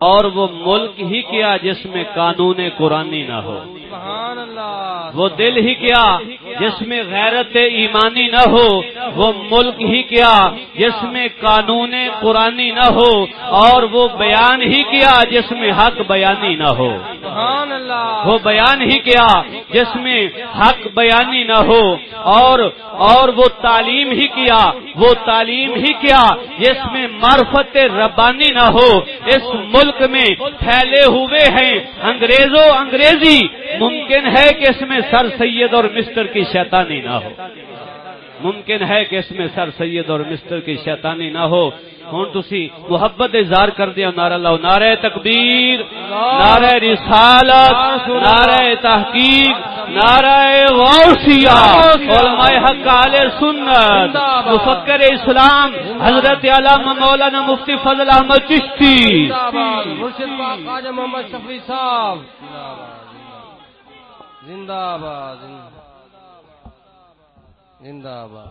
اور وہ ملک ہی کیا جس میں قانون قرآنی نہ ہو۔ وہ دل ہی کیا جس میں غیرت ایمانی نہ ہو۔ وہ ملک ہی کیا جس میں قانون قرآنی نہ ہو۔ اور وہ بیان ہی کیا جس میں حق بیانی نہ ہو۔ وہ بیان ہی کیا جس میں حق بیانی نہ ہو اور اور وہ تعلیم ہی کیا وہ تعلیم ہی کیا جس میں معرفت ربانی نہ ہو اس ملک میں پھیلے ہوئے ہیں انگریزوں انگریزی ممکن ہے کہ اس میں سر سید اور مسٹر کی شیطانی نہ ہو ممکن ہے کہ اس میں سر سید اور مسٹر کی شیطانی نہ ہو۔ ہوں تھی محبت اظہار کر دیا، نعرہ لو نعرہ تکبیر، نعرہ رسالت، نعرہ تحقیق، نعرہ غوثیہ، علماء حق آل سنت، مفکر اسلام، حضرت علامہ مولانا مفتی فضل احمد چشتی۔ محمد شفیع صاحب۔ زندہ باد، زندہ باد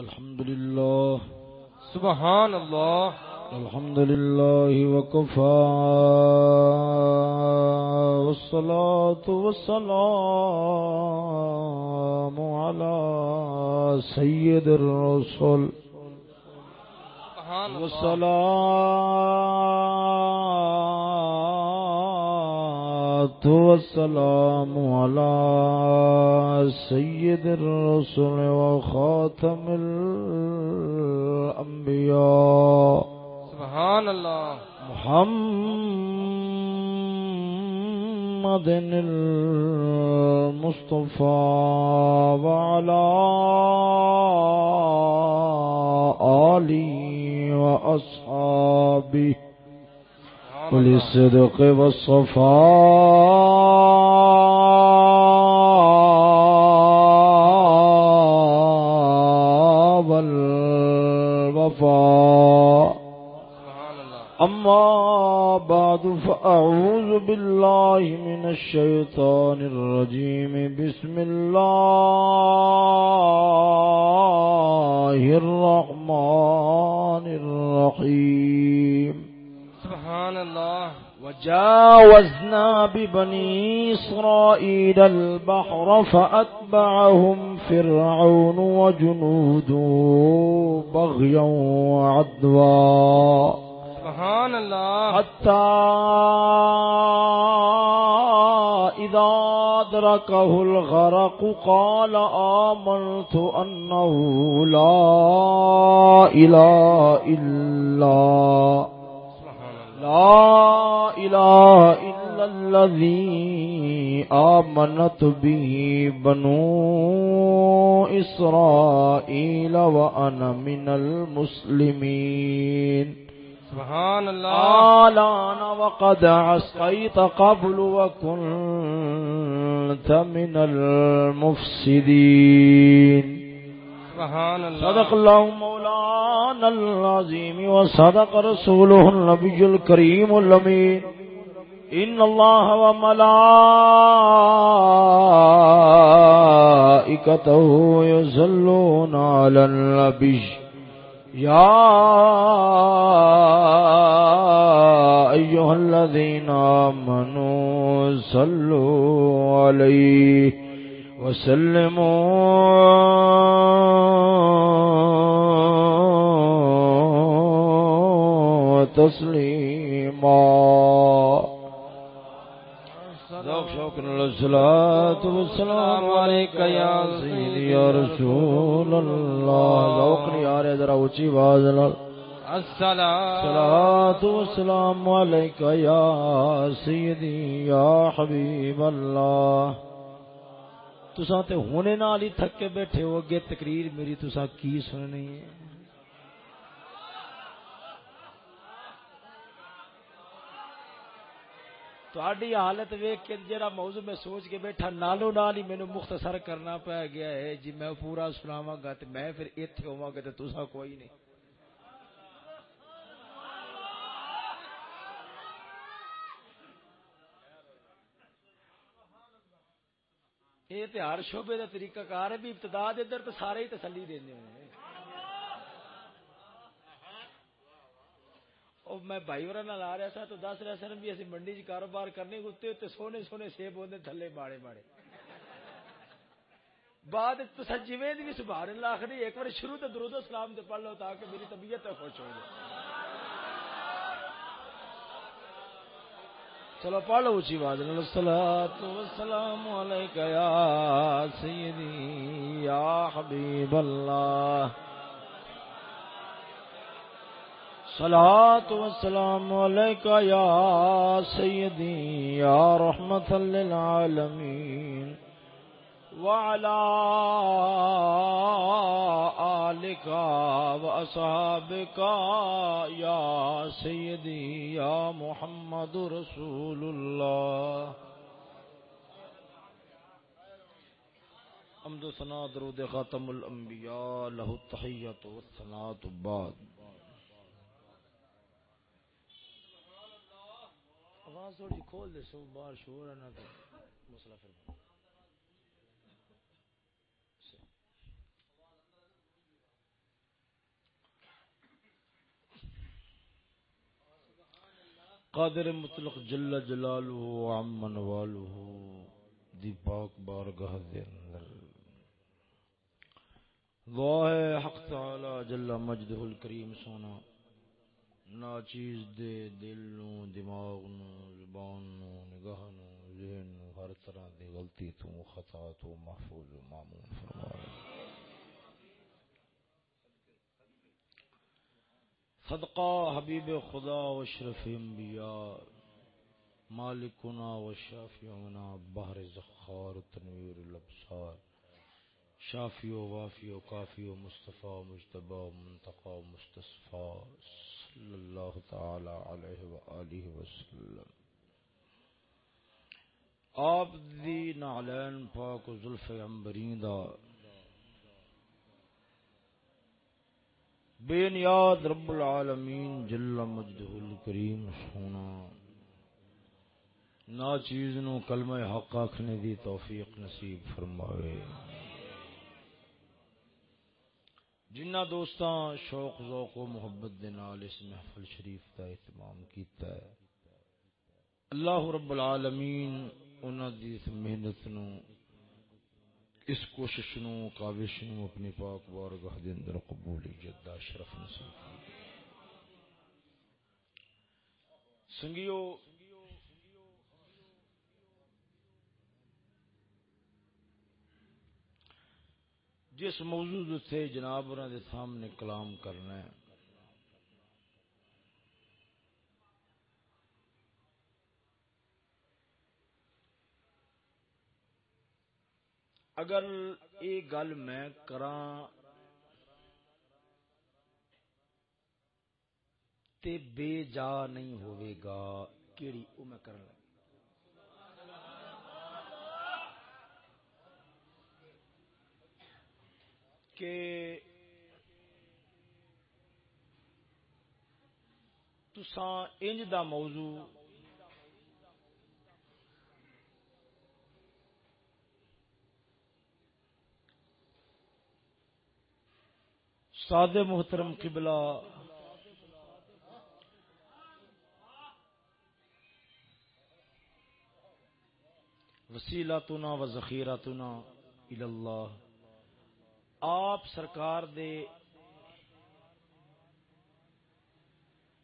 الحمد لله سبحان اللہ۔ الحمد لله وكفى والصلاة والسلام على سيد الرسل والصلاة والسلام على سيد الرسل وخاتم الأنبياء سبحان الله محمد المصطفى وعلى آله وأصحابه وللصدق والصفاء أما بعد فأعوذ بالله من الشيطان الرجيم. بسم الله الرحمن الرحيم. سبحان الله. وجاوزنا ببني إسرائيل البحر فأتبعهم فرعون وجنوده بغيا وعدوا. سبحان الله حتى إذا أدركه الغرق قال آمنت أنه لا إله إلا لا إله إلا الذي آمنت به بنو إسرائيل وأنا من المسلمين سبحان الله أنا وقد عصيت قبل وكنت من المفسدين سبحان الله صدق الله مولانا العظيم وصدق رسوله النبي الكريم الأمين إن الله وملائكته يصلون على النبي يا أيها الذين آمنوا صلوا عليه وسلموا تسليما. ذوق شوق الصلاة والسلام عليك يا سيدي يا رسول الله. ذرا اونچی آواز نال۔ السلام۔ الصلاة والسلام عليك يا سيدي يا حبيب الله تساں تے ہونے نال ہی تھک کے بیٹھے ہو۔ اگے تقریر میری تساں کی سننی ہے؟ تہاڈی حالت ویکھ کے جڑا موضوع میں سوچ کے بیٹھا نالو نال ہی مینوں مختصر کرنا پے گیا ہے۔ جی میں پورا سناواں گا تے میں پھر ایتھے ہوواں گا تے تساں کوئی نہیں۔ یہ تے ہر شعبے دا طریقہ کار ہے، بھی ابتدا دے ادھر تو سارے ہی تسلی دینے ہوئے اور میں بھائی ورا نال آ رہا سا تو دس رہا سر بھی اسی منڈی چ کاروبار کرنے ہوتے تے سونے سونے سیب ہوندے تھلے باڑے باڑے بعد تسا جویں بھی سبحان اللہ آخری، ایک بار شروع تے درود و سلام تے پڑھ لو تاکہ میری طبیعت خوش ہو جائے۔ چلو پڑھ لو اچھی بات الصلاۃ والسلام علیک یا سیدی، یا حبیب اللہ۔ صلاة والسلام عليك يا سيدي يا رحمة للعالمين وعلى آلك وأصحابك يا سيدي يا محمد رسول الله حمد و ثنا درود خاتم الانبیاء له التحیت والثناء بعد۔ آواز تھوڑی جی کھول دے سو باہر شور ہے نا تو مسئلہ پھر بنا قادر مطلق جل جلالہ عمن والہ، دی پاک بارگاہ دے اندر۔ دعا ہے حق تعالی جل مجدہ الکریم سونا۔ ناچیز دے دل نو، دماغ نو، زبان نو، نگاہ نو، ذہن نو، ہر طرح دی غلطی تو خطا تو محفوظ و معمون فرمائے صدقہ حبیب خدا و شرف انبیاء، مالکنا و شافعنا بحر زخار، تنویر الابصار، شافی و وافی و کافی و مصطفی و مجتبہ و منتقى و مستصفى صلی اللہ تعالی علیہ وآلہ وسلم. آپ دی نعلین پاک و ظلف عمبرین دا بے نیاد رب العالمین جل مجدہ الکریم سونا. نا چیز نو کلمہ حق آکھنے دی توفیق نصیب فرماوے. جنہ دوستاں شوق، ذوق و محبت دے نال اس محفل شریف کا اہتمام کیتا ہے۔ اللہ رب العالمین انہاں دی اس محنت نو اس کوشش نو کاوش نو اپنی پاک بارگاہ دے اندر قبول جدا شرف نصیب۔ سنگیو جس موضوع سے جناب دے سامنے کلام کرنا ہے۔ اگر یہ گل میں کراں تے بے جا نہیں ہوئے گا، کیڑی وہ میں کرنا کہ تسان انج دا موضوع سادے محترم قبلہ وسیلہ و ذخیرہ تنا اللہ آپ سرکار دے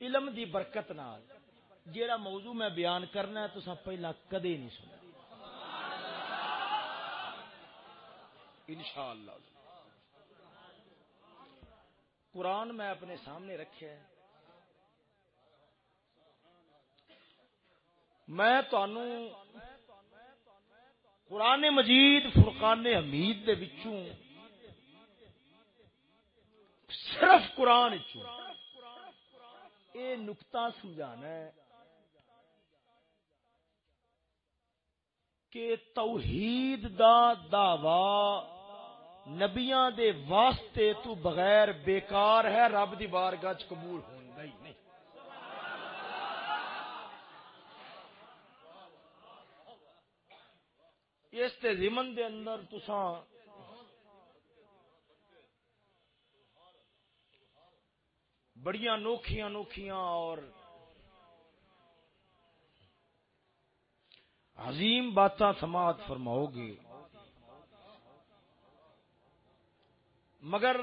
علم دی برکت نال جیڑا موضوع میں بیان کرنا ہے تو سب پہلا کدے نہیں سنا انشاءاللہ۔ قرآن میں اپنے سامنے رکھے ہے۔ میں قرآن مجید فرقان حمید دے وچوں صرف قرآن یہ نکتا سمجھانا ہے کہ توحید دا دعوی نبیاں دے واسطے تو بغیر بیکار ہے، رب دی بارگاہ چ قبول ہوندا ہی نہیں۔ اس تے زمن دے اندر تساں بڑیاں انوکھیاں انوکھیاں اور عظیم باتاں سماعت فرماؤ گے۔ مگر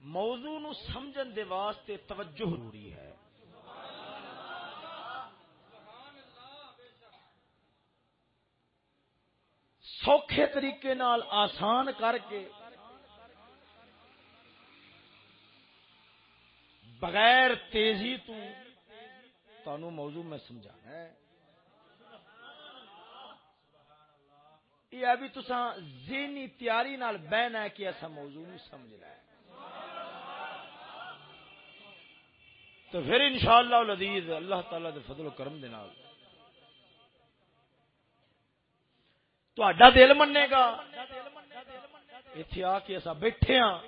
موضوع نو سمجھن دے واسطے توجہ ضروری ہے۔ سوکھے طریقے نال آسان کر کے بغیر تیزی تو تانوں موضوع میں سمجھانا ہے۔ یہ ابھی تسا ذہنی تیاری نال بہنا ہے کہ ایسا موضوع نہیں سمجھنا ہے تو پھر انشاءاللہ العزیز اللہ تعالی دے فضل و کرم دے نال۔ تہاڈا دل مننے گا۔ ایتھے آ کے اسا بیٹھے ہاں۔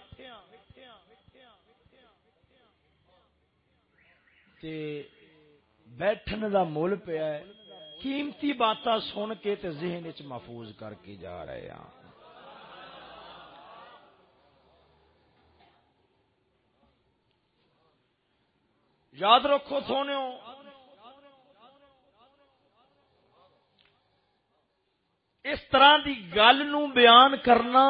تے بیٹھن دا مول پیا ہے۔ قیمتی باتاں سن کے تے ذہن وچ محفوظ کر کے جا رہے ہاں۔ یاد رکھو سونےو اس طرح دی گل نو بیان کرنا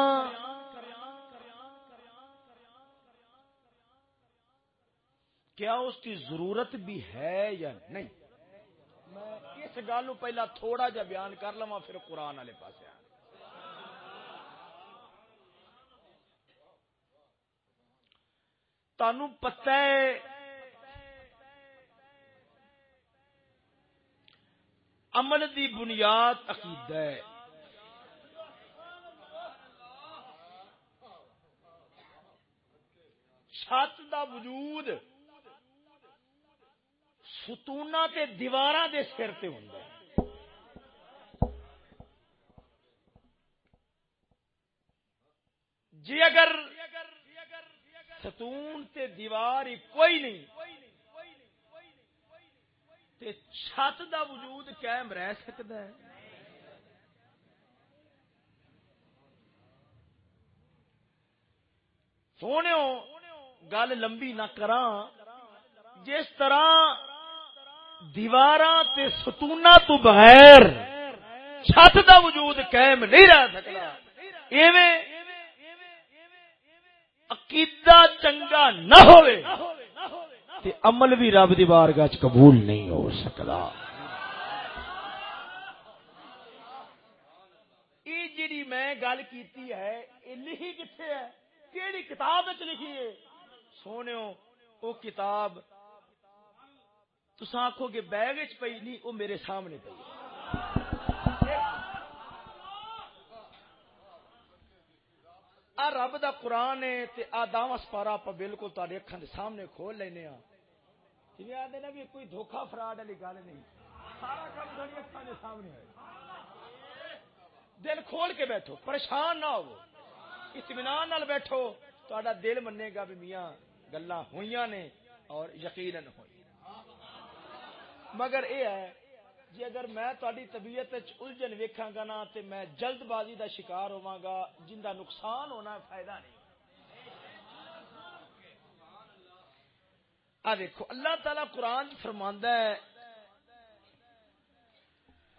کیا اس کی ضرورت بھی ہے یا نہیں؟ میں اس گل پہلا تھوڑا جا بیان کر لوا پھر قرآن والے پاس تنوع پتہ ہے عمل دی بنیاد عقیدہ ہے۔ چھت دا وجود ستونا تے دیوار دے سر تے ہوندا ہے۔ جی اگر ستون تے دیوار ہی کوئی نہیں، تے چھت دا وجود قائم رہ سکتا ہے۔ سونے گل لمبی نہ کراں، جس طرح دیوار ستونا تو بغیر چھت دا وجود قائم نہیں رہ سکتا۔ ایویں عقیدہ چنگا نہ ہوئے تے عمل بھی رب دی بارگاہ چ قبول نہیں ہو سکتا۔ یہ جڑی میں گل کیتی ہے، یہ لکھی کتنے ہے؟ کیڑی کتاب لکھی ہے؟ سونے وہ کتاب تسا آخو گے بیگ چ پی نہیں وہ میرے سامنے پی آ رب دا قرآن ہے تے آ داواں سپارا آپ بالکل تارے اکھان دے سامنے کھول لینے ہاں جی آدھے نا بھی کوئی دھوکھا فراڈ والی گل نہیں۔ سارا کام تھوڑی اکھان دے سامنے ہے۔ دل کھول کے بیٹھو، پریشان نہ ہو اطمینان نال بیٹھو تا دل منے گا بھی میاں گلا ہوئی نے اور یقیناً ہوئی مگر یہ ہے جی اگر میں تاری طبیعت الجھن ویکھاں گا نا، تے میں جلد بازی دا شکار ہوا گا، جن دا نقصان ہونا فائدہ نہیں۔ آ دیکھو اللہ تعالی قرآن فرماندا ہے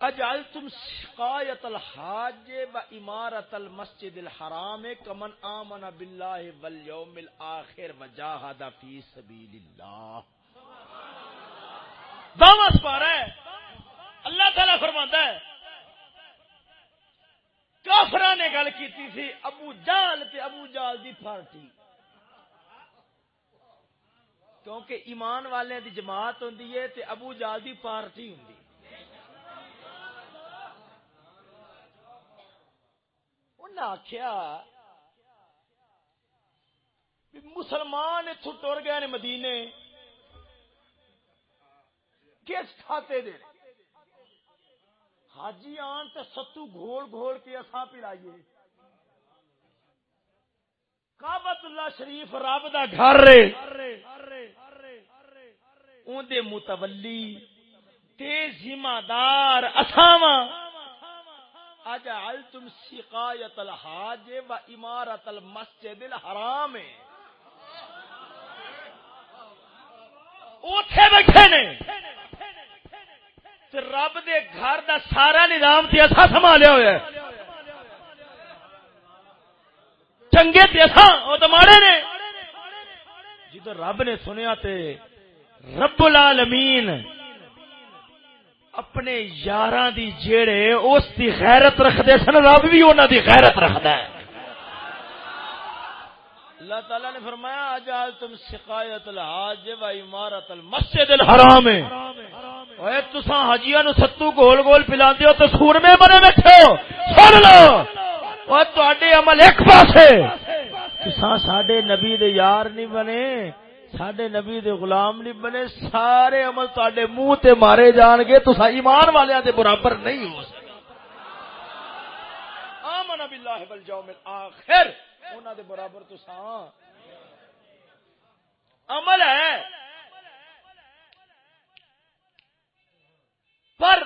اجعل تم سقایت الحاج و امارت المسجد الحرام کمن آمن باللہ والیوم الاخر وجاہد فی سبیل اللہ۔ دعوت پا رہا ہے۔ اللہ تعالی فرماتا ہے۔ کافر نے گل کی تھی ابو جال تے ابو جال دی پارٹی۔ کیونکہ ایمان والے دی جماعت ہوندی ہے تے ابو جال دی پارٹی ہوندی۔ انہیں آخیا مسلمان اتو ٹر گئے نے مدینے۔ کس کھاتے دے حاجی آن تے ستو گھول گھول کے اساں پلائیے۔ کعبۃ اللہ شریف رب دا گھر اون دے متولی تے ذمہ دار اساواں اجعلتم سقایت الحاج و امارت المسجد الحرام ہے۔ اوتھے بیٹھے نے۔ تے رب دے گھر دا سارا نظام تے اسا سنبھالیا ہوا ہے۔ چنگے تے اسا او تے ماڑے نے۔ جدو رب نے سنیا تے رب العالمین اپنے یاراں دی جیڑے اس دی غیرت رکھدے سن، رب بھی انہاں دی غیرت رکھدا ہے۔ اللہ تعالی نے فرمایا اجال تم سقایت الحاج و امارت المسجد الحرام اوے تساں حجیاں نو ستو گول گول پلاندے ہو تے سورمے بنے بیٹھے ہو۔ سن لو۔ او تواڈے عمل ایک پاسے۔ تساں ساڈے نبی دے یار نہیں بنے سڈے نبی دے غلام نہیں بنے، سارے عمل تے منہ تے مارے جان گے تو ایمان والے دے برابر نہیں ہو سکے آمن باللہ والجوم الاخر انہاں دے برابر تو سا عمل ہے۔ پر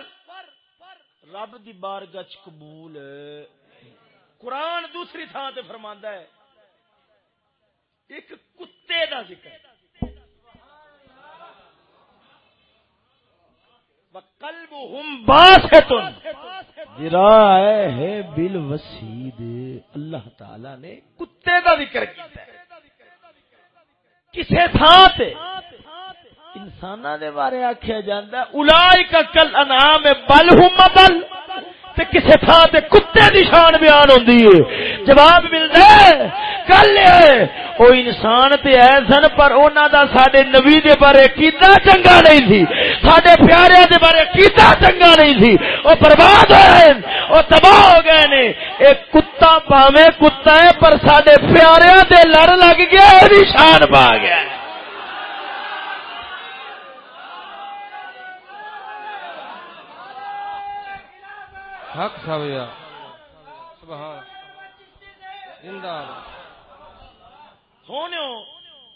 رب دی بارگاہ قبول ہے۔ قرآن دوسری تھان تے فرماندا ہے۔ ایک کتے دا ذکر۔ ہے بل وسید اللہ تعالی نے کتے کا ذکر کیا کسے تھان انسان دے بارے آخیا جا الائی کا کل انعام بل ہوں بل تے کسے تھان تے کتے دی شان بیان ہوندی ہے جواب ملدا ہے کل او انسان تے اے سن، پر انہاں دا ساڈے نبی دے بارے کیتا چنگا نہیں تھی ساڈے پیارے دے بارے کیتا چنگا نہیں تھی او برباد ہوئے او تباہ ہو گئے نے۔ اے کتا پاویں کتا ہے، پر ساڈے پیارے دے لڑ لگ گیا، اے بھی شان پا گیا۔ حق سویا سبحان۔ زندہ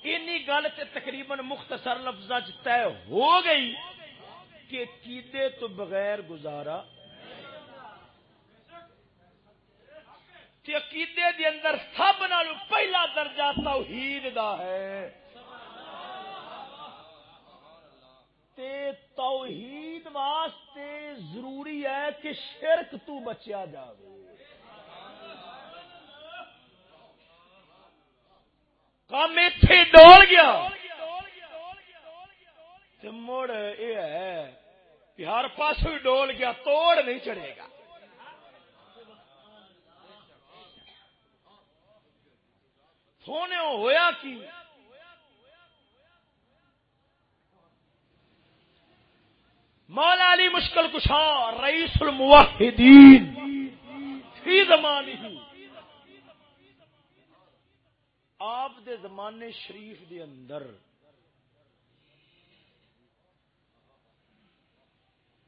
اینی گل تے تقریباً مختصر لفظ طے ہو گئی کہ کیدے تو بغیر گزارا عقیدے دی اندر سب نالو پہلا درجہ توحید دا ہے۔ تے توحید واسطے ضروری ہے کہ شرک تو بچیا جاوے۔ کام اتنے ڈول گیا۔ مڑ یہ ہے کہ ہر پاس ڈول گیا، توڑ نہیں چڑھے گا۔ سونے، ہویا کی؟ مولا علی مشکل کشا، رئیس الموحدین۔ فی زمانی آپ دے زمانے شریف دے اندر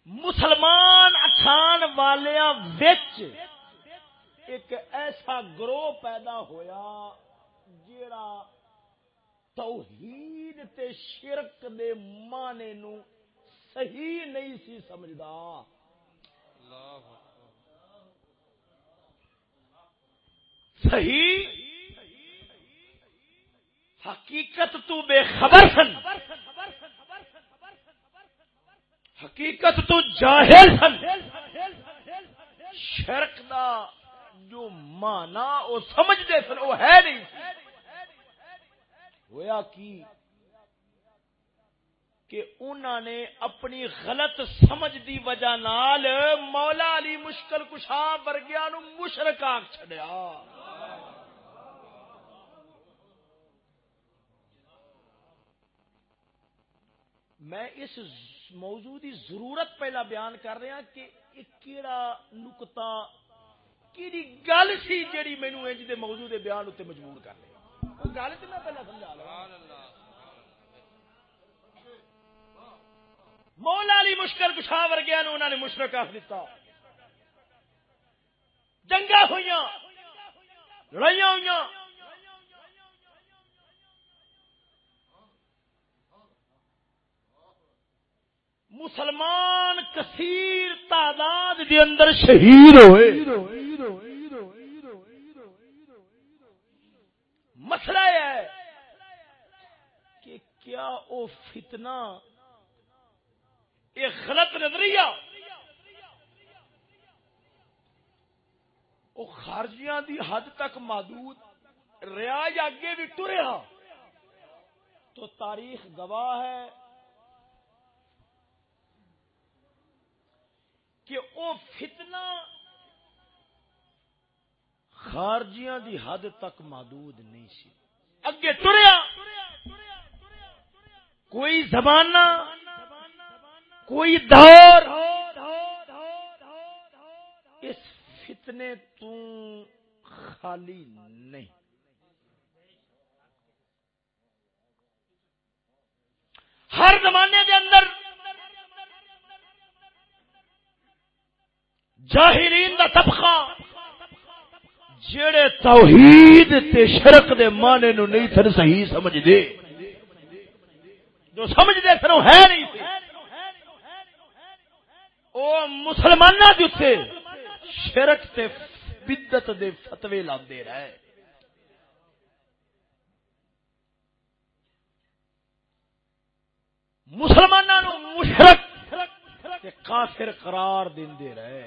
مسلمان اچھان والیاں وچ ایک ایسا گروہ پیدا ہویا جیڑا توحید تے شرک دے معنی نو صحیح نہیں سی سمجھدا۔ صحیح؟ حقیقت تو بے خبر سن۔ حقیقت تو جاہل سن۔ شرک دا جو مانا وہ سمجھتے سن وہ ہے نہیں۔ ہویا کی؟ کہ انہوں نے اپنی غلط سمجھ دی وجہ نال مولا علی مشکل کشا ورگیا نو مشرک آگ چھڑیا میں اس موضوع دی ضرورت پہلا بیان کر رہا کہ کیڑا نکتا کیڑی گل سی جیڑی مینو انج دے موضوع دے بیان اتنے مجبور کر رہی گل تو میں پہلا سمجھا لوں مولا علی مشکل کشا ورگیا انہوں نے مشرق آخ دیتا جنگا ہوئی لڑائیاں ہوئی مسلمان کثیر تعداد دے اندر شہید ہوئے۔ مسئلہ ہے کہ کیا او فتنہ یہ غلط نظریہ۔ وہ خارجیاں دی حد تک محدود ریا یا اگے بھی ٹریا ہاں۔ تو تاریخ گواہ ہے کہ او فتنہ خارجیاں دی حد تک محدود نہیں سی۔ اگے ٹریا ہاں۔ کوئی زمانہ کوئی دور اس فتنے تو خالی نہیں۔ ہر زمانے کے اندر جاہرین دا طبقہ جڑے توحید تے شرک دے معنی نو نہیں تھن صحیح سمجھ دے جو سمجھ دے سنو ہے نہیں۔ سی او مسلمانہ دیتے شرک تے بدت دے فتوے لاندے رہے۔ مسلمانوں مشرک تے کافر قرار دیندے رہے۔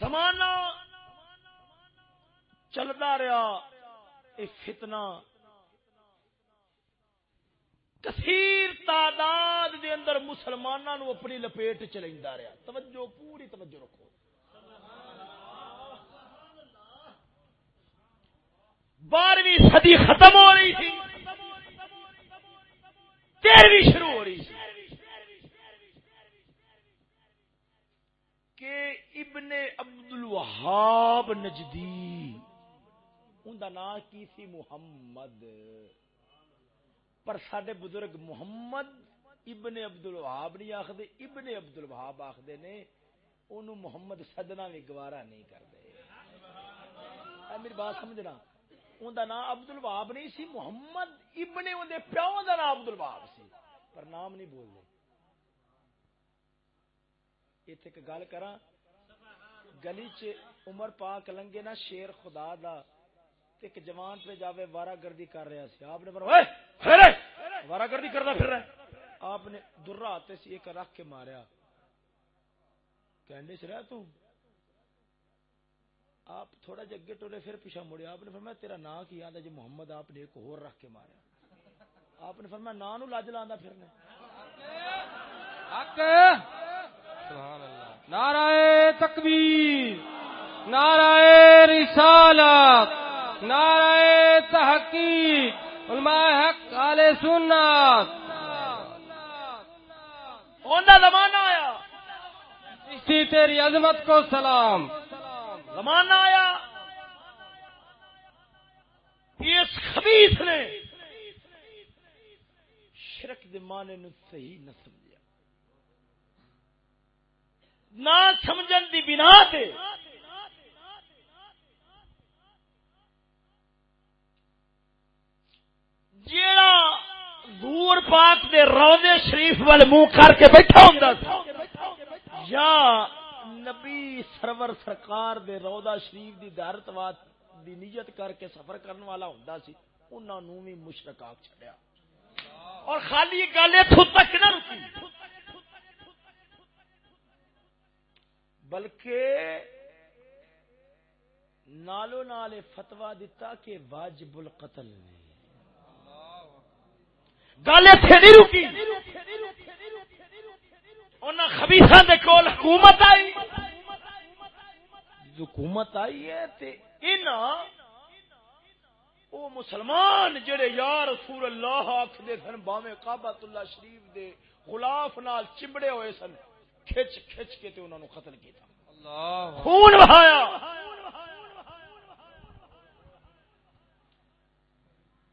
زمانہ چلتا رہا یہ فتنہ کثیر تعداد دے اندر مسلمانوں اپنی لپیٹ چلا رہا۔ توجہ، پوری توجہ رکھو۔ بارہویں صدی ختم ہو رہی تھی۔ تیرہویں شروع ہو رہی تھی۔ کہ ابن عبد الوہاب نجدی ان کا نام کی سی؟ محمد۔ پر سڈے بزرگ محمد ابن عبد الوہاب نہیں آخر ابن عبد الوہاب آخر نے ان محمد سدنا بھی گوارا نہیں کرتے میری بات سمجھنا ان کا نام عبد الوہاب نہیں سی، محمد ابن اندر پیو کا نام عبد الوہاب سی، پر نام نہیں بولتے اتنے ایک گل کرا گلی چ عمر پاک لنگے نا شیر خدا دا ایک جوان پہ جاوے وارا گردی کر رہا سی۔ آپ نے فرمایا وارا گردی کرنا پھر رہا ہے۔ آپ نے درا آتے سی ایک رکھ کے ماریا۔ کہنے سے رہا تو؟ آپ تھوڑا جا اگے ٹولے پھر پیچھا مڑے۔ آپ نے فرمایا تیرا نا کی آندا جی محمد، آپ نے ایک اور رکھ کے ماریا۔ آپ نے فرمایا نا نو لاج لاندا پھرنے حق! نعرہ تکبیر، نعرہ رسالت، نعرہ تحقیق، علماء حق آل سنت۔ زمانہ آیا۔ اسی تیری عظمت کو سلام۔ زمانہ آیا۔ اس خبیث نے شرک دمانے نو صحیح نہ سمجھا۔ نہ سمجھن دی بنا تے جیڑا دور پاک دے روزے شریف والے منہ کر کے بیٹھا ہوں یا نبی سرور سرکار دے روزہ شریف دی دارت وات دی نیت کر کے سفر کرنے والا ہوں سی انہوں نے بھی مشرق آگ چڑیا اور خالی گل اتوں تک نہ رکی۔ بلکہ نالو نالے فتوا دتا کہ واجب القتل نے۔ گل اتنے نہیں رکی۔ خبیسا دے کول حکومت آئی۔ حکومت آئی ہے تے او مسلمان جڑے یا رسول اللہ آخر سن باوے کابت اللہ شریف دے غلاف نال چمڑے ہوئے سن کھچ کھچ کے تے انہوں نے قتل کیا خون بہایا۔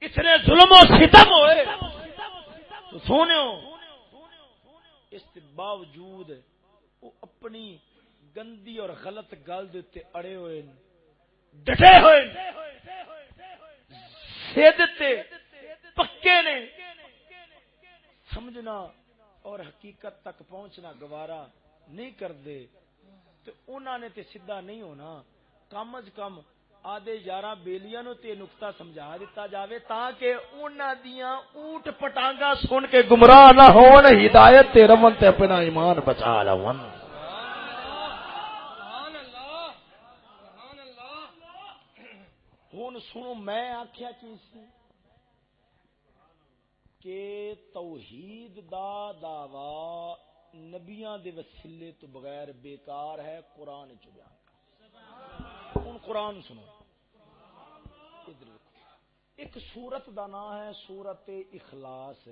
اتنے ظلم و ستم ہوئے۔ تو سونے اس کے باوجود وہ اپنی گندی اور غلط گل دیتے اڑے ہوئے ڈٹے ہوئے سیدتے پکے نے۔ سمجھنا اور حقیقت تک پہنچنا گوارا نہیں کرتے تو انہوں نے تے سیدھا نہیں ہونا۔ کم از کم آدھے یار بےلیاں نو تے نقطہ سمجھا دیتا جاوے تاکہ انہاں دیاں اونٹ پٹانگا سن کے گمراہ نہ ہون، ہدایت تے رون تے اپنا ایمان بچا لون۔ ہوں سنو، میں آخیا کی سی کہ توحید دا دعوی نبیاں دے وسیلے تو بغیر بیکار ہے، قرآن چ بیان۔ ہوں قرآن سنو۔ ایک سورت دا نام ہے سورت اخلاص۔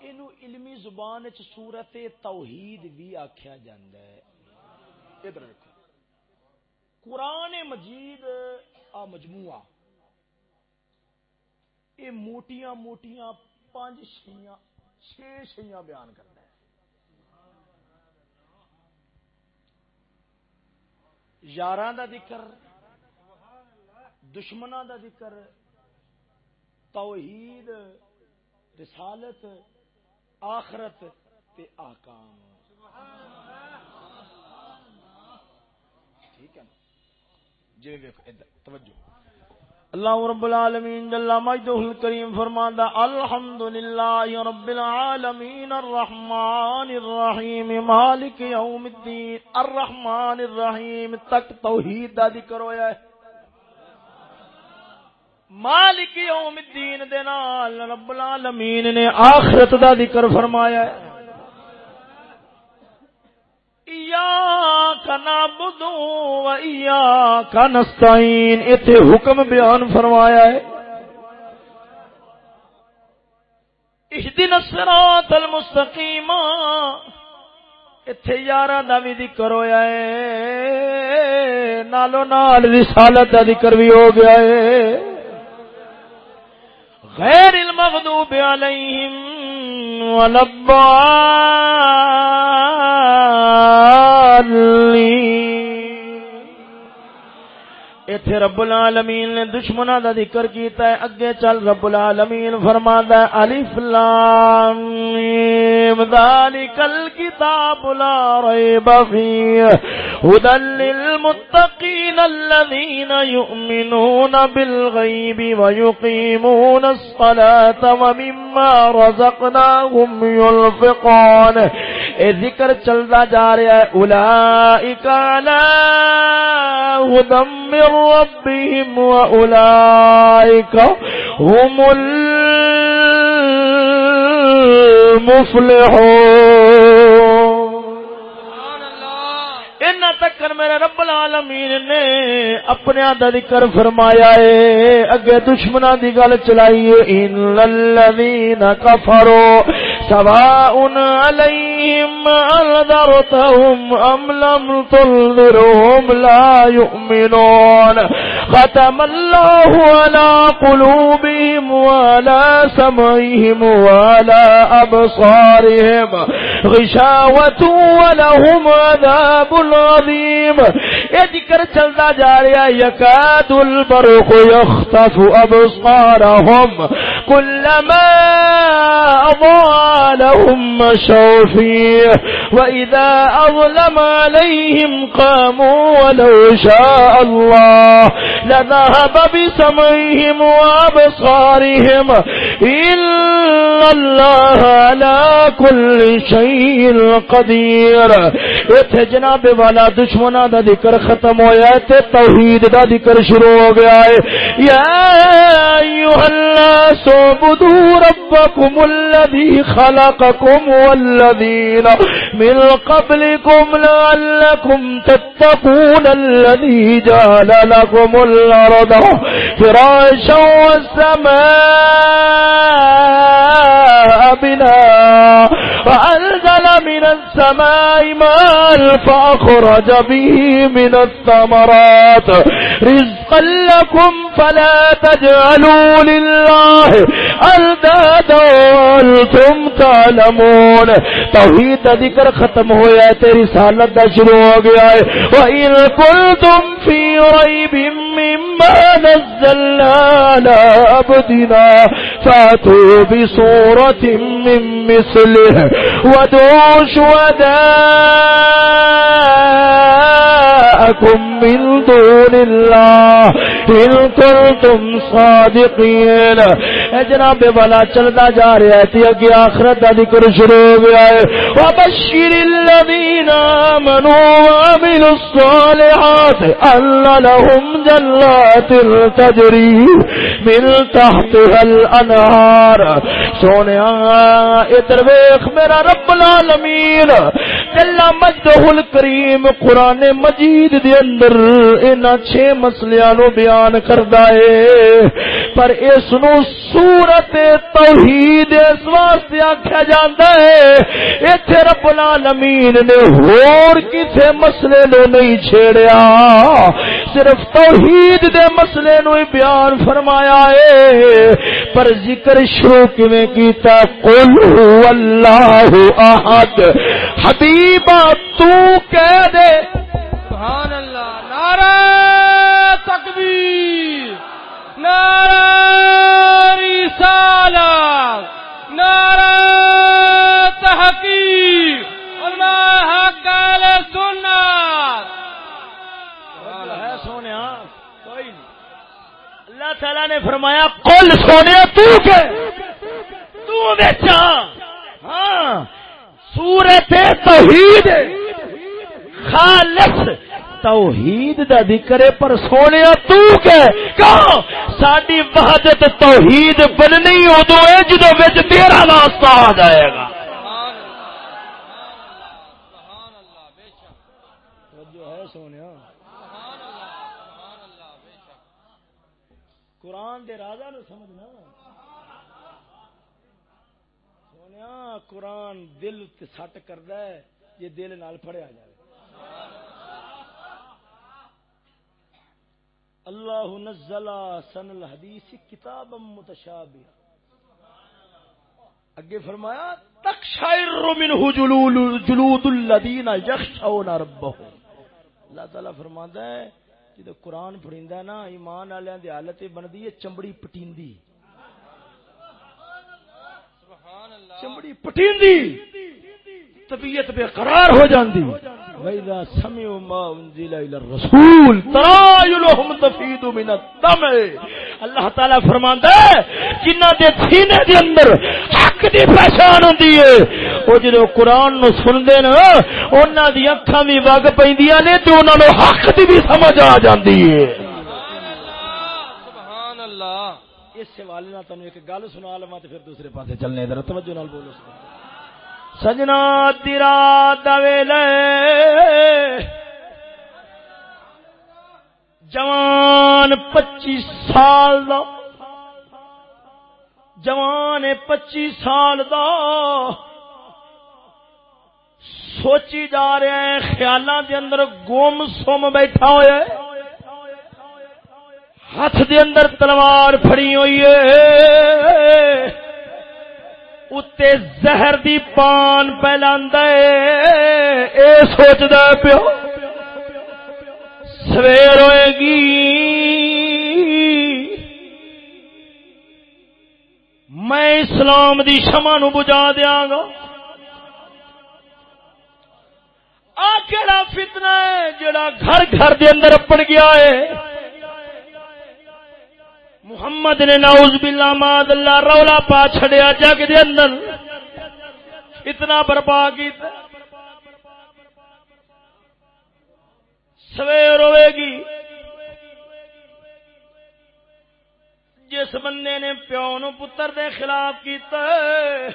اینو علمی زبان چ سورت توحید بھی آخیا جا ادھر قرآن مجید، آ مجموعہ۔ یہ موٹیاں موٹیاں پانچ شیاں چھ شیاں بیان کرنا ہے یار دا ذکر دشمنا دا ذکر توحید رسالت آخرت تے آکام۔ ٹھیک ہے جی توجہ۔ اللہ رب العالمین جل مجدہ الکریم فرماندا الحمدللہ رب العالمین الرحمن الرحیم، مالک یوم الدین، الرحمن الرحیم، تک توحید دا ذکر ہویا ہے۔ مالک یوم الدین دے نال رب العالمین نے آخرت دا ذکر فرمایا ہے۔ کا نستعین اتے حکم بیان فرمایا ہے۔ دن الصراط المستقیم اتے یارہ دا بھی ذکر ہویا ہے۔ نالو نال رسالت دا ذکر بھی ہو گیا ہے۔ غیر المغضوب علیہم ایتھے رب العالمین نے دشمنوں دا ذکر کیتا ہے، اگے چل رب العالمین فرماندا ہے، الف لام میم، ذالک الکتاب لا ریب فیہ۔ هدى للمتقين الذين يؤمنون بالغيب ويقيمون الصلاة ومما رزقناهم يلفقون اے ذکر چلتا جا رہا ہے اولئک علی هدى من ربهم واولئک هم المفلحون. تکر میرے رب العالمین نے اپنے دا ذکر فرمایا ہے، اگے دشمناں دی گل چلائی ان الذین کفروا۔ سواء علیہم انذرتهم ام لم تنذرهم لا يؤمنون. ختم الله على قلوبهم وعلى سمعهم وعلى ابصارهم غشاوة ولهم عذاب عظیم یہ ذکر چلتا جا رہا یکاد البرق یختف ابصارهم. كلما اضاء لهم مشوا فيه واذا اظلم عليهم قاموا ولو شاء الله لذهب بسمعهم وابصارهم ان الله على كل شيء قدير۔ اتھے جناب والا دشمنا دا ذکر ختم ہویا ہے تے توحید دا ذکر شروع ہو گیا ہے۔ یا ایوہ الناس عبدوا ربکم الذی خلقكم والذين من قبلكم لعلكم تتقون الذي جعل لكم الأرض فراشا والسماء بنا فأنزل من السماء ماء فأخرج به من الثمرات. رزقا لكم فلا تجعلوا لله أندادا وأنتم تعلمون. توحید ذکر ختم ہویا ہے تیری سالت دا شروع ہو گیا ہے. وَإِن كُنْتُمْ فِي رَيْبٍ مِّمَّا نَزَّلْنَا عَلَىٰ عَبْدِنَا فَأْتُوا بِصُورَةٍ مِّن مِّثْلِهِ وَادْعُوا شهداء شُهَدَاءَكُم مِّن دُونِ اللَّهِ إِن كُنتُمْ صَادِقِينَ۔ اے جناب والا چلدا جا رہا ہے، تے اگے آخرت دا ذکر شروع ہو گیا ہے۔ وبشر الذين آمنوا وعملوا الصالحات أن لهم جنات تجري من تحتها الأنهار۔ سونے ادھر ویخ میرا رب العالمین جلا مجدہ الکریم، قرآن مجید دے اندر انہاں چھ مسلیاں نو بیان کردا ہے۔ پر اس نو سورت توحید اس واسطے آکھیا جاندا ہے۔ ایتھے رب العالمین نے ہور کسے مسئلے نو نہیں چھیڑیا۔ صرف توحید دے مسئلے نو ہی بیان فرمایا ہے۔ پر ذکر شروع کیویں کیتا؟ قل هو اللہ احد۔ حبیبا، تو کہہ دے۔ سبحان اللہ. نعرہ تکبیر. نعرہ رسالت نعرہ تحقیق. نہیں. اللہ تعالی نے فرمایا قل سونے تو کہ تو بیچا ہاں. سورت توحید خالص توحید دا ذکر ہے، پر سونے تو کہ کہاں؟ ساڈی وحدت توحید بننی ادو ہے جدو وچ تیرا واسطہ آ جائے گا۔ قرآن دے راجا نو سمجھنا۔ سونے قرآن دل سٹ کردا ہے یہ دل نال پڑھیا جائے اللہ نزل سن الحدیث کتاب متشابہ اگے فرمایا تقشعر منه جلول جلود الذين يخشون ربهم۔ اللہ تعالی فرماندا ہے جدو قرآن پڑھیندا نا ایمان والےاں دی حالت بندی ہے چمڑی پٹیندی۔ سبحان اللہ۔ چمڑی پٹیندی طبیعت بے قرار ہو جاندی۔ وَإِذَا سَمِعُوا مَا أُنزِلَ إِلَى الرَّسُولِ تَفِيضُ مِنَ الدَّمِ اللہ تعالی فرماندا ہے جنہاں دے سینے دے اندر حق دی پہچان ہوندی ہے۔ او قرآن نو سندے نا انہاں دی اکھاں وی وگ پیندیاں نے تے انہاں نو حق دی بھی سمجھ آ جاندی ہے۔ سبحان اللہ۔ اس حوالے نال تانوں ایک گل سنا لواں تے پھر دوسرے پاسے چلنے ادھر توجہ نال بولو۔ سجنا تیرا دویلے جوان پچی سال دا۔ جوان پچی سال دا۔ سوچی جا رہے ہیں خیالاں دے اندر گم سم بیٹھا ہوا ہے ہاتھ دے اندر تلوار پھڑی ہوئی ہے۔ اتے زہر دی پان پہلاندے اے سوچدا پیو سویر ہوئے گی میں اسلام دی شمع نو بجا دیاں گا آ کیڑا فتنہ ہے جڑا گھر گھر دے اندر اپڑ گیا ہے محمد نے نعوذ باللہ ماد اللہ رولا پا چھڑیا جگ دے اندر۔ اتنا برپا کیتا۔ سویر ہوئے گی جس بندے نے پیو نو پتر دے خلاف کیتا ہے،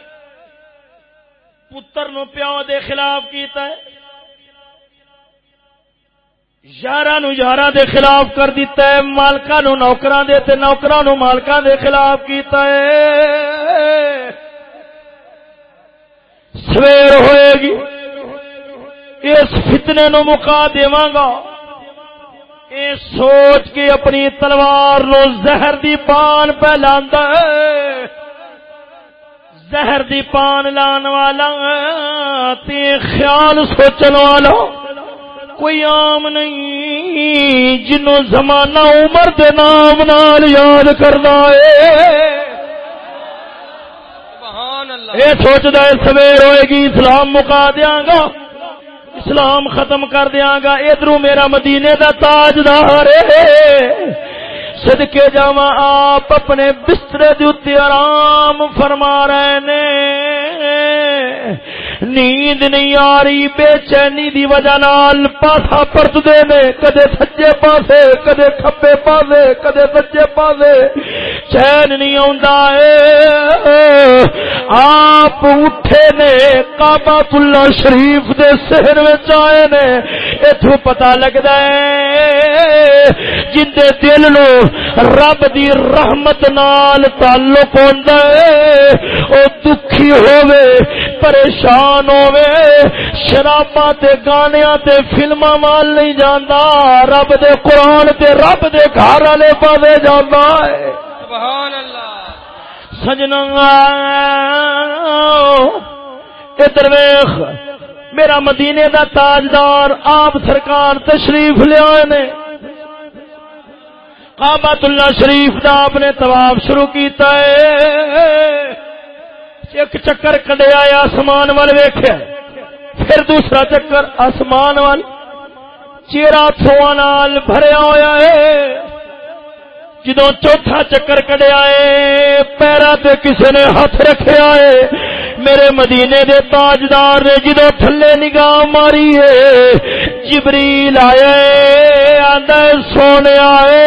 پتر نو پیو دے خلاف کیتا ہے۔ یارہ نو یارہ دے خلاف کر دیتا ہے مالکا نو نوکران دے تے نوکران نو مالکان دے خلاف کیتا ہے۔ سویر ہوئے گی۔ اس فتنے نو مکا دیواں گا۔ اے سوچ کے اپنی تلوار نو زہر دی پان پہ لاندا ہے۔ زہر دی پان لان والا تے خیال سوچن والا۔ کوئی عام نہیں جنوں زمانہ عمر دے نام نال یاد کردا ہے یہ سوچتا ہے سویر ہوئے گی اسلام مکا دیا گا۔ اسلام ختم کر دیا گا۔ ادھر میرا مدینے دا تاجدار سدکے جا آپ اپنے بسترے دے آرام فرما رہے نے۔ نیند نہیں آ رہی، بے چینی دی وجہ نال پاسا پرت دے نے، کدے سجے پاسے، کدے کھبے پاسے، کدے سجے پاسے۔ چین نہیں آندا اے، آپ اٹھے نے کعبۃ اللہ شریف دے شہر وچ آئے نے۔ ایتھوں پتہ لگدا ہے جن دے دل نو رب دی رحمت نال تعلق ہوندا ہے او دکھی ہووے۔ پریشان ہووے شراباں تے گانیاں تے فلماں وال نہیں جاندا رب دے قرآن تے رب دے گھر والے پاوے جاندا ہے۔ سبحان اللہ سجنا ادھر ویخ میرا مدینے دا تاجدار آپ سرکار تشریف لیا نے۔ کابت اللہ شریف دا آپ نے طواف شروع کیتا ہے۔ ایک چکر کڈیا آسمان وال ویخیا پھر دوسرا چکر آسمان وال۔ چیرا تھوا نال بھریا ہوا ہے۔ جدو چوتھا چکر کڈیا ہے پیرا تے کسی نے ہاتھ رکھیا ہے۔ میرے مدینے دے تاجدار نے جدو تھلے نگاہ ماری ہے، جبریل آئے آدھا سونے آئے۔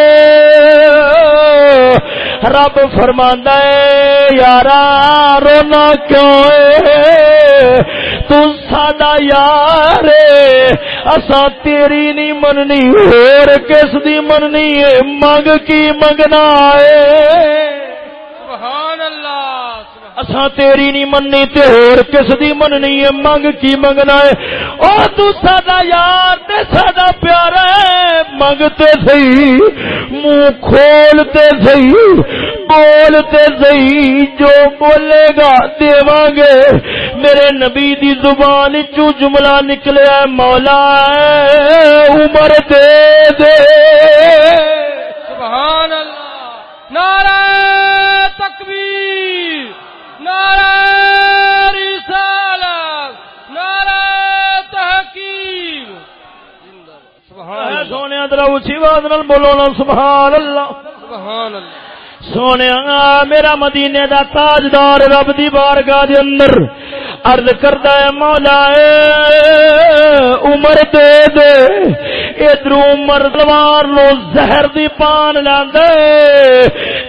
رب فرماندا ہے، یارا، رونا کیوں ہے? تو ساڈا یار اساں تیری نہیں مننی اور کس دی مننی ہے، منگ کی منگنا ہے? اساں تیری نہیں مننی تے ہور کس دی مننی ہے؟ منگ کی منگنا ہے؟ او تو ساڈا یار تے ساڈا پیارا ہے منگتے سہی، منہ کھولتے سہی بولتے سہی، جو بولے گا دیواں گے۔ میرے نبی دی زبان چوں جملہ نکلیا ہے، مولا عمر دے دے۔ سبحان اللہ، نعرہ سونے اچھی بولو نا سبحان اللہ۔ سبحان اللہ۔ سونے میرا مدینے دا تاجدار رب دی بارگاہ دے اندر عرض کردا ہے مولا عمر دے دے۔ ادھر عمر تلوار لو زہر دی پان لاندے۔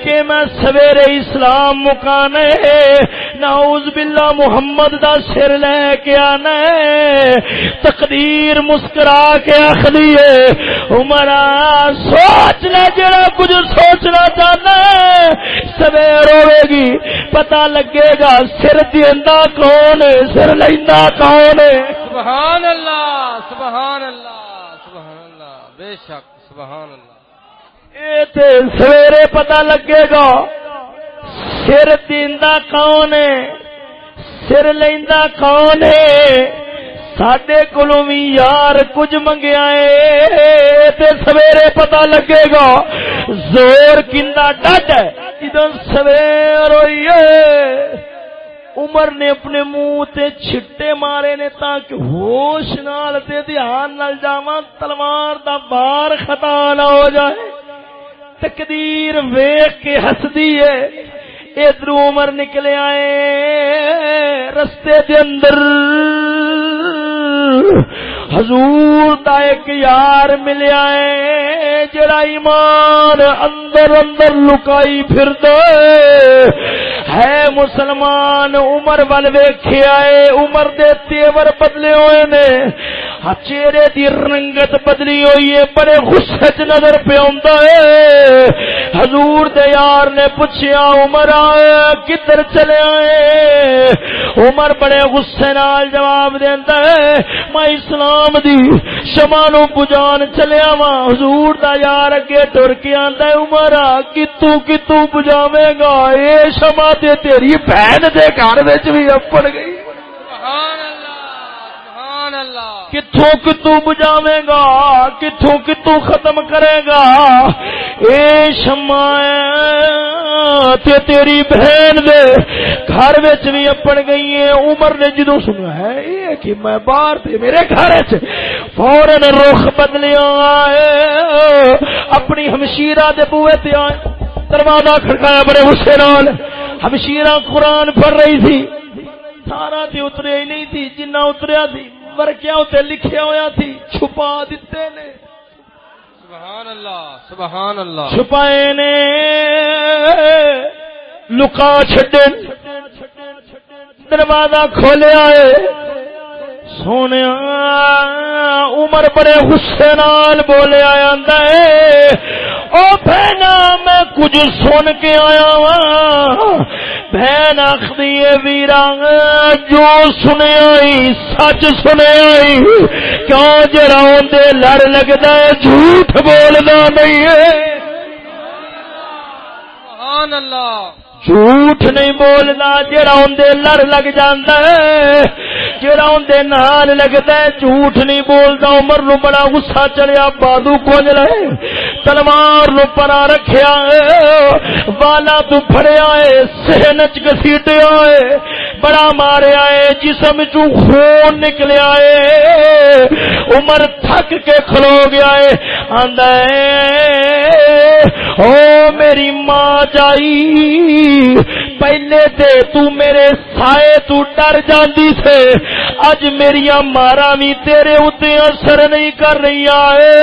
کہ میں سویرے اسلام مکانے، نعوذ باللہ محمد دا سر لے کے آنا تقدیر مسکرا کے آخری ہے عمر، سوچ لے جڑا کچھ سوچنا چاہنا سویر ہوے گی، پتہ لگے گا، سر دینا کون ہے سر لینا کون ہے؟ سبحان اللہ سبحان اللہ سبحان اللہ بے شک سبحان اللہ۔ اے تے سویرے پتہ لگے گا سر دینا کون ہے؟ سر لینا کون ہے؟ سڈے کولو بھی یار کچھ منگیا ہے۔ تے سویرے پتہ لگے گا زور کندا ڈٹ ہے جدو سویر ہوئی ہے۔ عمر نے اپنے منہ تے چھٹے مارے نے تاکہ ہوش نال تے دھیان نال جاواں، تلوار دا بار خطا نہ ہو جائے۔ تقدیر ویخ کے ہسدی ہے۔ ادھر عمر نکلے آئے، رستے دے اندر۔ حضور دا ایک یار ملیا ہے جڑا ایمان اندر اندر لکائی پھر دے ہے مسلمان، عمر ول ویکھیا ہے عمر دے تیور بدلے ہوئے نے۔ چہرے دی رنگت بدلی ہوئی ہے، بڑے غصے چ نظر پہ آندا ہے۔ حضور دے یار نے پوچھیا، عمر آیا کدھر چلے آئے؟ عمر بڑے غصے نال جواب دیندا ہے، میں اسلام دی شمع نو بجان چلیا وا حضور دا یار اگے ٹر کے آندا ہے، عمر کتو کتو بجاویں گا؟ اے شمع تے تیری بہن دے گھر وچ بھی اپڑ گئی۔ سبحان کتوں کتوں بجاوے گا کتوں کتوں ختم کرے گا؟ اے شما تے تیری بہن دے، گھر وچ بھی اپن گئی ہے عمر نے جدو سنیا ہے یہ کہ میں باہر تے میرے گھر وچ فورن رخ بدلیا ہے اپنی ہمشیرہ دے بوئے تے آئے، دروازہ کھڑکایا بڑے غصے نال، ہمشیرہ قرآن پڑھ رہی تھی، سارا تے اتریا ہی نہیں تھی، جنہ اتریا تھی ورکیا تے لکھیا ہویا تھی چھپا دیتے نے۔ سبحان اللہ سبحان اللہ۔ چھپائے نے۔ لکا چھڈن۔ دروازہ کھولیا ہے۔ سونے عمر بڑے غصے نال بولے آیا او بہنا میں کچھ سن کے آیا وا بہن آخری ویرا، جو سنیا سچ سنیا کیوں جرا لڑ لگتا ہے، جھوٹ بولنا نہیں ہے۔ سبحان اللہ۔ جھوٹ نہیں بولنا جڑا اندر لڑ لگ جاندہ ہے جڑا اندر نال لگتا ہے، جھوٹ نہیں بولتا، عمر نو بڑا غصہ چلیا بادو کونج لے، تلوار نو پرا رکھیا والا تو پھڑیا ہے سہنچ گسیٹیا ہے، بڑا ماریا ہے، جسم چو خون نکلیا ہے، عمر تھک کے کھلو گیا ہے آندہ ہے او میری ماں جائی پہلے تے تو میرے سائے تو ڈر جاندی سے اج میری مارا بھی تیرے اتنے اثر نہیں کر رہی آئے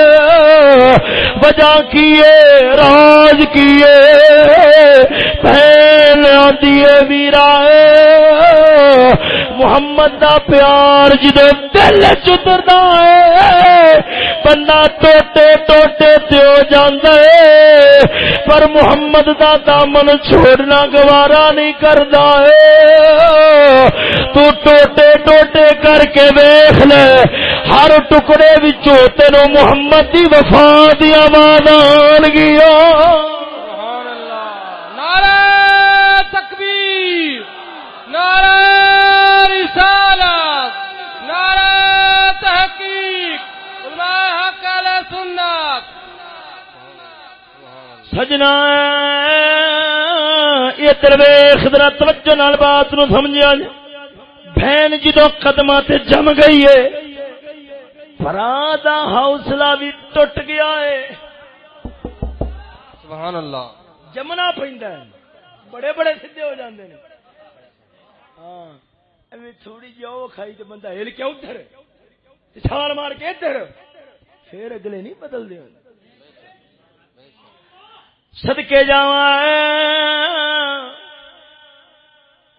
وجہ کیے راج کیے پہل آدھی ویرا محمد دا پیار جدو دل چترتا ہے بندہ ٹوٹے ٹوٹے تیو جاندے پر محمد دا دامن چھوڑنا گوارا نہیں کردا ہے تو ٹوٹے ٹوٹے کر کے ویخ لے۔ ہر ٹکڑے وچوں تینو محمد دی وفا دی آواز آن گیا۔ سبحان اللہ نعرہ تکبیر نعرہ رسالت نعرہ تحقیق علماء حق علیہ سنت۔ سجنا یہ درویش ذرا توجہ نال بات نو سمجھا جائے۔ بہن جدو قدم تے جم گئی ہے برا دا حوصلہ بھی ٹوٹ گیا ہے۔ سبحان اللہ۔ جمنا پہنتا ہے۔ بڑے بڑے سیدے ہو جاندے نے۔ ہاں ایویں تھوڑی جی وہ کھائی تو بندہ ہل کے ادھر چھال مار کے ادھر۔ پھر اگلے نہیں بدلتے سدکے جا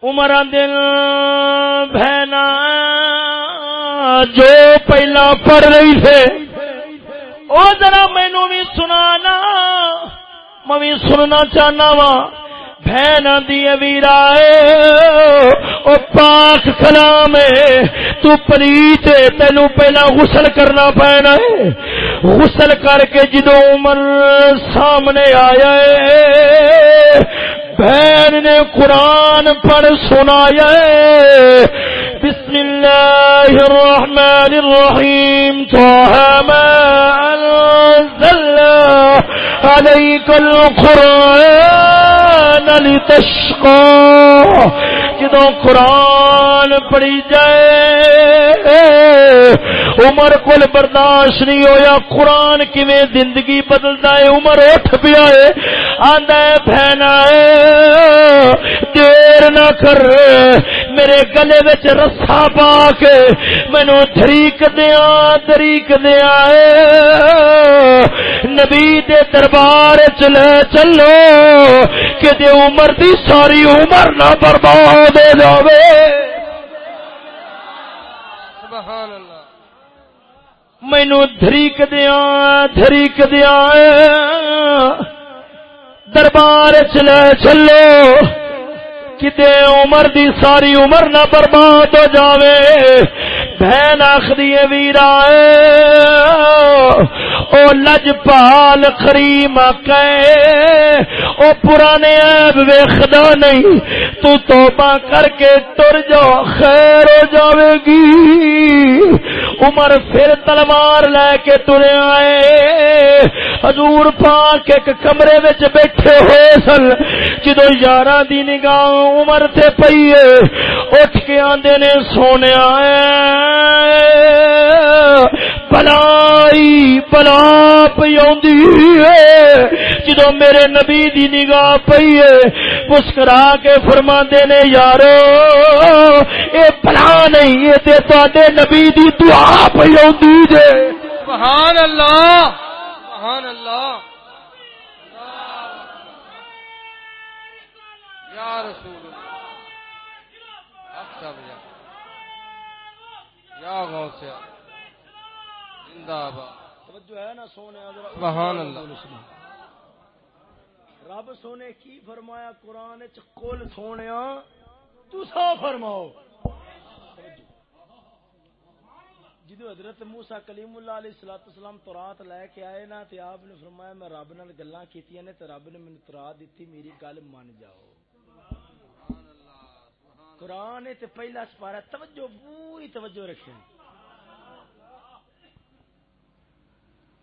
عمر دن بہنا، جو پہلا پڑھ رہی سے او ذرا مینو بھی سنا میں بھی سننا چاہنا وا بہن دی ویرا او پاک کلام تو پلیت تینو پہلا غسل کرنا پینا ہے غسل کر کے جدو عمر سامنے آیا ہے بہن نے قرآن پڑھ سنایا ہے بسم اللہ الرحمن الرحیم، توہا ما انزلنا عليك القرآن۔ لتشقى. جدو قرآن پڑھی جائے، عمر کل برداشت نہیں ہویا، قرآن کیویں زندگی بدلتا ہے؟ عمر اٹھ پیا ہے، آندا ہے بہنا دیر نہ کر، میرے گلے وچ رسا پا کے مینو دریک دیا دریک دیا نبی دے دربار چلے چلو کہ دے عمر دی ساری عمر نہ برباد ہو جاوے۔ سبحان اللہ۔ مینو دریک دیا دریک دیا دربار چلے چلو کدے عمر دی ساری عمر نہ برباد ہو جاوے۔ بہن آخری ویرا، او لج پال کریم او پرانے عیب ویخدا نہیں، تو توبہ کر کے ٹر جا، خیر ہو جاوے گی۔ عمر پھر تلوار لے کے ٹرے آئے۔ حضور پاک ایک کمرے وچ بیٹھے ہوئے سن، جدو یارہ دی نگاہ عمر تے پئیے، اٹھ کے آندے نے سونے آئے۔ بلائی، بلا پی جدو میرے نبی دی نگاہ پی مسکرا کے فرما نے یار اے بلا نہیں یہ تے نبی دی دعا پی جے۔ سبحان اللہ سبحان اللہ۔ یا رسول غوثیہ سبحان اللہ۔ رب سونے کی فرمایا قرآن کل سونے تسا فرماؤ۔ جدو حضرت موسا کلیم اللہ علیہ السلام اسلام تورات لے کے آئے نا تے آپ نے فرمایا میں رب نال گلاں کیتیاں نے تے رب نے مینوں تورات دتی میری گل من جاؤ۔ قرآن تے پہلا سپارہ، توجہ، پوری توجہ رکھیں۔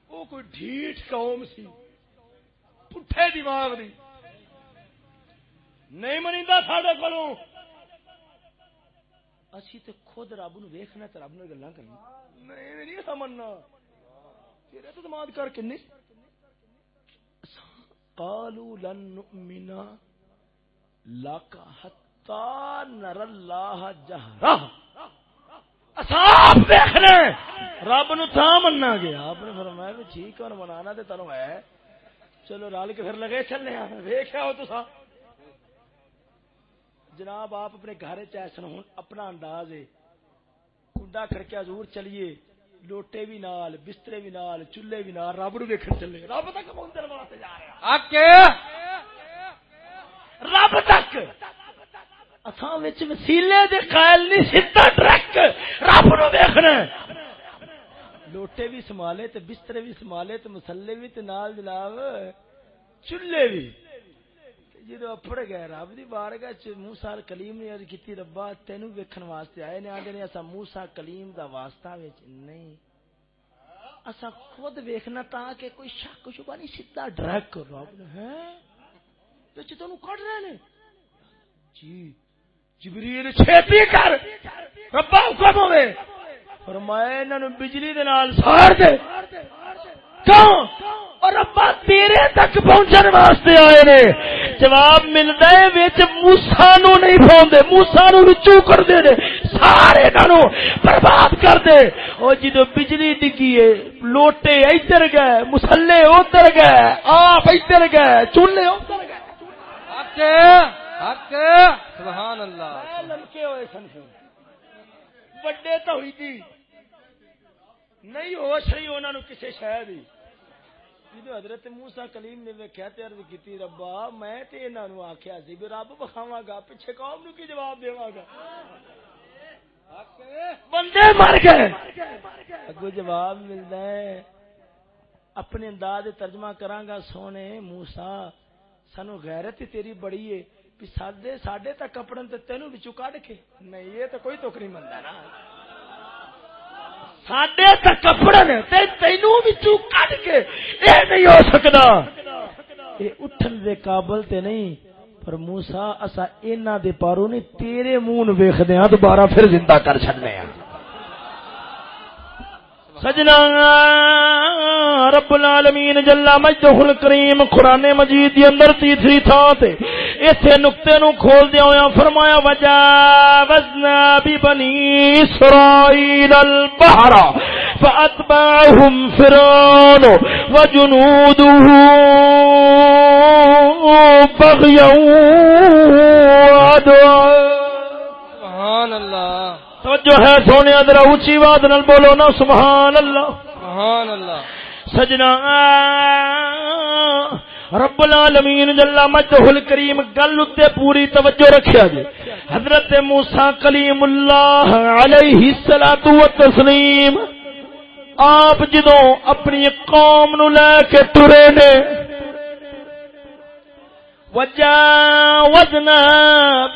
وہ کوئی ڈھیٹ قوم سی، پٹھے دماغ دی۔ نہیں منی سڈے کو اسی تے خود رب نو ویخنا تے رب نو گلا کرنی۔ نہیں نہیں سمجھنا تیرے تو دماغ کر کے نہیں قالوا لن نؤمن لك حتى نرى الله جهرا دیکھنے۔ رب نو تھا مننا گیا۔ آپ نے فرمایا بھی ٹھیک اور منانا تے تنو ہے۔ چلو رل کے پھر لگے چلنے ویخیا ہو تو جناب آپ اپنے گھر چیسن ہوں اپنا انداز ہے۔ کنڈا کھڑکیا حضور چلیے۔ لوٹے بھی نال بسترے بھی نال چولہے بھی نال رب نو ویکھن چلے۔ رب تک مندر واسطے جا رہا رب تک۔ وسیلے دے قائل نہیں، سیدھا ڈائریکٹ رب نو دیکھنا لوٹے بھی سنبھالے تے بسترے بھی سنبھالے تے مسلے بھی تے نال جناب چولہے بھی جدو اپڑ گئے، رب دی بارگاہ چ موسی کلیم نے عرض کیتی، ربا تینو ویکھن واسطے آئے نے، آندے نے اسا موسی کلیم دا واسطہ وچ نہیں۔ اسا خود ویکھنا تا کہ کوئی شک شبہ نہیں، سیدھا ڈائریکٹ رب نے ہیں تے تینو کڈ رہے نے۔ جی۔ جبریل چھیتی کر، ربا حکم ہوئے۔ فرمایا انہاں نو بجلی دے نال سار دے۔ کیوں؟ اور ربا تیرے تک پہنچن واسطے آئے نے۔ جواب ملدا ہے وچ موسی نو نہیں پھوندے، موسی نو وچوں کر دے نے۔ سارے نو برباد کر دے۔ او جدو بجلی ڈگی ہے، لوٹے ادھر گئے، مسلے ادھر گئے، آپ ادھر گئے، چولہے ادھر گئے۔ سبحان اللہ. لمکے ہوئے سن وڈے تو ہوئی تھی نہیں ہوش رہی انہوں نے کسی شہر جدو حضرت موسا کلیم نے ویکیا ترد کی ربا میں تے آخیا سی بھی رب بخاوا گا پیچھے قوم نو کی جواب دے گا۔ بندے مر گئے۔ اگو جواب ملتا ہے اپنے انداز ترجمہ کرانگا سونے موسا سانو غیرت تیری بڑی ہے۔ سڈے سڈے تک تینوں بچوں کڈ کے؟ نہیں یہ کوئی منتا نا تک تینوں بچوں کڈ کے؟ نہیں ہو سکتا یہ اٹھن دے قابل تے نہیں۔ پر موسا اصا اینا دے پارو نہیں تیرے منہ ویخدے ہاں دوبارہ پھر زندہ کر چڑنے ہاں۔ سجنا رب العالمین جلا مجدہ الکریم قرآن مجید دی اندر تیسری تھا تے اسے نقطے نو کھول دیا ہویا، فرمایا وجاوزنا بی بنی اسرائیل البحر فاتبعهم فرعون وجنوده بغيا وعدوا سبحان اللہ. توجہ ہے سونے ادھر اونچی بات نال بولو نا سبحان اللہ۔ سبحان اللہ۔ سجنا رب العالمین جل مجدہ الکریم گل تے پوری توجہ رکھیا جی۔ حضرت موسی کلیم اللہ علیہ الصلوۃ والتسلیم آپ جدوں اپنی قوم نو لے کے ٹرے نے وجاوزنا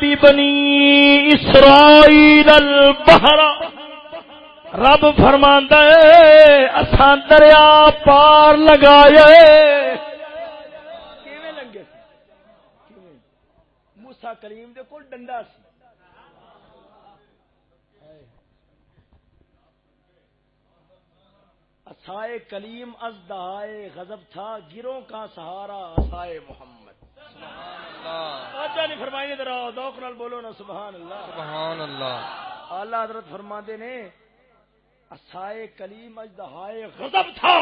ببنی اسرائیل البحر۔ رب فرماندا ہے، اساں دریا پار لگائے۔ موسا کلیم دے کول ڈنڈا سی۔ اسائے کلیم از دہائے غضب تھا گروں کا سہارا اسائے محمد۔ آجا نہیں فرمائیے ذرا دوک نال بولو نا سبحان اللہ۔ سبحان اللہ۔ اعلی حضرت فرما دے نے اسائے کلیم غضب تھا۔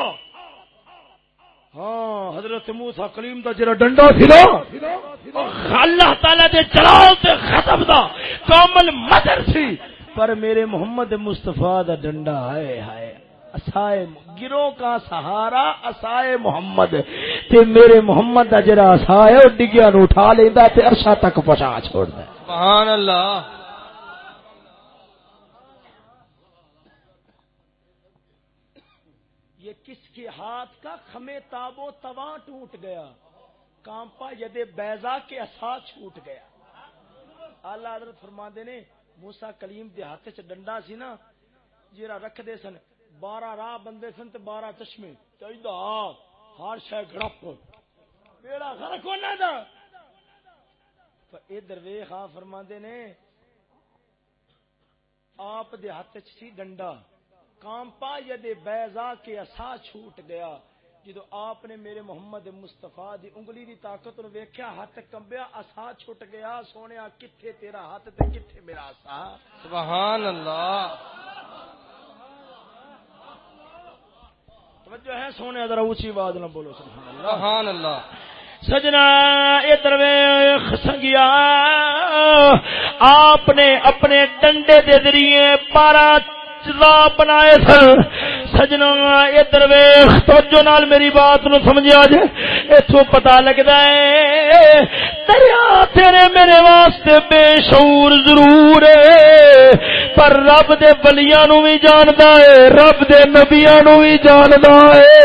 ہاں حضرت موسا کلیم دا جرا ڈنڈا نا اللہ تعالی دے جلال تے ختم دا کامل مدر سی۔ پر میرے محمد مصطفیٰ دا ڈنڈا ہائے ہائے۔ اسائے گروہ کا سہارا اسائے محمد۔ تے میرے محمد دا جرا اسائے او ڈگیا نو اٹھا لیندا تے عرشا تک پہنچا چھوڑدا سبحان اللہ۔ یہ کس کے ہاتھ کا خمے تابو توا ٹوٹ گیا؟ کامپا ید بیزا کے اصا چھوٹ گیا۔ آلہ حضرت فرما نے موسا کلیم دے ہاتھ چ ڈنڈا سی نا جیرا رکھ دے سن بارہ راہ بندے سن تے بارہ چشمے چاہیے ہر شہ گڑپ بیڑا غرق ہونا دا؟ ادھر ویخ، آ فرما نے، آپ دے ہاتھ چ سی ڈنڈا۔ کامپا ید بیزا کے اصا چھوٹ گیا۔ جدو آپ نے میرے محمد مستفا دی انگلی دی طاقت نو ویکھیا ہاتھ کمبیا اصا چھٹ گیا۔ سونے کتھے تیرا ہاتھ تے کتھے میرا اصا سبحان اللہ۔ توجہ ہے سونے ذرا اونچی آواز نہ بولو سبحان اللہ۔ سبحان اللہ۔ سجنا ادھر سنگیا آپ نے اپنے ڈنڈے دے ذریعے بارہ بنائے سن۔ سجنا ادھر ویخ توجہ نال میری بات نو سمجھا جے۔ اتو پتا لگتا ہے دریا تیرے میرے واسطے بے شعور ضرور ہے۔ پر رب دے بلیاں نو بھی جاندا ہے رب دے نبیاں نو بھی جاندا ہے۔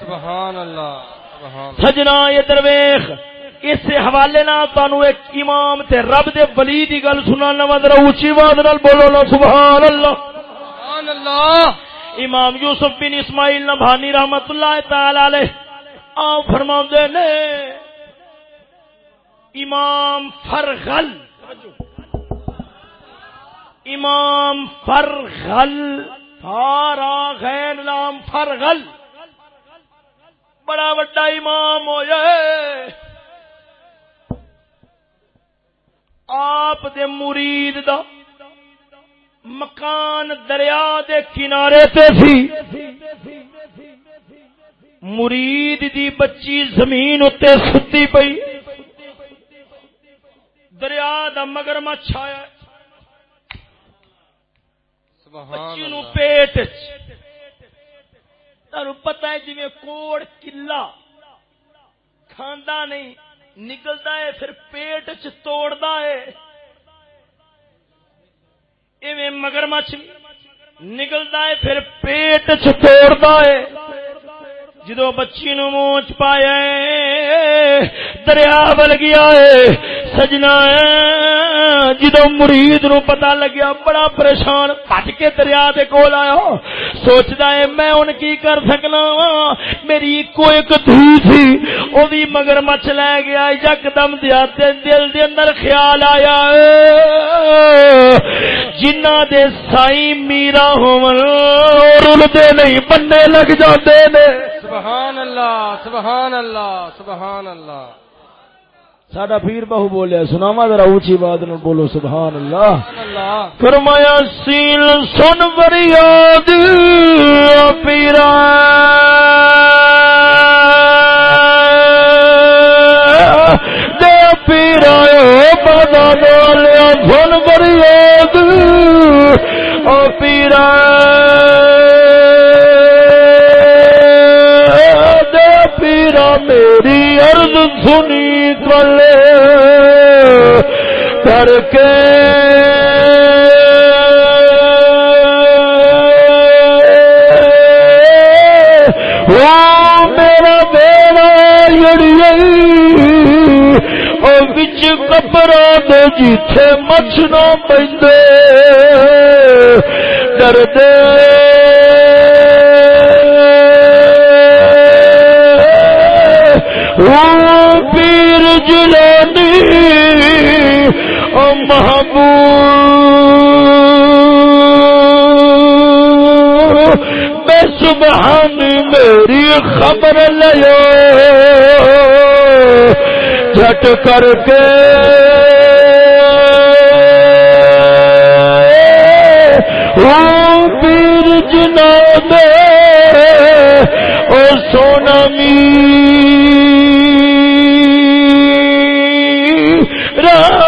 سبحان اللہ سبحان سجنا ادھر ویخ۔ اس حوالے نال تانوں ایک امام تے رب دے ولی دی گل سنانا ذرا اونچی آواز نال بولو نا سبحان اللہ۔ سبحان اللہ۔ امام یوسف بن اسماعیل نبھانی رحمت اللہ تعالی علیہ۔ آ فرماندے نے، امام فرغل۔ امام فرغل فارا غین نام فرغل۔ بڑا بڑا امام ہویا ہے آپ دے مرید دا مکان دریا دے کنارے تے سی۔ مرید دی بچی زمین اتے ستی پئی۔ دریا دا مگر مچھ آیا بچی نو پیٹ تہن پتا ہے جی کوڑ کلا کھانا نہیں نکلتا ہے پھر پیٹ چ توڑتا ہے۔ ایویں مگر مچھ نکلتا ہے، پھر پیٹ چوڑتا ہے۔ جدو بچی نو منہ چ پایا دریا بل گیا ہے، سجنا جدو مرید نو پتا لگیا، بڑا پریشان پٹ کے دریا دے کول آیا۔ سوچدا ہے، میں ہن کی کر سکنا وا میری ایکو ایک دھی سی، او دی مگر مچھ لے گیا، یکدم دیا تے دل دے اندر خیال آیا۔ جنہ دے سائی میرا ہون اور نہیں، بننے لگ جاندے نے۔ سبحان اللہ سبحان اللہ سبحان اللہ۔ ساڈا پیر بہو بولیا سناوا ذرا اونچی بات نہ بولو سبحان اللہ فرمایا، سیل سن فریاد پیرا۔ دے پیرا پتا ڈالیا سن فریاد، او پیرا۔ دے پیرا میرا سنی کل کر کے۔ میرا بیڑا جڑی بچ کپڑا دے جیتے مچھنا پہ ڈر دے پیر جلانی محبوب بے سبحانی میری خبر لو جھٹ کر کے پیر جنا دے او سونا می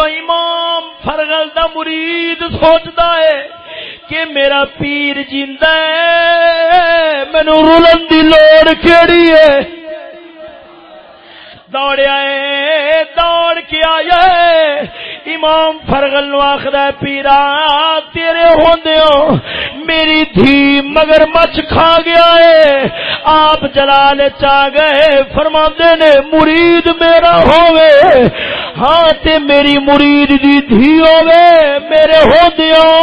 جدو امام فرغل دا مرید سوچتا ہے کہ میرا پیر جیندا ہے، مینو رولن دی لوڑ کیڑی ہے؟ دوڑیا ہے دوڑ کے آیا امام فرغل نو آخر پیرا، تیرے ہوندے میری دھی مگر مچ کھا گیا ہے۔ آپ جلال چا گئے فرما نے، مرید میرا ہوئے ہاں تے میری مرید دی دھی ہوئے میرے ہوندیوں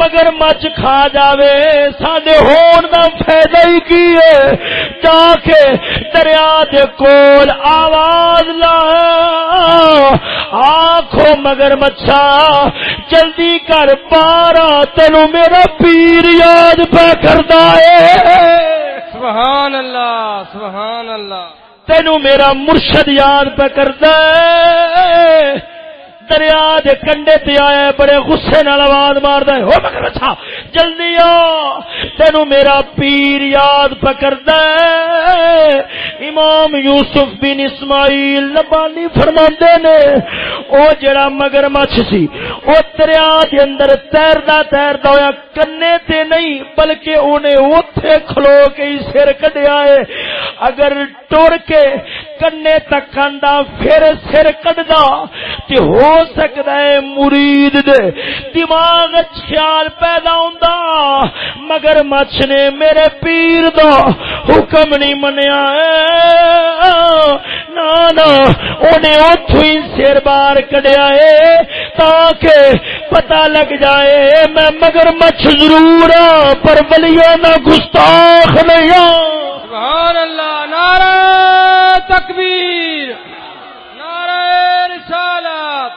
مگر مچ کھا جاوے، ساڈے ہون دا فائدہ ہی کی ہے؟ کے دریا دے کول آواز لا آخو مگر مچھا، جلدی کر پارا تینو میرا پیر یاد پہ کرتا ہے سبحان اللہ سبحان اللہ۔ تینو میرا مرشد یاد پہ کرتا ہے دریا دے کنڈے تے آئے بڑے غصے نال آواز ماردا ہے، ہو مگر اچھا جلدی آ، تینو میرا پیر یاد پکڑدا ہے۔ امام یوسف بن اسماعیل نبانی فرماندے نے، او جڑا مگر مچھ سی، او دریا دے اندر تیردا تیردا ہویا، کنے تے نہیں، بلکہ اونے اوتھے کھلو کے ہی سر کڈیا ہے۔ اگر ٹر کے کنے تک آندا، پھر سر کڈدا۔ تے ہو سکتا ہے مرید دے۔ دماغ خیال پیدا ہوندا۔ مگر مچھ نے میرے پیر دا حکم نہیں منیا۔ نا انہیں اتو ہی سر بار کڈیا ہے تاکہ پتا لگ جائے میں مگر مچھ ضرور ہاں پر بلیا نہ گستاخ نہیں ہوں سبحان اللہ، نعرہ! تکبیر۔ نعرہ رسالت،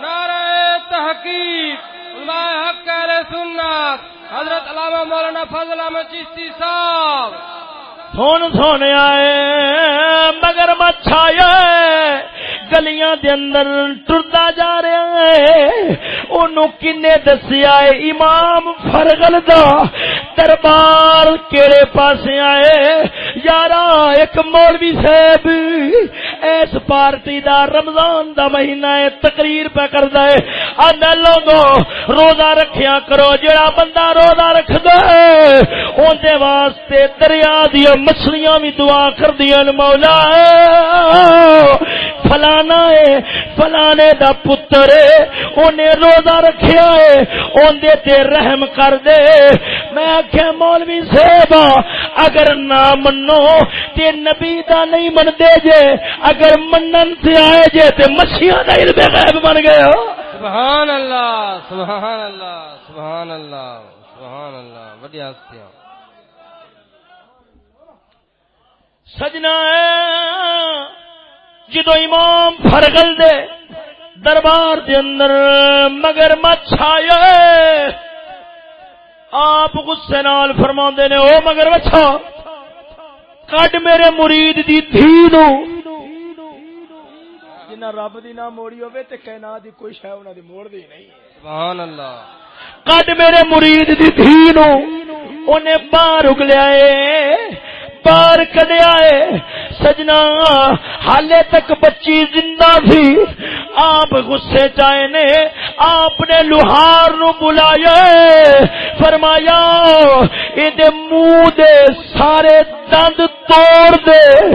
نعرہ تحقیق، علماء حق، اہل سنت، حضرت علامہ مولانا فضل احمد چشتی صاحب۔ سون سونے آئے، مگر مچھایا گلیاں دے اندر ٹردا جا رہا ہے۔ اونوں کنے دسیا ہے، امام فرغل دا دربار کیڑے پاسے آئے۔ یارا، ایک مولوی صاحب اس پارٹی دا رمضان دا مہینہ ہے، تقریر پہ کردا ہے۔ انا لوگو، روزہ رکھیا کرو جڑا بندہ روزہ رکھدا ہے، اون دے واسطے دریا دی مچھلیاں بھی دعا کردیاں مولا، فلاں فلانا ہے، فلانے دا پتر ہے، انہیں روزہ رکھیا ہے اندے تے رحم کر دے۔ میں آخیا مولوی صاحب، اگر نہ منو تے نبی دا نہیں من دے جے، اگر منن سے آئے جے تے مچھیاں دا علم غیب بن گئے ہو سبحان اللہ سبحان اللہ سبحان اللہ سبحان اللہ بڑی ہستیاں۔ سجنا ہے۔ جدو امام فرغل دے دربار دے اندر مگر مچھ آئے آپ غصے نال فرما نے او مگر مچھا کڈ میرے مرید دی دھی نو۔ جنہ رب دی نہ موڑی ہوے تے کائنات دی کوئی شے انہاں دی موڑ دی نہیں سبحان اللہ۔ کڈ میرے مرید دی دھی نو۔ اونے باہر اگلیا اے باہر کڈیا اے سجنا، حالے تک بچی زندہ تھی۔ آپ غصے چائے نے آپ نے لوہار نو بلایا فرمایا یہ منہ دے سارے دند توڑ دے۔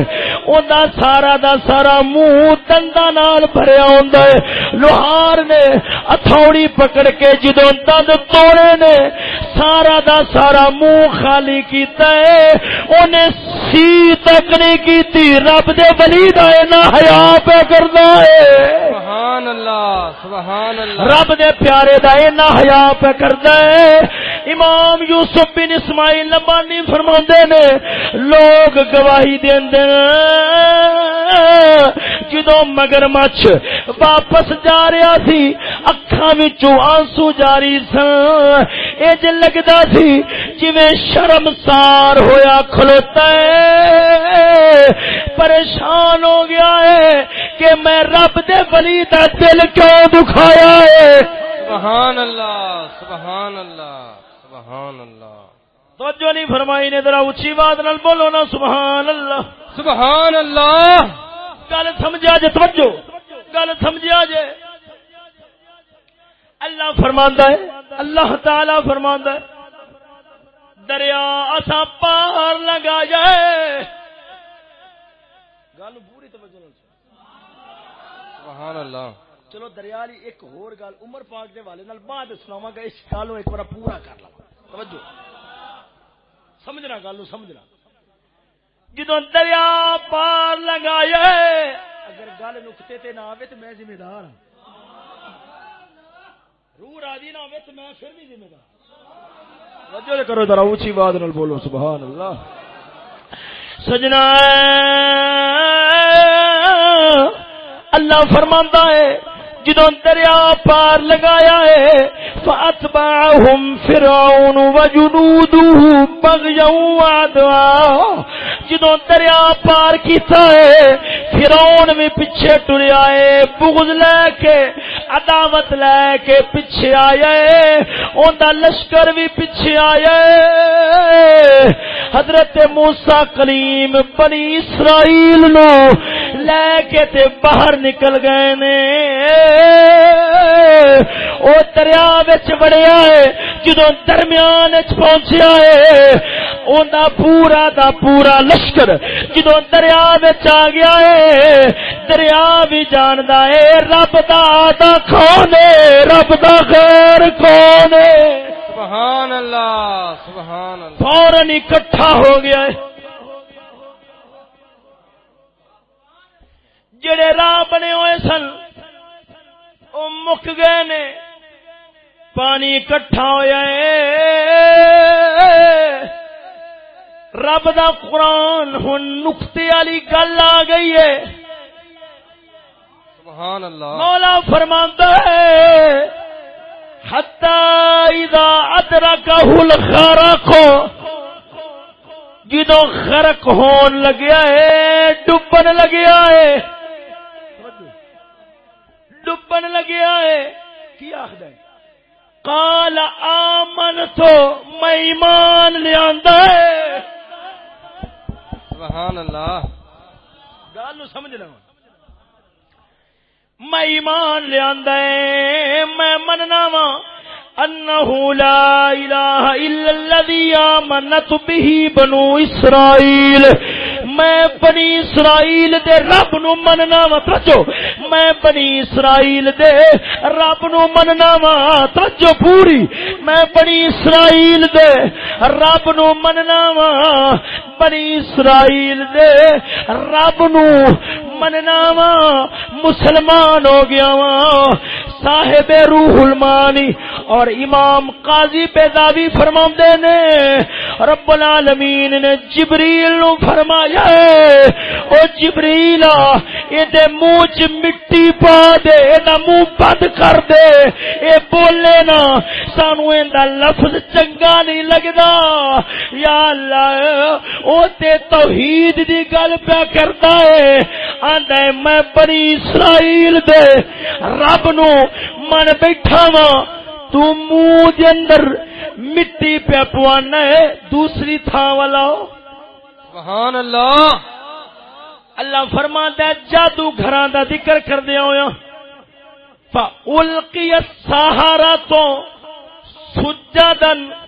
اوندا سارا دا سارا منہ دندا نال بھریا ہوندا ہے۔ لوہار نے اتھوڑی پکڑ کے جدوں دند توڑے نے، سارا دا سارا منہ خالی کیتا ہے۔ اونے سی تک نہیں کیتا۔ کیتی رب دے ولی دا اینا حیا پہ کردا ہے سبحان اللہ سبحان اللہ۔ رب دے پیارے دا اینا حیا پہ کردا ہے امام یوسف بن اسماعیل نبانی فرماندے نے لوگ گواہی دیندے جدو مگر مچھ واپس جا رہا سی اکھاں وچوں آنسو جاری سن اج لگدا سی جویں شرمسار ہویا کھلوتا ہے۔ پریشان ہو گیا ہے کہ میں رب دے ولی دا دل کیوں دکھایا ہے؟ سبحان اللہ سبحان اللہ سبحان اللہ۔ توجہ نہیں فرمائی نے ذرا اونچی بات نال بولو نا سبحان اللہ۔ سبحان اللہ۔ گل سمجھا جے توجہ۔ گل سمجھا جے۔ اللہ فرماندا ہے اللہ تعالی فرماندا ہے۔ دریا اسا پار لگا جائے۔ گل پوری توجہ نال سبحان اللہ۔ چلو دریا والی ایک ہور گل عمر پاک دے والے نال بعد سناواں گا اس گل ایک بار پورا کر لواں۔ توجہ۔ سمجھنا گل نو سمجھنا۔ جدو دریا پار لگایا اگر گل نقطے تے نہ آوے تو میں ذمہ دار ہوں روح راضی نہ ہوے تو میں پھر بھی ذمہ دار توجہ کرو ذرا اونچی آواز نال بولو سبحان اللہ۔ سجنا اللہ فرماندا ہے، جدوں دریا پار لگایا ہے فاتبعهم فرعون وجنوده بغيا وعدوا۔ جدوں دریا پار کیتا ہے، فرعون بھی پیچھے ٹریا ہے، بغض لے کے عداوت لے کے پیچھے آیا ہے اوندا لشکر بھی پیچھے آیا حضرت موسی کلیم بنی اسرائیل نو لے کے تے باہر نکل گئے نے۔ او دریا وچ وڑیا ہے جدوں درمیان وچ پہنچیا ہے اوندا پورا دا پورا لشکر جدوں دریا وچ آ گیا ہے، دریا بھی جاندا ہے، رب دا آدھا کون ہے رب دا غیر کون ہے سبحان اللہ سبحان اللہ۔ فوراً اکٹھا ہو گیا۔ ہے جڑے راہ بنے ہوئے سن وہ مک گئے نے۔ پانی اکٹھا ہوا رب دا قرآن ہن نقطے والی گل آ گئی ہے۔ سبحان اللہ۔ مولا فرماندا ہے حتا اذا الغرق جدو غرق ہون لگیا ہے ڈبن لگیا ہے۔ ڈبن لگیا ہے۔ کی آخد ہے؟ کال آمن تو میں ایمان لیا ہے۔ سبحان اللہ۔ گل سمجھ لو میں ایمان لیا میں مننا وا انه لا اله الا الذي امنت به بنو اسرائيل میں بنی اسرائیل دے رب نو مننا وا توجہ میں بنی اسرائیل دے رب نو مننا وا توجہ پوری۔ میں بنی اسرائیل دے رب نو مننا وا بنی اسرائیل دے رب نو مننا وا مسلمان ہو گیا وا صاحب روح المانی اور امام قاضی پیداوی فرما نے، رب العالمین نے جبریل نو فرمایا او جبریل یہ منہ چ مٹی پا دے یہ منہ بند کر دے۔ اے بولے نا، سانو لفظ چنگا نہیں لگتا یا اللہ، او تے توحید دی گل پیا کرتا ہے۔ آندا ہے، میں بنی اسرائیل دے رب نو من بیٹھا وا تو منہ دے اندر مٹی پیا پوانا ہے دوسری تھا والا سبحان اللہ۔ اللہ فرما ہے جادو گھراں دا ذکر کر دیا ہویا فَأُلْقِيَ السَّحَرَةُ سُجَّدًا۔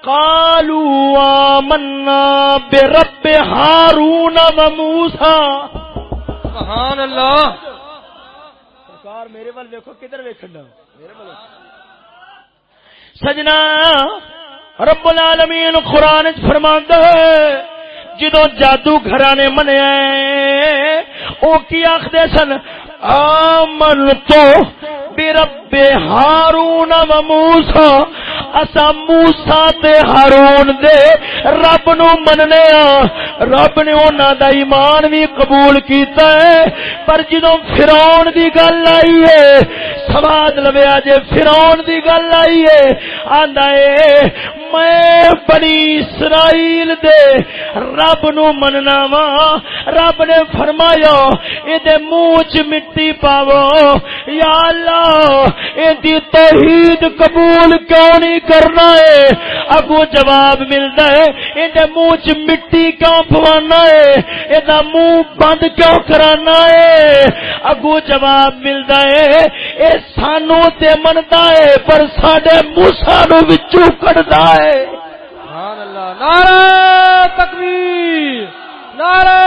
قَالُوا آمَنَّا بِرَبِّ هَارُونَ وَمُوسَى۔ سبحان اللہ۔ سرکار میرے ول دیکھو کدھر ویکھنا؟ میرے ول سجنا رب العالمین قرآن فرماندا ہے جدو جادو گھرانے منیا او کی آخدے سن آمن تو برب ہارون و موسا اسا موسا تے ہارون دے رب نو مننے رب نے انہاں دا ایمان بھی قبول کیتا ہے۔ پر جدوں فرعون دی گل آئی ہے، سواد لویا جے فرعون دی گل آئی ہے، آندا اے میں بنی اسرائیل دے رب نو مننا وا۔ رب نے فرمایا اے دے منہ چ مٹی پاو۔ یا اللہ اے دی توحید قبول کیوں نہیں کرنا ہے؟ اگو جواب ملدا ہے اے دے منہ چ مٹی کیوں پوانا ہے؟ اے دا منہ بند کیوں کرانا ہے؟ اگو جواب ملدا ہے، اے سانو تے مندا ہے، پر ساڈے موسی نو وچوں کڈدا ہے۔ سبحان اللہ۔ نعرہ تکبیر، نعرہ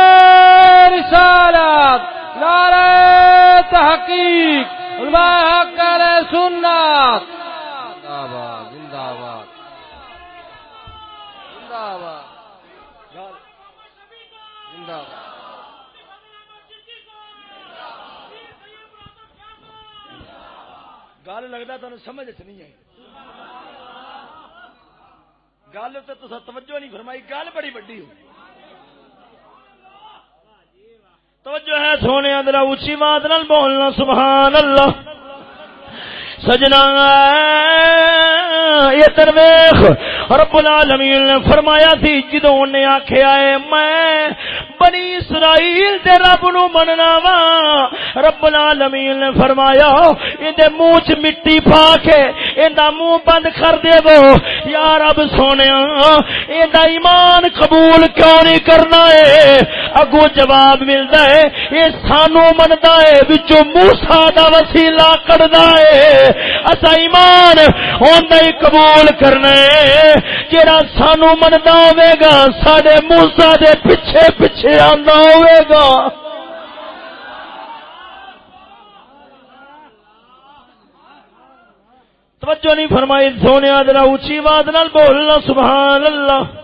رسالت، نعرہ تحقیق، علماء حق علیہ سنت۔ زندہ باد زندہ باد زندہ باد زندہ باد گل لگتا تمہیں سمجھ نہیں آئی۔ گل تو تصا توجہ نہیں فرمائی، گل بڑی وڈی ہو۔ توجہ ہے سونے اندر اچھی بات نال بولنا، سبحان اللہ۔ سجنا یہ درویخ رب العالمین نے فرمایا تھی جدو نے آخیا ہے، میں بنی اسرائیل دے رب نو مننا وا۔ رب العالمین نے فرمایا یہ منہ چ مٹی پا کے یہ منہ بند کر دے دو یا رب سونے یہ ایمان قبول کیوں نہیں کرنا ہے؟ اگو جواب ملتا ہے یہ سانو منتا ہے بچوں موسا دا وسیلہ کڑدا ہے۔ اصا ایمان ہوندا ہی قبول کرنا ہے۔ جڑا سانو مندا ہوے گا، ساڈے موسی دے پیچھے پیچھے پیچھے آندا ہوئے گا۔ توجہ نہیں فرمائی سونے ذرا اچھی آواز نال بولنا، سبحان اللہ۔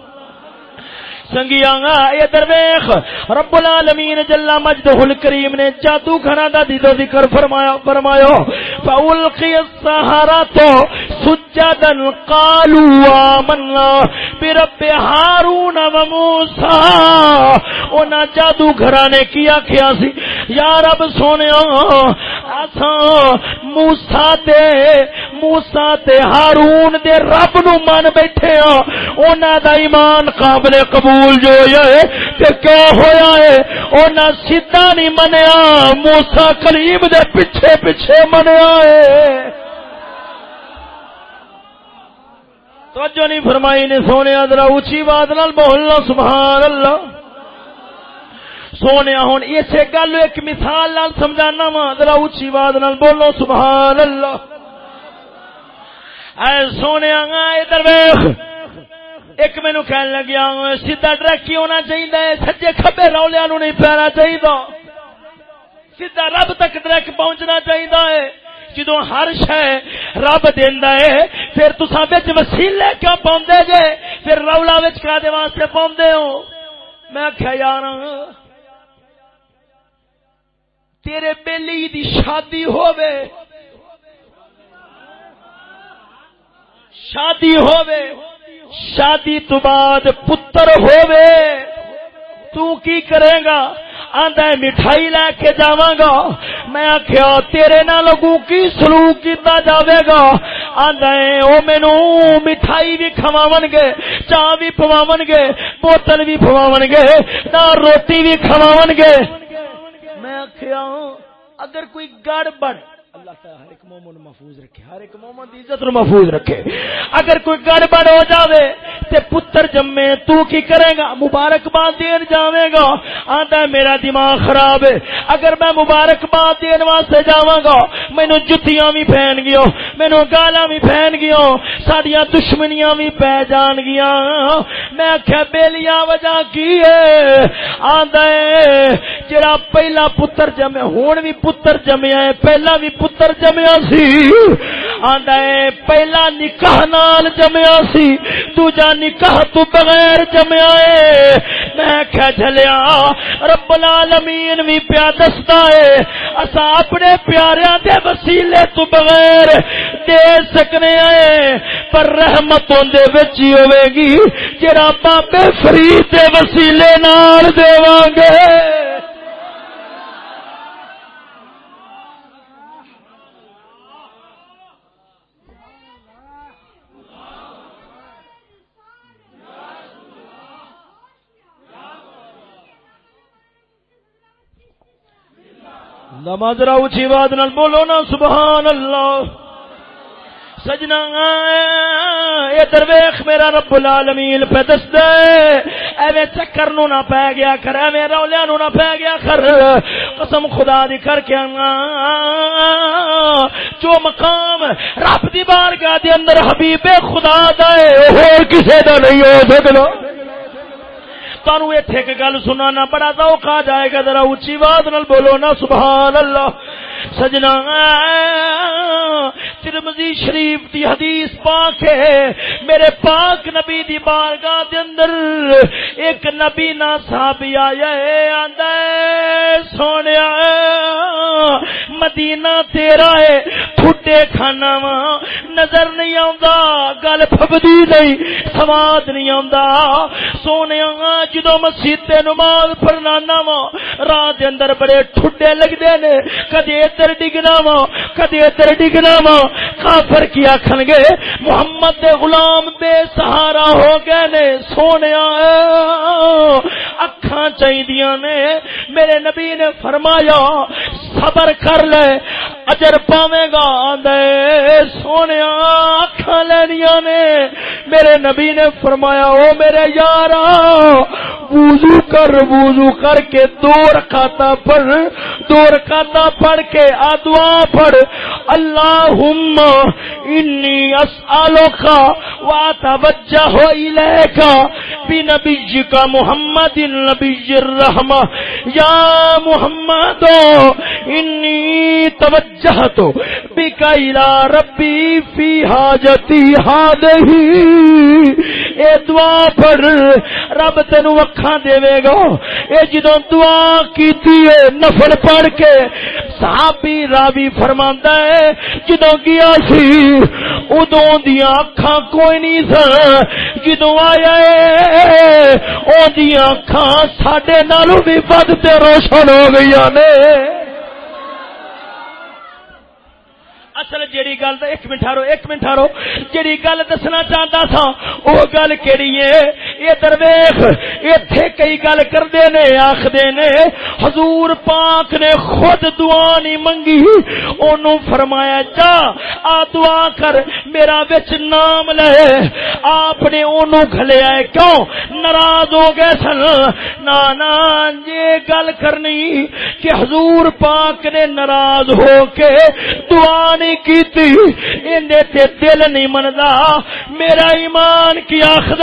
سنگیا اے درویخ رب العالمین جل مجدہ الکریم نے جادو گھنا دا دید و ذکر فرمایا فرمایا فاولقی السحرات سجدا قالوا آمنا برب ہارون و موسی اونا جادو گھرانے کیا کیا سی؟ یا رب سونے اساں موسی تے موسی تے ہارون دے رب نو من بیٹھے ہاں۔ اونا دا ایمان قابل قبول قبول جو ہے تے کیا ہویا ہے؟ او سیدھا نہیں منیا، موسی کلیم دے پیچھے پیچھے منیا ہے۔ توجہ نہیں فرمائی نے سونے، ذرا اونچی بات نال بولنا، سبحان اللہ۔ سونے ہوں اسے گل ایک مثال نال سمجھانا وا، ذرا اونچی بات نال بولو سبحان اللہ۔ اے سونے ادھر ویکھ۔ ایک مینو کہن لگیا سیدا ٹریک کی ہونا چاہیے سجے کبے رولیا نو نہیں پینا چاہیے سیدا رب تک ٹریک پہنچنا چاہیے جدو ہر شہ رب دینا ہے، پھر تسا بچ وسیلے کیوں پاؤں جے؟ پھر رولا بچ کا دے واسطے پاؤں ہو؟ میں آخیا یار تیرے بیلی دی شادی ہووے۔ شادی ہووے۔ شادی تو بعد پتر ہووے، تو کی کرے گا؟ آندا ہے، مٹھائی لے کے جاواں گا۔ میں آکھیا، تیرے نال لگوں کی سلوک کیتا جاوے گا؟ آندا ہے، او مینوں مٹھائی بھی کھواون گے چاہ بھی پواون گے، بوتل بھی پواون گے، نہ روٹی بھی کھواون گے۔ میں آکھیا، اگر کوئی گڑبڑ اللہ تعالی ہر ایک مومن محفوظ رکھے، ہر ایک مومن دی عزت نو محفوظ رکھے۔ اگر کوئی گڑبڑ ہو جاوے تے پتر جمے، تو کی کرے گا؟ مبارکباد دین جاوے گا۔ آندا میرا دماغ خراب ہے۔ اگر میں مبارکباد دین واسطے جاواں گا، مینوں جتیاں بھی پھین گیو مینوں گالاں بھی پھین گیو ساڈیاں دشمنیاں بھی پہ جان گیاں۔ میں آکھیا، بیلیاں وجہ کی ہے؟ آندا ہے، جڑا پہلا پتر جمے ہن بھی پتر جمیا ہے پہلا بھی پتر جمیا سی۔ آندا ہے، پہلا نکاح نال جمیا سی، دوجا نکاح تو بغیر جمیا ہے۔ میں کہ جھلیا، رب العالمین بھی پیا دستا ہے۔ اسا اپنے پیاریاں دے وسیلے تو بغیر دے سکنے ہیں پر رحمت دے وچ ہی ہوے گی، جڑا بابے فرید دے وسیلے نال دیواں گے۔ نماز را اچھی بات نال بولو نا، سبحان اللہ۔ سجنا، اے درویخ میرا رب العالمین، پہ دس ایویں چکر نو نہ پہ گیا کر، ایویں رولیا نو نہ پہ گیا کر۔ قسم خدا دی کر کے جو مقام رب دی بارگاہ دے اندر حبیب خدا دا ہے، اور کسے دا نہیں ہو سکتا تانوں ایتھے ایک گل سنانا، بڑا ذوق آ جائے گا، ذرا اونچی آواز نال بولو نا، سبحان اللہ۔ سجنا ترمزی شریف دی حدیث پاک ہے۔ میرے پاک نبی دی بارگاہ دے اندر ایک نبی نا صاحب آیا ہے، آندا ہے سونیا مدینہ تیرا ہے ٹھٹے کھانا وا۔ نظر نہیں آوندا، گل پھبدی نہیں، سواد نہیں آوندا۔ سونیا جدو مسجد تے نماز پڑھنا وا رات دے اندر بڑے ٹھڈے لگدے نے۔ کدی ادھر ڈگنا وا کدی ادھر ڈگنا وا کافر کی آخن گے، محمد دے غلام بے سہارا ہو گئے نے، سونے اکھاں چاہیے نے۔ میرے نبی نے فرمایا، صبر کر لے، اجر پاوے گا دے سونے اکھاں لینیاں نے۔ میرے نبی نے فرمایا، او میرے یار وضو کر وضو کر کے دو رکھاتا پڑھ، دو رکھاتا پڑھ کے کے آدوا پڑھ اللہم انی اسالک واتوجہ الیک بنبی کا محمد النبی الرحمہ یا محمد انی توجہت بک الى ربی فی حاجتی ہادہی اے دعا پڑھ رب تینو اکھاں دے گا۔ اے جدوں دعا کیتی ہے نفل پڑھ کے صحابی راوی فرماندا ہے، جدوں گیا سی ادوں دیاں اکھاں کوئی نہیں سن جدوں آیا اے او دیاں اکھاں ساڈے نالوں بھی ود تے روشن ہو گئیاں نے۔ اصل جیڑی گل ایک منٹ ہارو، ایک منٹ ہارو۔ جیڑی گل دسنا چاہتا تھا وہ گل کیڑی ہے؟ یہ درویش ایتھے کئی گل کردے نے، آخدے نے، حضور پاک نے خود دعا نہیں منگی، اونوں فرمایا، جا، آ دعا کر، میرا وچ نام لے۔ آپ نے اونوں گھلیا ہے کیوں؟ ناراض ہو گئے سن۔ نا نا، یہ گل کرنی کہ حضور پاک نے ناراض ہو کے دعا نہیں کیتی اندے تے دل نہیں مندا۔ میرا ایمان کی آخد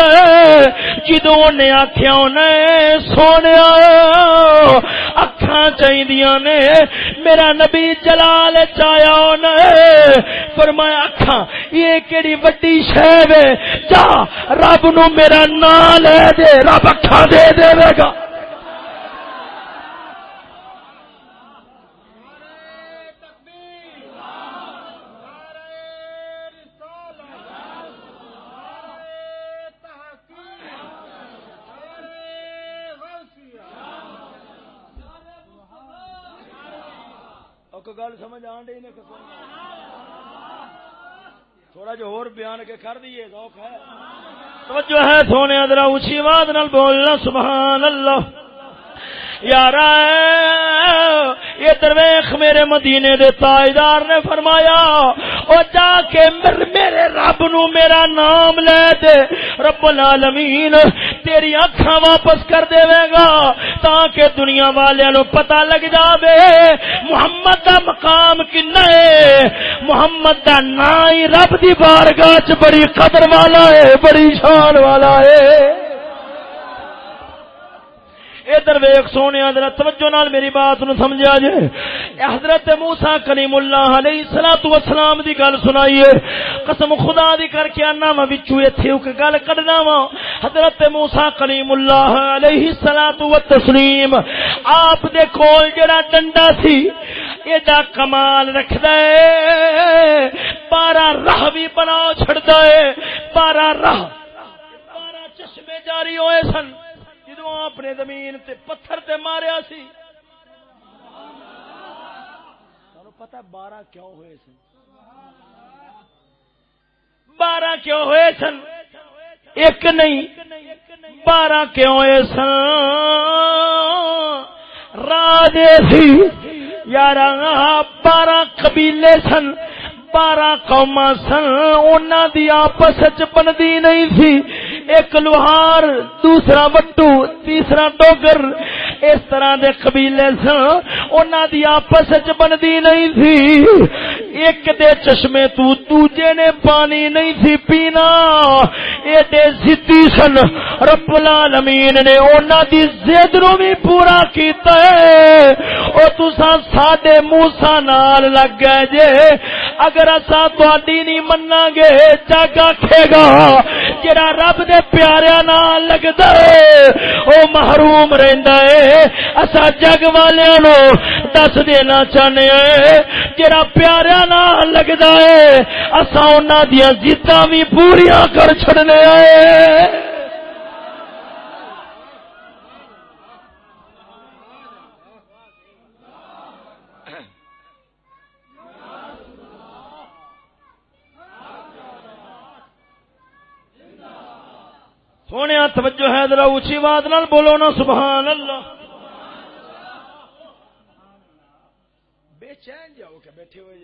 جدو نے آخیا انہیں سونے اکھا چاہیے نے میرا نبی جلال چایا انہیں۔ فرمایا اکھا یہ کیڑی وڈی شہ جا، رب نو میرا نام لے دے، رب اکھا دے دے گا۔ گل سمجھ آن ڈی نے تھوڑا جو اور بیان کے کر دیے ذوق ہے۔ توجہ ہے سونے ادرا اونچی آواز نال بولنا، سبحان اللہ۔ یار یہ درویخ میرے مدینے دے تاجدار نے فرمایا، او جا کے میرے رب نو میرا نام لے دے، رب العالمین تیری اکھاں واپس کر دے گا، تاکہ دنیا والے نو پتہ لگ جاوے، محمد دا مقام کنا ہے، محمد دا نام رب دی بارگاہ چ بڑی قدر والا ہے، بڑی شان والا ہے. ادھر ویک سونے ادھر توجہ نال میری بات نو سمجھا جے۔ حضرت موسی کلیم اللہ علیہ الصلوۃ والسلام دی گل سنائیے قسم خدا دی کر کے انا میں وچوں ایتھے ایک گل کڈنا وا حضرت موسی کلیم اللہ علیہ الصلوۃ والتسلیم، آپ دے کول جڑا ڈنڈا سی، ایڈا کمال رکھدا ہے بارہ راہ بھی بنا چھڑدا ہے بارہ راہ بارہ چشمے جاری ہوئے سن۔ اپنے زمین تے پتھر تے ماریا سی۔ پتا بارہ کیوں ہوئے سن؟ بارہ کیوں ہوئے سن؟ ایک نہیں، بارہ کیوں ہوئے سن؟ راجے سی یار بارہ قبیلے سن، بارہ قوما سن انہوں دی آپس بنتی نہیں سی۔ ایک لوہار دوسرا بٹو تیسرا ڈوگر اس طرح دے قبیلے سن انہوں دی آپس بنتی نہیں سی۔ ایک دے چشمے تو دوجے نے پانی نہیں سی پینا۔ اے دے زدی سن، رب العالمین نے انہوں دی زد نو بھی پورا کیتا ہے۔ او تسا ساڈے موسی نال لگ گئے جے۔ اگر اسا تہاڈی نہیں مننا گے جگ آکھے گا۔ جڑا رب دے پیاریا نال لگدا ہے، او محروم رہندا ہے۔ اسا جگ والیاں نو دس دینا چاہنے ہیں جڑا پیاریا نال لگدا ہے اسا انہاں دیاں ضداں وی پوریاں کر چھڑنے ہیں سونے توجہ ہے ذرا اونچی بات نال بولو نا سبحان اللہ بے چین جاؤ کہ بیٹھے ہوئے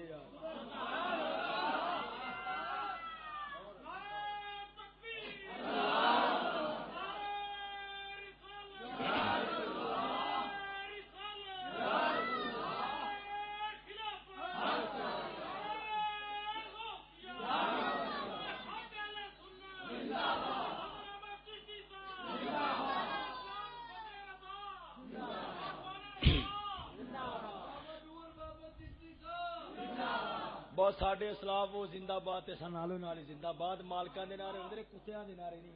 ساڈے اسلام وہ زندہ باد سنالو نال زندہ باد۔ مالکا دے نعرے ہوندے کتےاں دے نعرے نہیں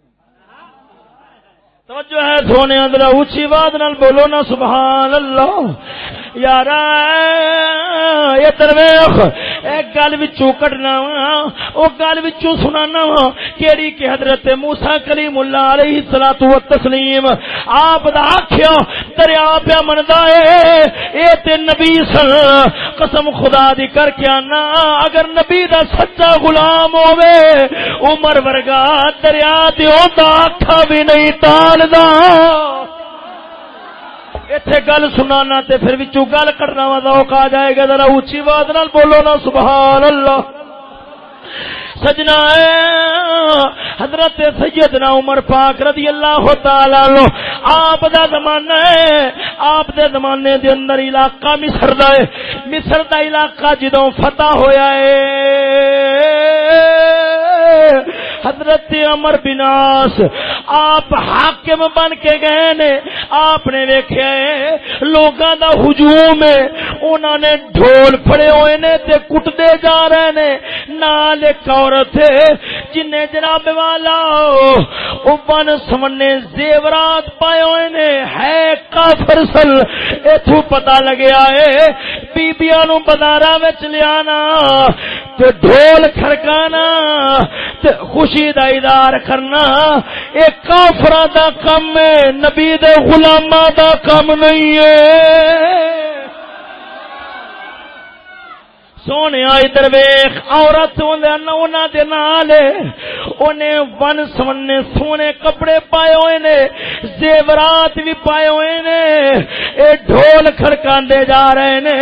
توجہ ہے سونے اندر، اونچی آواز نال بولو نا، سبحان اللہ۔ یارا، یہ ترویخ ایک گل وچوں کڈنا وا، او گل وچوں سنانا وا، کیڑی کہ حضرت موسی کلیم اللہ علیہ الصلوۃ والتسلیم آپ دا آکھیا دریا پیا مندا اے اے تے نبی سن، قسم خدا دی کر کے انا اگر نبی دا سچا غلام ہوے عمر ورگا دریا تے اوندا اکھا بھی نہیں تالدا ایتھے گل سنانا تے پھر وچوں گل کرنا وا ذوق آ جائے گا، ذرا اونچی آواز نال بولو نا سبحان اللہ سجنا حضرت سیدنا عمر پاک رضی اللہ تعالی عنہ، آپ دا زمانہ ہے۔ آپ دے زمانے دے اندر علاقہ مصر دا ہے۔ مصر دا علاقہ جدوں فتح ہویا ہے حضرت عمر بناس آپ حاکم بن کے گئے نے، آپ نے ویکھیا ہے، لوگاں دا ہجوم ہے، انہاں نے ڈھول پھڑے ہوئے نے تے کٹدے جا رہے نے۔ نال ایک عورت ہے جن جناب والا، او بن سمنے زیورات پائے ہوئے نے۔ ہے کافر سل ایتھوں پتہ لگیا ہے، بیبیاں نو بازاراں وچ لیانا تے ڈھول کھڑکانا، تے خوشی دا ادار کرنا، اے کافراں دا کم ہے، نبی دے غلاماں دا کم نہیں ہے۔ سونے ادھر ویخ عورت دے نال انہیں ون سمنے سونے کپڑے پائے ہوئے نے، زیورات بھی پائے ہوئے نے۔ اے ڈھول کھڑکاندے جا رہے نے۔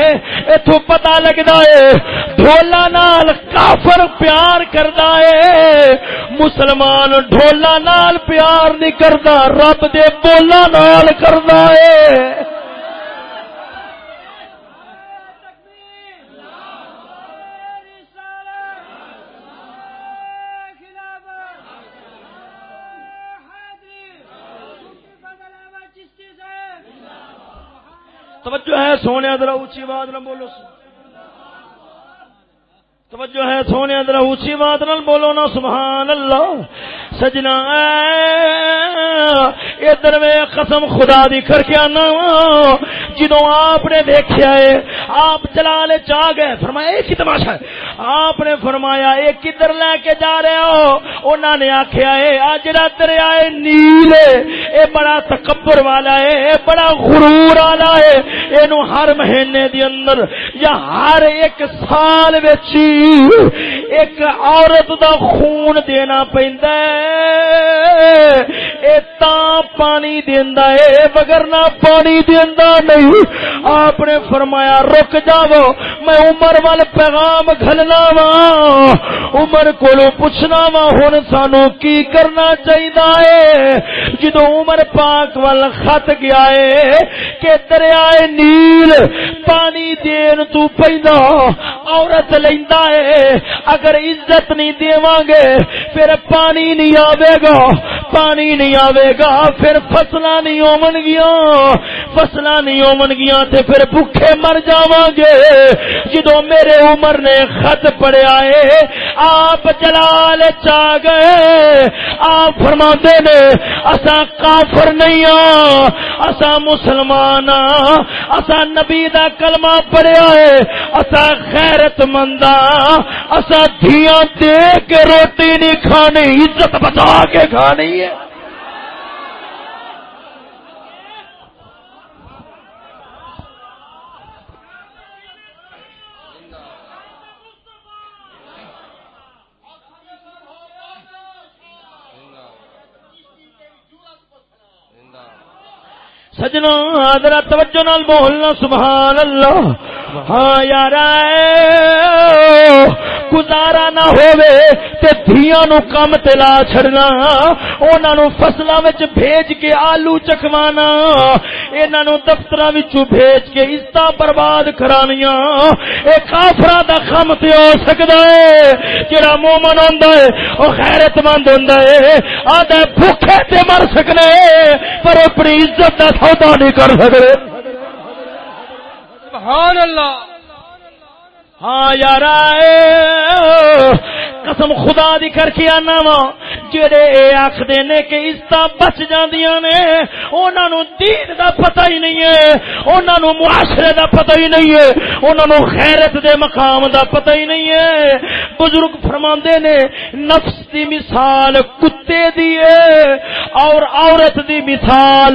اتو پتا لگتا ہے ڈھولا نال کافر پیار کردا ہے۔ مسلمان ڈھولا نال پیار نہیں کردا، رب دے بولا نال کردا ہے۔ توجہ ہے سونے ذرا اونچی آواز نہ بولو توجہ ہے سونے ذرا اونچی بات نہ بولو نا سبحان اللہ سجنا، ادھر میں قسم خدا دی کر کے آنا۔ جدو آپ نے دیکھا ہے، آپ چلا لے چاہ گئے۔ فرمایا، ایک ہی تماشا ہے۔ آپ نے فرمایا، ایک کدھر لے کے جا رہے ہو؟ انہوں نے آخیا ہے، آج دریا ہے نیل اے بڑا تکبر والا ہے، اے بڑا غرور والا ہے۔ یہ ہر مہینے دی اندر یا ہر ایک سال ایک عورت دا خون دینا پہندا ہے، اے تا پانی دیندا ہے وگرنہ پانی دیندا نہیں۔ آپ نے فرمایا، رک جاو میں عمر وال پیغام گھلنا وا۔ عمر کو پوچھنا وا ہوں سانو کی کرنا چاہیدا چاہیے جدو عمر پاک وال خط گیا ہے کہ دریائے نیل پانی دین تو پہنا عورت لیندا ہے اگر عزت نہیں دیواں گے، پھر پانی نہیں آوے گا۔ پانی نہیں آوے گا، پھر فصلہ نہیں ہومن گیا۔ فصلہ نہیں ہومن گیا تے پھر بھوکے مر جاواں گے۔ جدو میرے عمر نے خط پڑیا ہے آپ جلال چا گئے۔ آپ فرما نے اسا کافر نہیں ہاں اسا مسلمان ہاں اسا نبی دا کلمہ پڑیا ہے اسا خیرت مند اسا دھیاں دے کے روٹی نہیں کھانی عزت بتا کے کھانی ہے۔ سجنا آدرا توجہ نال بولنا سبحان اللہ ہاں یار گزارا نہ ہووے تے دھیاں نو کم تے لا چھڑنا۔ انہاں نو فصلاں وچ بھیج کے آلو چکوانا انہاں نو دفتراں وچوں بھیج کے عزت برباد کرانیاں۔ اے کافراں دا کم تے ہو سکدا ہے جڑا مومن ہوندا ہے او غیرت مند ہوندا ہے آدھے بھوکے تے مر سکنے، پر اپنی عزت دا سودا نہیں کر سکتے سبحان اللہ۔ ہاں یار قسم خدا دی کر کے آنا وا۔ جڑے آخر نے کہ عزت بچ جاندیاں نے، انہاں نو دین دا پتہ ہی نہیں ہے، انہاں نو معاشرے دا پتہ ہی نہیں ہے، انہاں نو خیرت دے مقام دا پتہ ہی نہیں ہے۔ بزرگ فرماندے نے، نفس دی مثال کتے دی ہے اور عورت دی مثال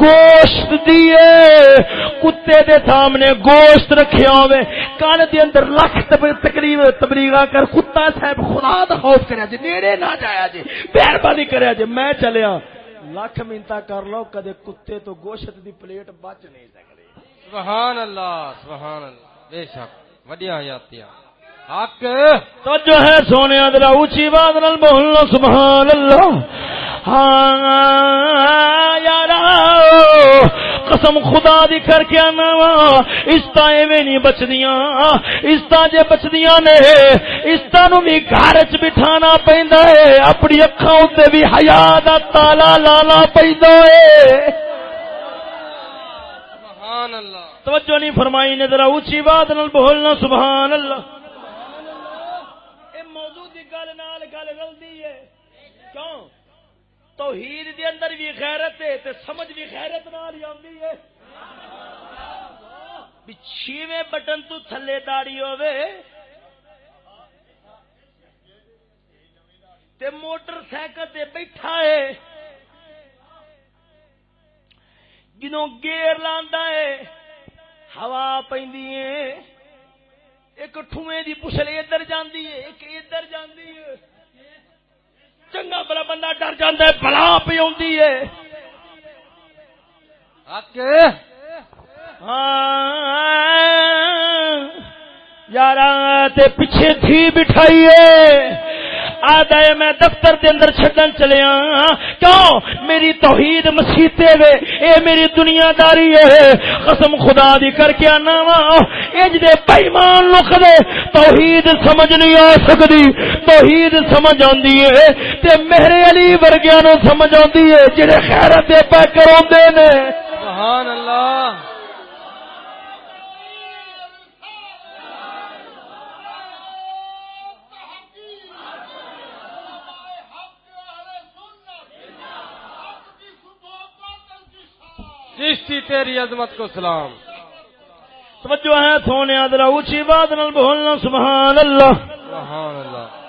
گوشت دی ہے۔ کتے دے سامنے گوشت رکھیا ہوئے کان دے اندر لکھ تقریب تبلیغ کر، کتا صاحب خدا دا خوف کریا جی نیڑے نہ جایا جی۔ مہربانی کریا جی میں چلیا۔ لکھ منتا کر لو، کدے کتے تو گوشت دی پلیٹ بچ نہیں سکتے سبحان اللہ سبحان اللہ۔ بے شک وڈیاں یاتیاں۔ جو ہے سونے دلا اونچی بات نال بولنا سبحان اللہ ہاں یار قسم خدا دی کر کے آنا وا۔ استا ایویں نہیں بچدیاں۔ استا جے بچدیاں نے استا نو بھی گھر چ بٹھانا پیندا ہے۔ اپنی اکھاں اُتے بھی حیا دا تالا لانا پیندا ہے۔ سبحان اللہ۔ توجہ نہیں فرمائی نے ذرا اونچی بات نال بولنا سبحان اللہ اے موضوع دی گل نال ہے۔ کیوں؟ توحید دے اندر بھی غیرت ہے تے سمجھ بھی غیرت نال ہی آندی ہے۔ چھویں بٹن تو تھلے داڑی ہوے تے موٹر سائیکل تے بیٹھا ہے۔ جنوں گیر لاندا ہے، ہوا پیندی ہے۔ ایک ٹھوئیں دی پچھلے ادھر جاندی ہے، ایک ادھر جاندی ہے۔ چنگا بڑا بندہ ڈر جاندہ ہے بلا پہ آندی ہے ہاں یار پیچھے تھی بٹھائیے آدھا میں دفتر دے اندر چھڈن چلیا کیوں؟ میری توحید مسیتے وے۔ اے میری دنیا داری ہے قسم خدا دی کر کے آنا وا۔ اج دے بےمان لوک دے۔ توحید سمجھ نہیں آ سکتی توحید سمجھ آندی ہے تے میرے علی ورگیاں نو سمجھ آندی ہے جڑے خیرت دے پہ کروندے نے۔ سبحان اللہ۔ چشتی تیری عظمت کو سلام۔ توجہ ہے سونے ادرا اونچی بات نال بولنا سبحان اللہ۔ سبحان اللہ۔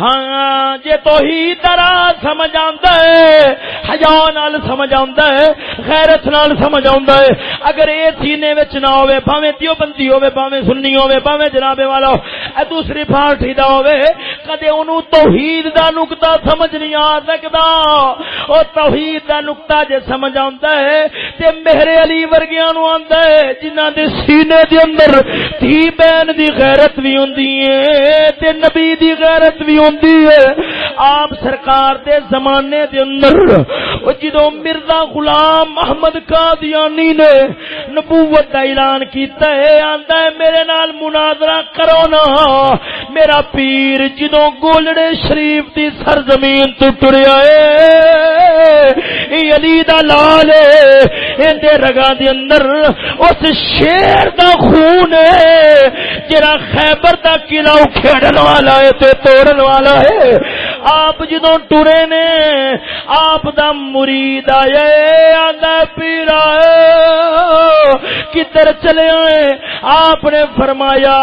ہاں جے تو ہی طرح سمجھ آندا ہے، حیا نال سمجھ آندا ہے، غیرت نال سمجھ آندا ہے۔ اگر اے سینے وچ نہ ہوے بھاویں دیو بندی ہوے بھاویں سنی ہوے بھاویں جناب والا، اے دوسری پارٹی دا ہوے کدے اونوں توحید دا نقطہ سمجھ نہیں آ سکدا۔ او توحید دا نقطہ جے سمجھ آندا ہے، تے میرے علی ورگیاں نو آندا ہے، جنہاں دے سینے دے اندر تھی بہن دی غیرت وی ہوندی ہے، تے نبی دی غیرت وی ہوندی ہے۔ آپ سرکار دے زمانے دے اندر او جدو مرزا غلام محمد قادیانی نے نبوت کا اعلان کیتا ہے، آندا ہے، میرے نال مناظرہ کرو نا۔ میرا پیر جدو گولڑے شریف دی سرزمین تو ٹریا ہے۔ علی دا لال ہے۔ دے رگا دے اندر اس شیر دا خون ہے جرا خیبر دا قلعہ کھیڑن والا ہے تے توڑن والا والا ہے۔ آپ جدو ٹرے نے، آپ دا مرید آئے آدھا پیرا کدھر چلے آئے؟ آپ نے فرمایا،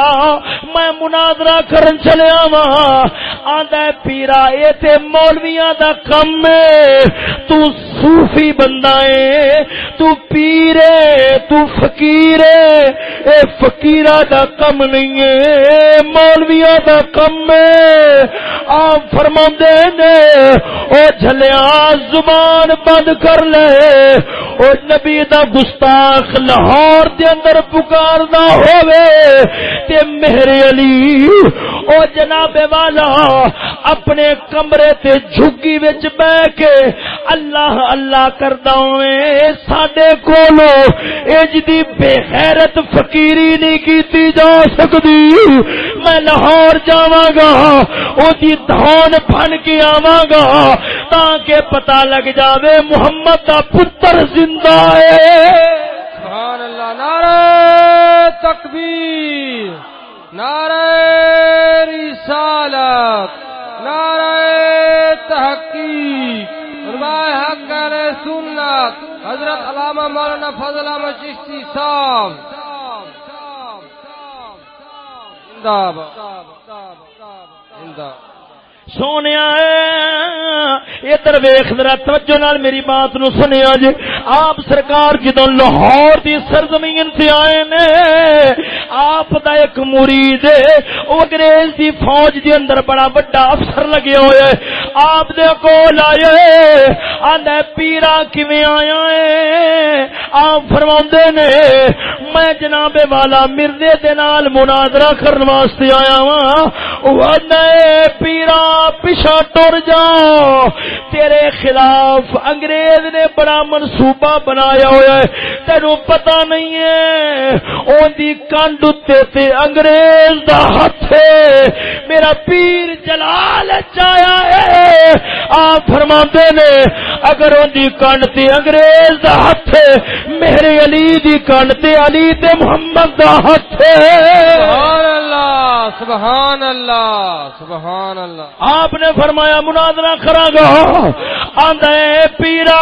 میں مناظرہ کرن چلے آوا آدھا پیرا اے تے مولویاں دا کم ہے۔ تو صوفی بندہ ہے، تو پیرے تو فقیرے اے فقیرہ دا کم نہیں ہے، مولویاں دا کم ہے۔ آپ فرما نے، او جھلیا زبان بند کر لے۔ او نبی دا گستاخ لاہور دے اندر پکاردا ہووے۔ تے میرے علی، او جناب والا، اپنے کمرے تے جھگی وچ بیٹھ کے اللہ اللہ کردا ہوے ساڈے کولو اج جی دی بے غیرت فقیری نہیں کیتی۔ جا سکدی میں لاہور جاواں گا او دی دھون بن کے آوا گا تاکہ پتا لگ جاوے محمد کا پتر زندہ ہے سبحان اللہ نعرہ تکبیر نعرہ رسالت نعرہ تحقیق فرمائے حق سنت حضرت علامہ مولانا فضل احمد چشتی صاحب سونے ادھر ویخ ذرا توجہ نال میری بات نو سنیا جی۔ آپ سرکار جدو لاہور دی سرزمین سے آئے نے، آپ دا ایک مرید او انگریز دی فوج دی اندر بڑا بڑا افسر لگے ہوئے آپ دے کول آئے، آندا پیرا کیویں آیا ہے؟ آپ فرماندے نے، میں جناب والا مرزے دے نال مناظرہ کرن واسطے آیا ہاں او پیرا، پیچھا ٹر جا تیرے خلاف انگریز نے بڑا منصوبہ بنایا ہوا ہے۔ تینو پتا نہیں ہے۔ اون دی کنڈ تے انگریز دا ہاتھ ہے۔ میرا پیر جلال چایا ہے۔ آپ فرماندے نے، اگر اون دی کنڈ تے انگریز دا ہاتھ ہے، میرے علی دی کنڈ تے علی تے محمد دا ہاتھ ہے۔ سبحان اللہ۔ سبحان اللہ سبحان اللہ۔ آپ نے فرمایا منادرا کرا گا۔ آدھے پیرا،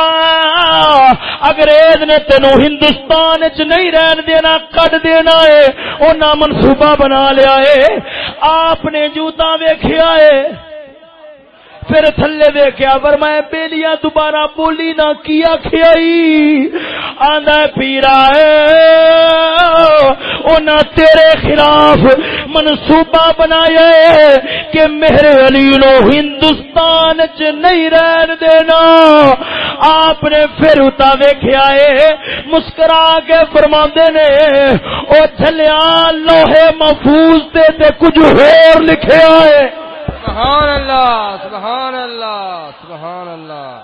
انگریز نے تینو ہندوستان چ نہیں رہن دینا کٹ دینا ہے۔ انہیں منصوبہ بنا لیا ہے۔ آپ نے جوتا ویخیا ہے۔ پھر تھلے دیکھا پر میں بیلیا دوبارہ بولی نہ کیا کھیائی۔ آدھا پیرا اونا تیرے خلاف منصوبہ بنایا کہ میرے علی نو ہندوستان چ نہیں رہن دینا۔ آپ نے پھر اتا ویخیا ہے، مسکرا کے فرما نے، او چلیا لوہے محفوظ تے تے کچھ ہور لکھے آئے سبحان اللہ سبحان اللہ سبحان اللہ۔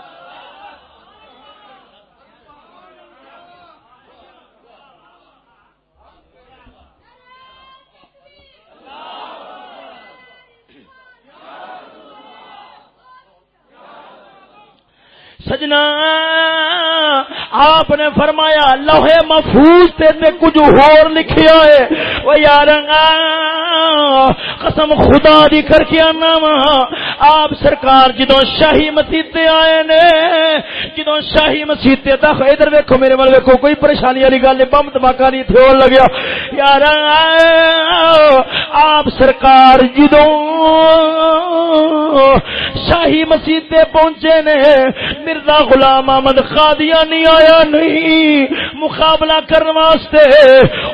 سجنا آپ نے فرمایا، لوہے محفوظ تے کچھ ہور لکھیا ہے وہ یار قسم خدا دی کر کے آنا وا۔ آپ سرکار جدو شاہی مسیطے آئے نے جدو شاہی مسیطے تک ادھر ویکو میرے مل ویکو کوئی پریشانی والی گل نہیں، بم دھماکہ نہیں تھے لگیا۔ یار آپ سرکار جدو شاہی مسیطے پہنچے نے، مرزا غلام احمد قادیانی آیا نہیں۔ مقابلہ کرنے واسطے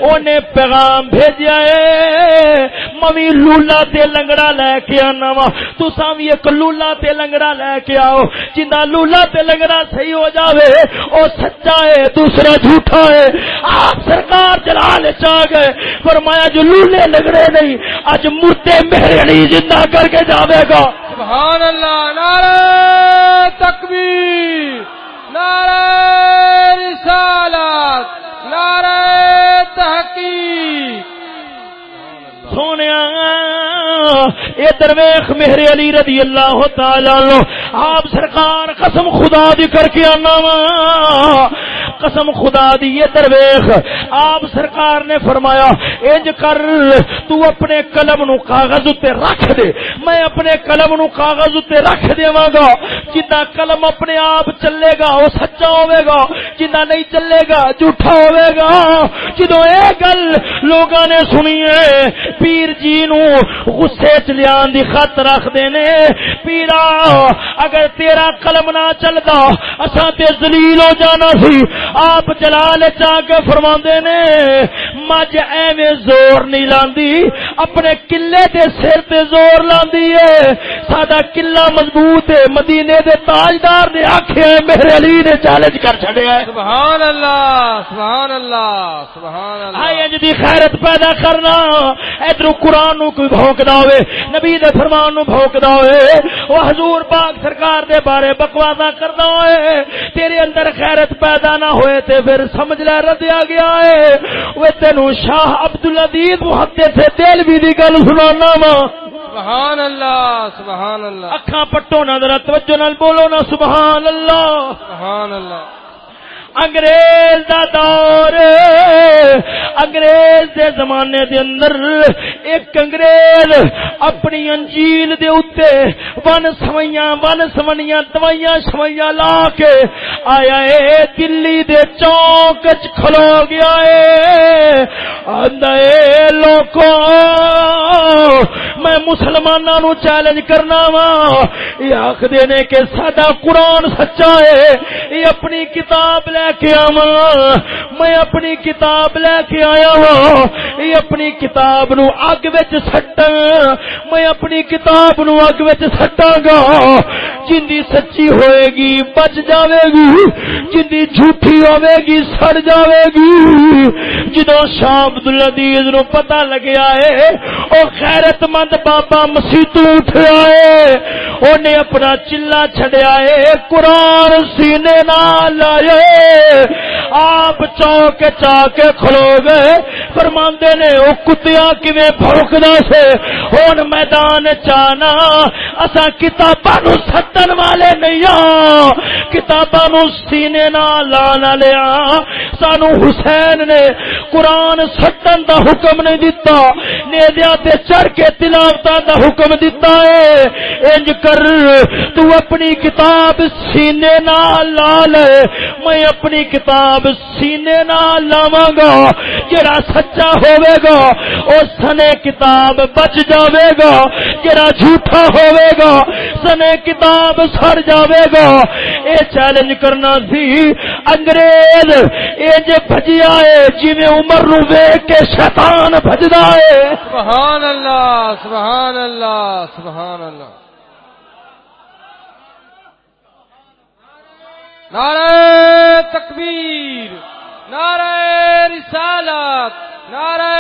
انہیں پیغام بھیجا ہے۔ ممی لولا تے لنگڑا لے کے آنا وا۔ تسا بھی ایک لولا تے لنگڑا لے کے آؤ۔ جنہ لولا تے لنگڑا صحیح ہو جاوے، او سچا ہے، دوسرا جھوٹا ہے۔ آپ سرکار جلال چاہ گئے۔ فرمایا جو لولے لنگڑے نہیں، اج مرتے میرے زندہ کر کے جاوے گا۔ سبحان اللہ، نعرہ تکبیر۔ نعرہ رسالت نعرہ تحقیق۔ سونے اے درویخ میرے علی رضی اللہ تعالی آپ سرکار قسم خدا دی کر کے آنا وا۔ قسم خدا دی یہ درویخ آپ سرکار نے فرمایا، انج کر، تو اپنے قلم نو کاغذ تے رکھ دے۔ میں اپنے قلم نو کاغذ تے رکھ دیواں گا۔ جنہ قلم اپنے آپ چلے گا، وہ سچا ہوے گا۔ جنہ نہیں چلے گا، جھوٹا ہوے گا۔ جدو اے گل لوگاں نے سنی ہے، پیر جی نو غصے چ لیان دی خط رکھ دینے پیرا اگر تیرا قلم نہ چلدا اساں تے ذلیل ہو جانا سی۔ آپ جلال چاہ کے فرما نے مجھ ایویں زور نہیں لاندی اپنے کلے دے سر تے زور لاندی ہے۔ ساڈا کلا مضبوط ہے مدینے دے تاجدار نے آکھے میرے علی نے چیلنج کر چھڑیا ہے۔ سبحان اللہ سبحان اللہ سبحان اللہ۔ ہائے اج دی خیرت پیدا کرنا ادھر قرآن نو کوئی بھونکدا ہوے نبی دے فرمان نو بھونکدا ہوے او حضور پاک سرکار دے بارے بکواسا کردا ہوے تیرے اندر خیرت پیدا نہ ہوئے تے پھر سمجھ لے ردیا گیا ہے۔ وہ تینو شاہ عبد العزیز محدث بھی دی گل سنانا وا سبحان اللہ سبحان اللہ۔ اکھاں پٹو نہ ذرا توجہ نال بولو نا سبحان اللہ۔ سبحان اللہ۔ انگریز دا دور، انگریز دے زمانے دے اندر ایک انگریز اپنی انجیل دے اتے ون سوئیاں، ون سونیاں دوائیاں شوئیاں لا کے آیا اے دلی دے چوک کھلو گیا اے اے لوکو، میں مسلمانوں نو چیلنج کرنا وا۔ یہ آخ دینے کہ ساڈا قرآن سچا ہے، یہ اپنی کتاب لے لے کے آوا میں اپنی کتاب لے کے آیا وا یہ اپنی کتاب نو اگ وچ سٹا میں اپنی کتاب نو اگ وچ سٹا گا۔ جندی سچی ہوئے گی بچ جاوے گی جندی جھوٹی ہوئے گی سڑ جاوے گی جدو شاہ عبد العزیز نو پتہ لگیا ہے، او خیرت مند بابا مسیح اٹھیا ہے۔ اونے اپنا چلا چھڈیا ہے، قرآن سینے نال لائے آپ چوک چا کے کھلو گئے۔ فرماندے نے، او کتیا کیویں بھوکدا سے؟ ہن میدان چانا۔ اسا کتاباں نو ستن والے نہیں ہاں کتاباں نو سینے نال لانا لیا سانو حسین نے قرآن سٹن دا حکم نہیں دیتا نیدیا تے چڑھ کے تلاوت دا حکم دیتا ہے۔ انج کر تو اپنی کتاب سینے نال لا لے۔ میں اپنی کتاب سینے نال لاواں گا، جڑا سچا ہوے گا، او سنے کتاب بچ جاوے گا، جڑا جھوٹا ہوے گا، سنے کتاب سڑ جاوے گا۔ اے چیلنج کرنا سی، انگریز، اے جے بھجیا ہے جویں عمر نو ویکھ کے شیطان بھجدا ہے سبحان اللہ سبحان اللہ سبحان اللہ۔ نعرہ تکبیر نعرہ رسالت نعرہ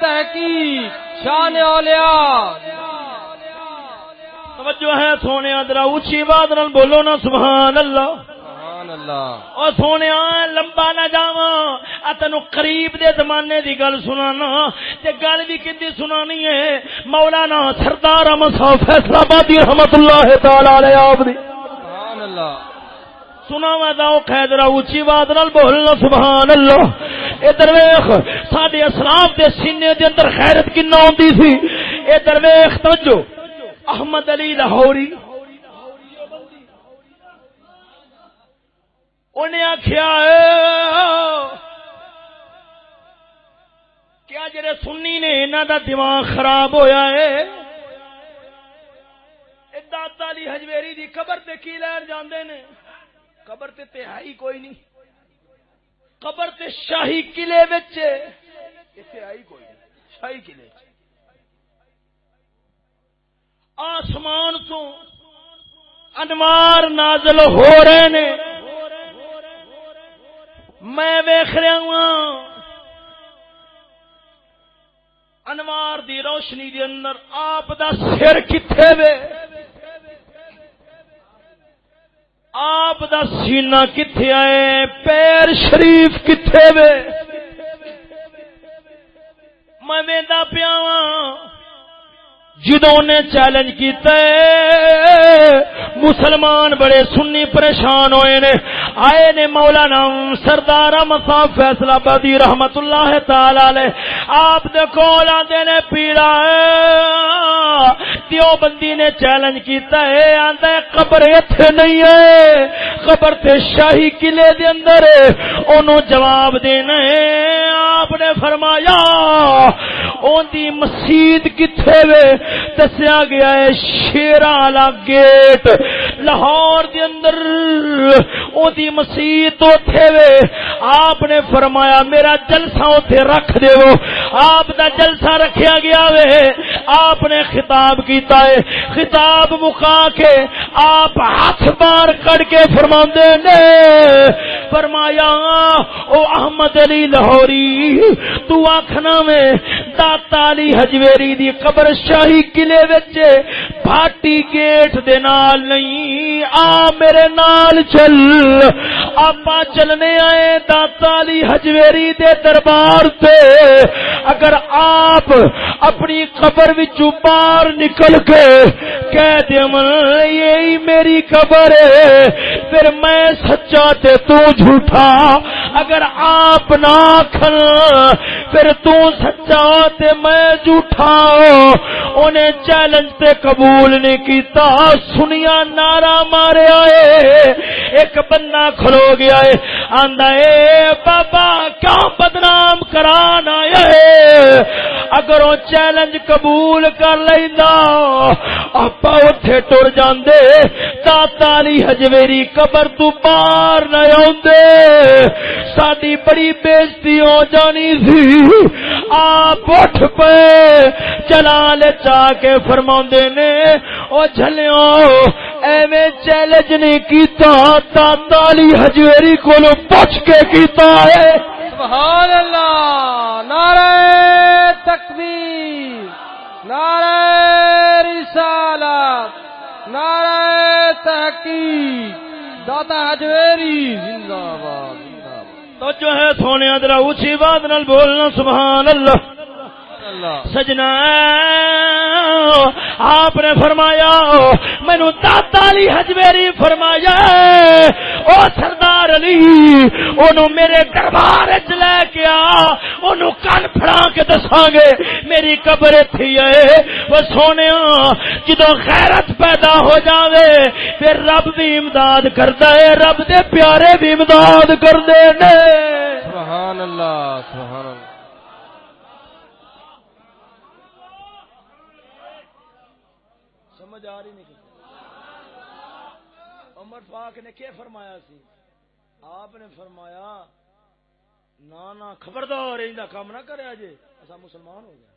تحقیق شان اولیاء۔ توجہ ہے سونے ادرا اونچی آواز نال بولو نا سبحان اللہ۔ او سونے لمبا نہ جاواں۔ تینو قریب دے زمانے دی گل سنانا۔ تے گل بھی کدی سنانی ہے مولانا سردار احمد فیصلہ آبادی رحمت اللہ تعالی علیہ آپ دی۔ سبحان اللہ۔ سنا وا دا خیدرا اونچی آواز نال بولنا سبحان اللہ اے درویش، ساڈے اسلاف دے سینے دے اندر خیرت کنا ہوندی سی؟ اے درویش، توجہ۔ احمد علی لاہوری۔ انہیں آخیا کیا جڑے سنی نے انہوں دا دماغ خراب ہویا ہے؟ اے علی ہجویری دی قبر تے کی لین جاندے نے؟ قبر تے تہائی کوئی نہیں۔ قبر تے شاہی قلعے وچ۔ تہائی کوئی نہیں شاہی قلعے آسمان تو انوار نازل ہو رہے نے۔ میں ویخ رہا ہوں۔ انوار دی روشنی دے اندر آپ دا سر کتنے وے؟ آپ دا سینہ کتنے آئے پیر شریف کتنے وے؟ میں وہدا پیا ہاں۔ جدوں نے چیلنج کیتا ہے، مسلمان بڑے سنی پریشان ہوئے نے۔ آئے نے مولانا سردار مصاف فیصلہ بادی رحمت اللہ تعالی آپ دے کول آندے نے پیڑا دیو بندی نے چیلنج کیتا ہے، آندا ہے، قبر ایتھے نہیں ہے۔ قبر تے شاہی قلعے دے اندر ہے۔ اونوں جواب دینا ہے، آپ نے فرمایا اون دی مسجد کتھے وے؟ دسیا گیا ہے شیرا والا گیٹ۔ لاہور دے اندر او دی مسیت اوتھے وے۔ آپ نے فرمایا، میرا جلسہ اوتھے رکھ دیو۔ آپ دا جلسہ رکھیا گیا وے۔ آپ نے خطاب کیتا ہے۔ خطاب مکا کے آپ ہاتھ بار کڑ کے فرما نے۔ فرمایا، او احمد علی لاہوری، تو آخنا میں داتا علی ہجویری دی قبر شاہی قلعے وچ بھاٹی گیٹ دے نال نہیں۔ آ میرے نال چل۔ آپ چلنے آئے داتا علی ہجویری دے دربار تے۔ اگر آپ اپنی قبر وچوں باہر نکل کے کہہ دے من، یہی میری قبر ہے۔ پھر میں سچا تے تو جھوٹا۔ اگر آپ نہ کھن پھر تو سچا تے میں جھوٹا انہیں چیلنج تے قبول نہیں کیتا۔ سنیا نارا مارے آئے۔ ایک بندہ کھلو گیا ہے۔ آندا اے بابا، کیوں بدنام کرانا ہے؟ اگر وہ چیلنج قبول کر لیندا آپ اوتھے ٹر جاندے۔ داتا علی ہجویری قبر تو باہر نہ آوندے۔ ساڈی بڑی بےزتی ہو جانی سی۔ آپ اٹھ پے چلال چا کے فرما نے او جھلیو ایویں چیلنج نہیں کیتا داتا علی ہجویری کولو پوچھ کے کیتا ہے۔ سبحان اللہ نعرہ تکبیر نعرہ رسالت نعرہ تحقیق داتا حجویری زندہ باد تو جو ہے سونے ادرا اونچی بات نال بولنا سبحان اللہ۔ سجنا آپ نے فرمایا مینو داتا علی ہجویری فرمایا او سردار علی اونوں میرے دربار وچ لے کے آ اونوں کن پھڑا کے دساں گے میری قبر تھی ہے۔ وہ سونے جدو غیرت پیدا ہو جاوے پھر رب بھی امداد کردا ہے رب دے پیارے بھی امداد کردے نے۔ سبحان اللہ سبحان اللہ سمجھ آ رہی نہیں عمر پاک نے کیا فرمایا سی؟ آپ نے فرمایا، نہ نہ خبردار ان کام نہ کرے جے اصا مسلمان ہو گیا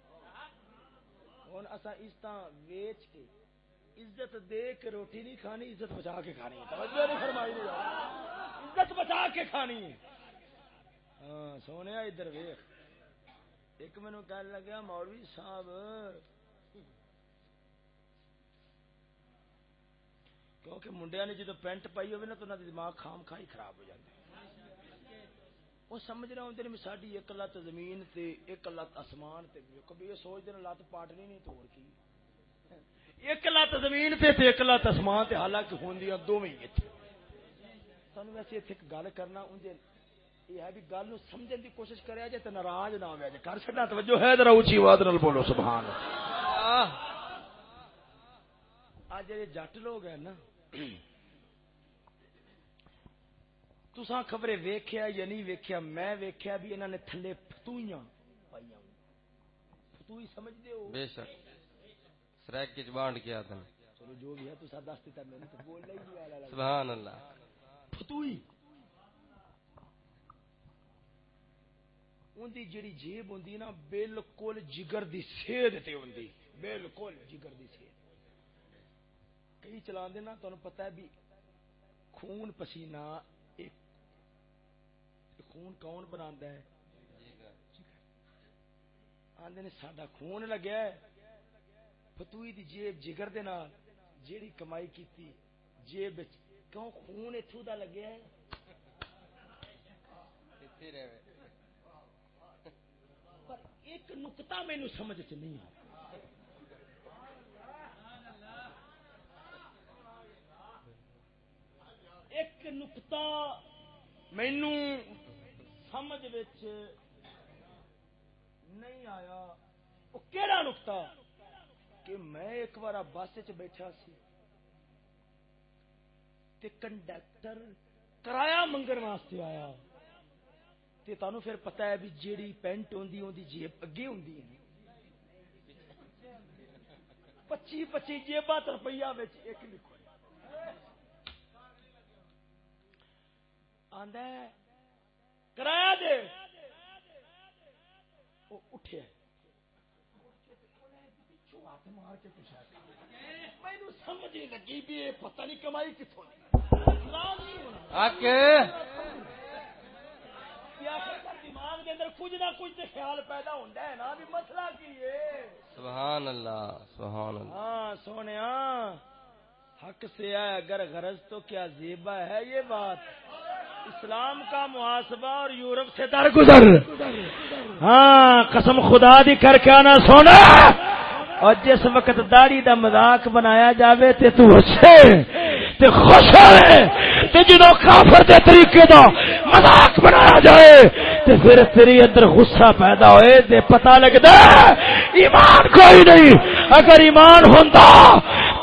ہوں اصا عزت ویچ کے عزت دے کے روٹی نہیں کھانی، عزت بچا کے کھانی ہے۔ توجہ نہیں فرمائی نہیں عزت بچا کے کھانی ہے۔ ہاں سونے ادھر ویخ۔ ایک مینو کہنے لگا مولوی صاحب کیونکہ منڈیا نے جدو پینٹ پائی ہوئے نا تو انہوں دماغ خام کھائی خراب ہو جاتے وہ سمجھ رہے ہوں ساری ایک لت زمین تے ایک لت آسمان تے کبھی یہ سوچ دینا لت پاٹنی نہیں توڑ کی ایک لت زمین تے تے ایک لت آسمان تے حالانکہ ہون دیا دو میں سانو ویسے اتنے گل کرنا انجے یہ ہے بھی گل نو سمجھن دی کوشش کریا جائے تے ناراض نہ ہویا جائے کر چھڈنا توجہ ہے ذرا اونچی آواز نال بولو سبحان اللہ اج جڑے جٹ لوگ ہیں نا تسا خبریں ویخیا یا نہیں ویخیا میں ویخیا بھی انہوں نے تھلے فتوئیاں پائی فتوئی سمجھتے ہو؟ بے شک۔ سریک کی بانڈ کیا تھا۔ چلو جو بھی ہے تو دس دیتا میں تو بول رہی سبحان اللہ۔ فتوئی اندی جڑی جیب ہوندی نا بالکل جگر دی سید تے ہوندی۔ بالکل جگر دی سید کئی چلا دینا؟ تو پتا ہے بھی خون پسینہ خون کون بنا ہے؟ آدھے نے سڈا خون لگیا ہے۔ فتوئی دی جیب جگر دے نال جیڑی کمائی کیتی جیب کیوں خون اتو دا لگیا ہے؟ پر ایک نقطہ مینو سمجھ چ نہیں آ ایک نقطہ مینو سمجھ نہیں آیا۔ وہ کہڑا نقطہ؟ کہ میں ایک بار بس چ بیٹھا سی تے کنڈکٹر کرایہ منگن واسطے آیا۔ تے تانوں پھر پتہ ہے بھی جیڑی پینٹ ہوندی ہوندی جیب اگے ہوندی ہے۔ پچی پچی جیبا روپیہ ایک لکھو۔ کرایہ دے۔ اٹھے سمجھ لگی بھی پتہ نہیں کمائی کتوں دماغ کے اندر کچھ نہ کچھ خیال پیدا ہوتا ہے نا بھی مسئلہ کی ہے؟ سبحان اللہ سبحان اللہ۔ ہاں سونے حق سے ہے اگر غرض تو کیا زیبا ہے یہ بات؟ اسلام کا محاسبہ اور یورپ سے درگزر۔ ہاں قسم خدا دی کر کے آنا سونا۔ اور جس وقت داڑی دا مذاق بنایا جاوے تے تو ہسے تے خوش ہوئے، تے جنو کافر دے طریقے دا مذاق بنایا جائے، تے پھر تیری اندر غصہ پیدا ہوئے، تے پتہ لگدا ایمان کوئی نہیں۔ اگر ایمان ہوندا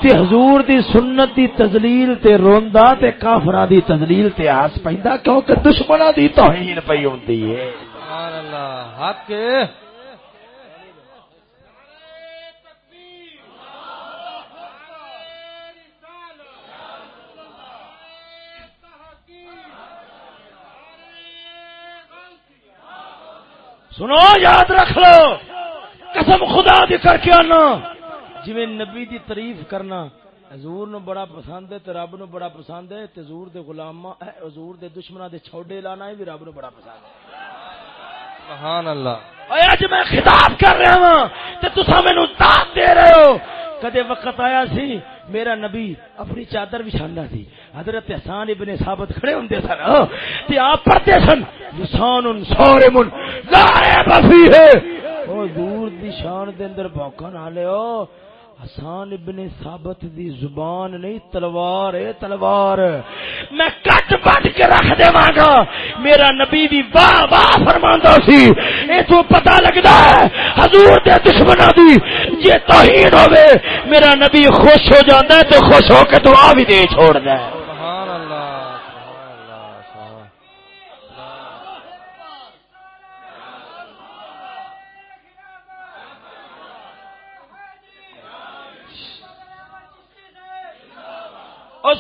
تے حضور دی سنت دی تذلیل تے روندا تے کافراں دی تذلیل تے ہس پیندا کیونکہ دشمناں دی توہین پئی ہوندی ہے۔ سبحان اللہ حق۔ سنو یاد رکھ لو۔ قسم خدا دی کر کے آنا۔ جی نبی دی تعریف کرنا حضور نو بڑا پسند ہے تے رب نو بڑا پسند ہے تے حضور دے غلاماں حضور دے دشمناں دے چھوڑے لانا ہے بھی رب نو بڑا پسند ہے۔ سبحان اللہ۔ اے اج میں خطاب کر رہا ہوں تے تساں مینوں داد دے رہے ہو۔ کدے وقت آیا سی میرا نبی اپنی چادر بچھاندا سی۔ حضرت حسان ابن ثابت کھڑے ہوندے سن۔ تے آپ پڑھتے سن لسان صارم لا عیب فیہ۔ او دور دی شان دے اندر بھوکا نہ لیو حسان ابن ثابت دی زبان نہیں، تلوار، اے تلوار۔ میں کٹ بٹ کے رکھ دے گا میرا نبی بھی واہ واہ فرماندا سی۔ اے تو پتہ لگدا ہے، حضور دے دشمناں دی جے توہین ہوے میرا نبی خوش ہو جاندا ہے تے خوش ہو کے دعا بھی دے چھوڑدا ہے۔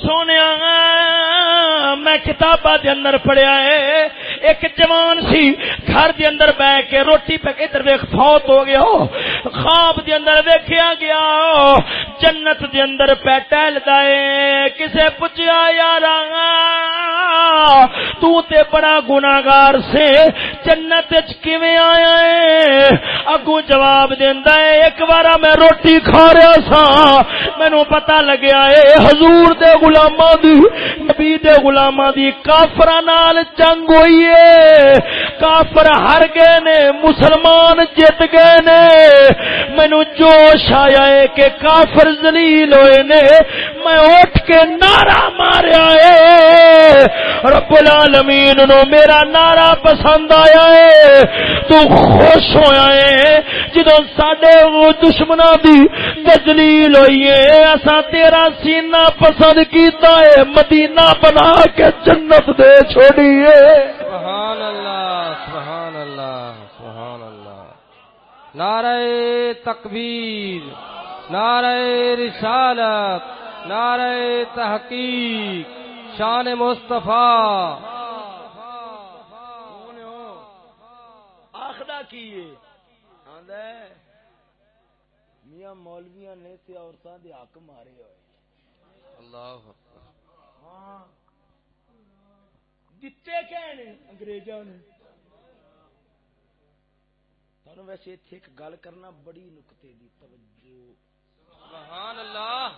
سونے میں کتاباں دے اندر پڑھیا ہے۔ ایک جوان سی گھر دے اندر بہ کے روٹی پک ادھر ویک فوت ہو گیا خواب دے اندر ویکھیا گیا جنت دے اندر پہ ٹہلدا ہے۔ کسے پوچھیا یار تو تے بڑا گناہگار سے جنت وچ کیویں آیا ہے؟ اگوں جواب دیندا ہے، ایک بار میں روٹی کھا رہا سا، مینوں پتہ لگیا ہے، حضور دے غلاماں دی، نبی دے غلاماں دی کافراں نال جنگ ہوئی ہے۔ کافر ہر گئے نے، مسلمان جت گئے نے۔ مینو جوش آیا ہے کہ کافر زلیل ہوئے نے۔ میں اٹھ کے نعرہ ماریا ہے۔ رب العالمین نو میرا نعرہ پسند آیا ہے۔ تو خوش ہویا ہے۔ جدو ساڈے وہ دشمنا دی تجلیل ہوئی ہے تیرا سینہ پسند کیتا ہے۔ مدینہ بنا کے جنت دے چھوڑی ہے سبحان اللہ سبحان اللہ سبحان اللہ نعرہ تکبیر، نعرہ رسالت، نعرہ تحقیق۔ شان مصطفیٰ۔ آخدہ کیے میاں مولویاں نے تے عورتاں دے حق مارے ہوئے۔ اللہ ہاں۔ دتے کہنے انگریزاں نے؟ تانوں ویسے ایتھے ایک گل کرنا بڑی نقطے دی توجہ۔ سبحان اللہ۔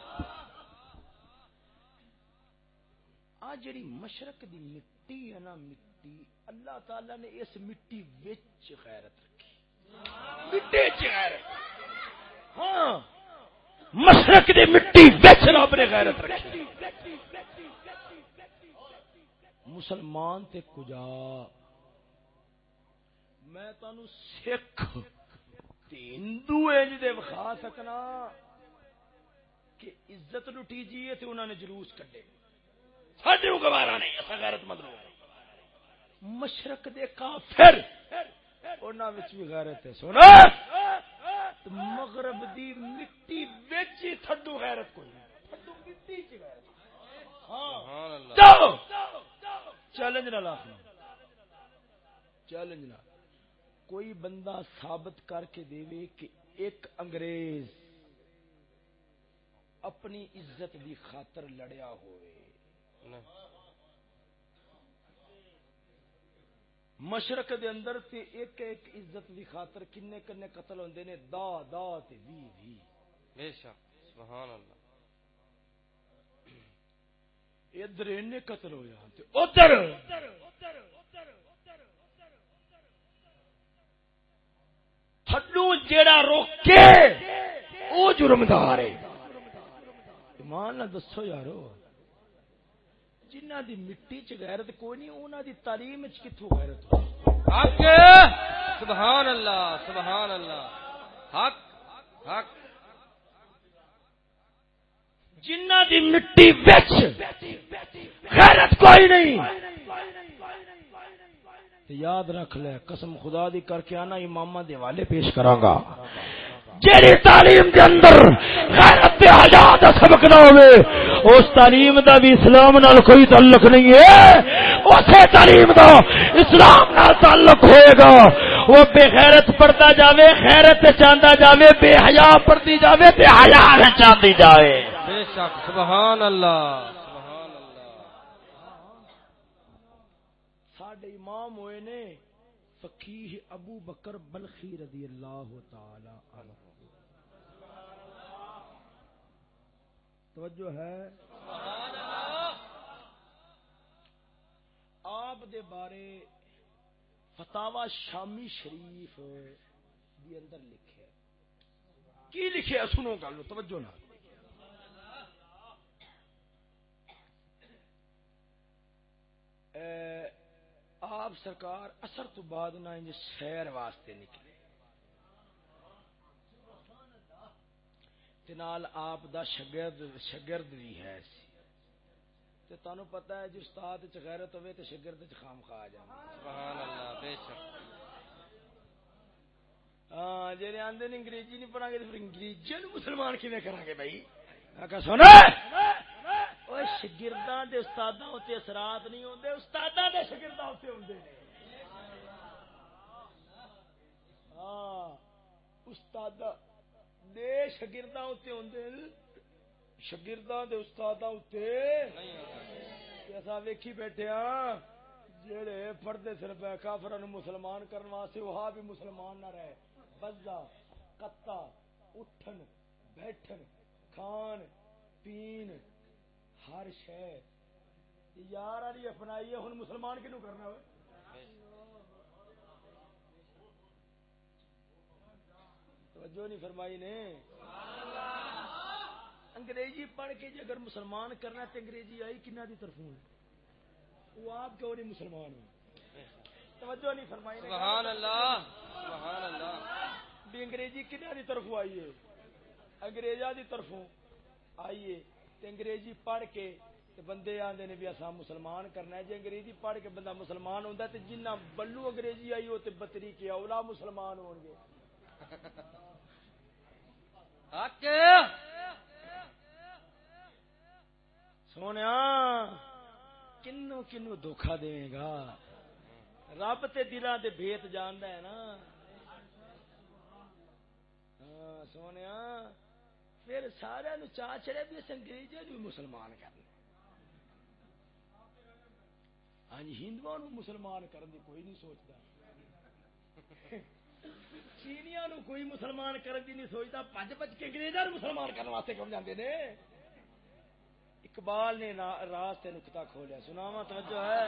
آ جڑی مشرق دی مٹی ہے نا، مٹی، اللہ تعالی نے اس مٹی وچ غیرت رکھی۔ مٹی وچ غیرت۔ ہاں مشرق دی مٹی وچ رب نے غیرت رکھی۔ مسلمان تے کجا۔ میں تانوں سکھ تے ہندو انج جی دے وکھا سکنا کہ عزت لٹی جی تے انہوں نے جلوس کڈے۔ ساڈے گوارا نہیں غیرت مند لوگ مشرق دے کافر انہاں وچ بھی غیرت ہے۔ سونا مغرب دی مٹی وچ ہی تھڈو غیرت کوئی تھڈو مٹی غیرت۔ چیلنج نہ لاکھنا چیلنج نہ کوئی بندہ ثابت کر کے دے کہ ایک انگریز اپنی عزت دی خاطر لڑیا ہوئے۔ مشرق دے اندر تے ایک ایک عزت دی خاطر کنے کنے قتل ہوندے نے دا دا تے وی وی۔ بے شک سبحان اللہ۔ ادھر اینے قتل ہویا تے ادھر تھڈو جیڑا روکے او جرمدار ہے۔ ایمان نہ دسو یارو۔ جنہ دی مٹی چ غیرت کوئی نہیں انہاں دی تعلیم چ کتھوں غیرت؟ حق! سبحان اللہ سبحان اللہ۔ حق! حق! جنہ دی مٹی وچ غیرت کوئی نہیں۔ یاد رکھ لے قسم خدا دی کر کے آنا امامہ دے والے پیش کراں گا۔ جیڑی تعلیم دے اندر غیرت تے حیا دا سبق نہ ہوے اس تعلیم دا بھی اسلام نال کوئی تعلق نہیں ہے۔ اسے تعلیم دا اسلام نال تعلق ہوئے گا۔ وہ بے غیرت پڑھتا جاوے غیرت چاندا جاوے بے حیا پڑھتی جاوے تے حیا چاندی جاوے۔ بے شک سبحان اللہ۔ سبحان اللہ ساڈے امام ہوئے نے فقیہ ابو بکر بلخی رضی اللہ تعالی توجہ ہے؟ آپ دے بارے فتاوا شامی شریف دی اندر لکھے۔ کی لکھے؟ سنو گل، توجہ نہ آپ سرکار اثر تو بعد نہ سیر واسطے نکلے۔ نال آپ دا شگرد شگرد بھی ہے تے تانوں پتہ ہے جی استاد چ غیرت ہوے تے شگرد چ خام خا جاندا سبحان اللہ بے شک۔ ہاں جے آندے نے انگریزی نہیں پڑھا گے تے پھر انگریزی نو مسلمان کیویں کران گے بھائی؟ آکا سن اوے شاگرداں دے استاداں تے اثرات نہیں ہوندے استاداں دے شاگرداں تے ہوندے۔ نے ہاں استاد دے شاگرداں تے ہوندے شاگرداں دے استاداں تے ایسا ویکھی بیٹھے ہاں جڑے پردے سر پہ کافراں نو مسلمان کرن واسطے وہاں بھی مسلمان نہ رہے۔ بزا، کتا، اٹھن، بیٹھن، کھان، پین، ہر شے۔ یار علی اپنائی ہن مسلمان کینو کرنا ہوئے؟ توجہ نہیں فرمائی نے؟ انگریزی پڑھ کے جی اگر مسلمان کرنا تو انگریزی آئی کنہ دی طرف وہ آپ کیوں نہیں مسلمان ہوئے توجہ نہیں فرمائی سبحان اللہ۔ سبحان اللہ۔ بھی انگریزی کنہ دی طرف آئیے؟ انگریزا دی طرفوں آئیے۔ تے انگریزی پڑھ کے تے بندے آندے نے بھی اساں مسلمان کرنا ہے۔ جے انگریزی پڑھ کے بندہ مسلمان ہوندا تے جنہ بلو انگریزی آئی ہو تے بتری کے اولا مسلمان ہون گے سونے کنو کنو دھوکھا دے گا۔ رب تے دلاں دے بھیت جاندا ہے نا۔ ہاں سونے پھر سارا نو چاہ چڑے بھی اس بھی مسلمان کرنا ہاں جی ہندو مسلمان کرنے کوئی نہیں سوچتا چینیا نو کوئی مسلمان کرنے کی نہیں سوچتا پج پج کے انگریزا مسلمان کرنے واسطے کیوں جاندے نے؟ اقبال نے راستے نکتا کھولیا سناوا توجہ ہے۔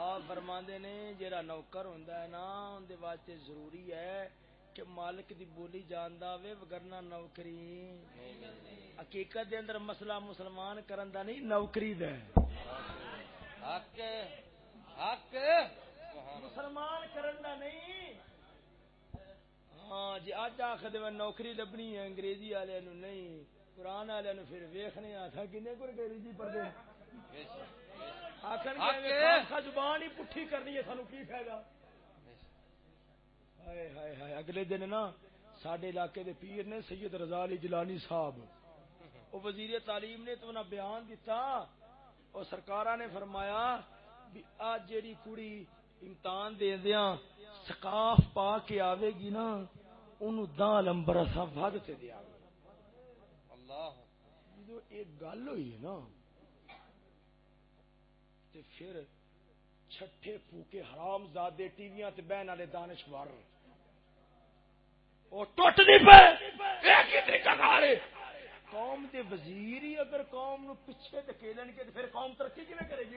آپ فرماندے نے جڑا نوکر ہوندا ہے نا، اون دے واسطے ضروری ہے کہ مالک دی بولی جاندا وے وگرنا نوکری۔ حقیقت دے اندر مسئلہ مسلمان کرن دا نہیں، نوکری دا حق حق۔ مسلمان کرن دا نہیں۔ ہاں جی اج آخر میں نوکری لبنی ہے انگریزی والے نو نہیں قرآن والے نو پھر ویکھنے آ تھا کنے کو انگریزی پڑھدے آخر زبان ہی پٹھی کرنی ہے سانو کی فائدہ؟ ہائے ہائے ہائے اگلے دن نا سڈے علاقے دے پیر نے سید رضا علی جلانی صاحب وہ وزیر تعلیم نے تو انہیں بیان دیتا اور سرکارہ نے فرمایا بھی آج جیڑی کڑی امتحان دے دیا سکاف پا کے آوے گی نا انہوں دا لمبر اسا ود تے دیا اللہ جو ایک گل ہوئی ہے نا، تے پھر چھٹے پھوکے حرام زادے ٹی ویاں تے بہن والے دانشور وہ ٹوٹ نہیں پے ایک ہی طریقہ کار قوم دے وزیر ہی اگر قوم نو پیچھے دکیلن کے پھر قوم ترقی کیویں کرے گی؟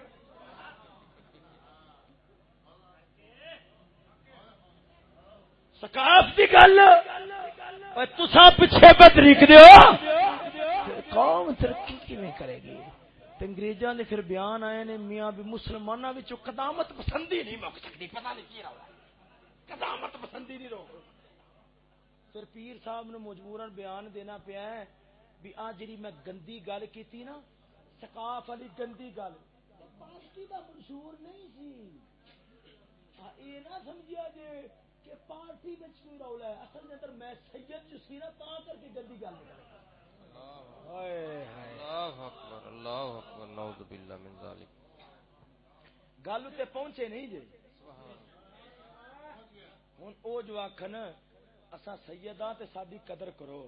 سکاف کی گل۔ تسا پیچھے پہ طریق دیو قوم ترقی کیویں کرے گی؟ انگریزاں نے پھر بیان آئے نے میاں بھی مسلمانوں میں قدامت پسندی نہیں مک سکتی پتہ نہیں کی رہا قدامت پسندی نہیں روک۔ پھر پیر صاحب نے مجبورن بیان دینا پیا ہے بھی آ جی میں گندی گل کی نا سکاف والی گندی گل۔ پارٹی کا منشور نہیں سی۔ یہ نہ سمجھا جی کہ پارٹی میں کوئی رولا ہے۔ اصل کے اندر میں سید جو سی نا تا کر کے گندی گل گل تے پہنچے نہیں جی۔ ہوں وہ جو آخن اصا سید ہاں تے ساری قدر کرو۔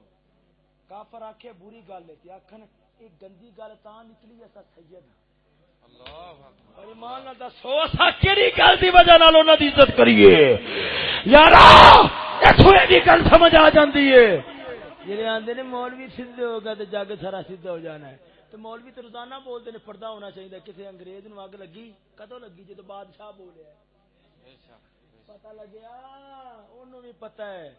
کافر آخے بری گل ہے آخن یہ گندی گل تا نکلی اصا سید عزت کریے؟ یار گل سمجھ آ جاتی ہے۔ جی آدھے نے مولوی سیدھے ہو گیا تو جگ سارا سیدھا ہو جانا ہے۔ تو مولوی تو روزانہ بولتے ہیں پردہ ہونا چاہیے کسی انگریز نو اگ لگی؟ کدو لگی؟ جب بادشاہ بولیا پتا لگیا؟ انہوں بھی پتا ہے۔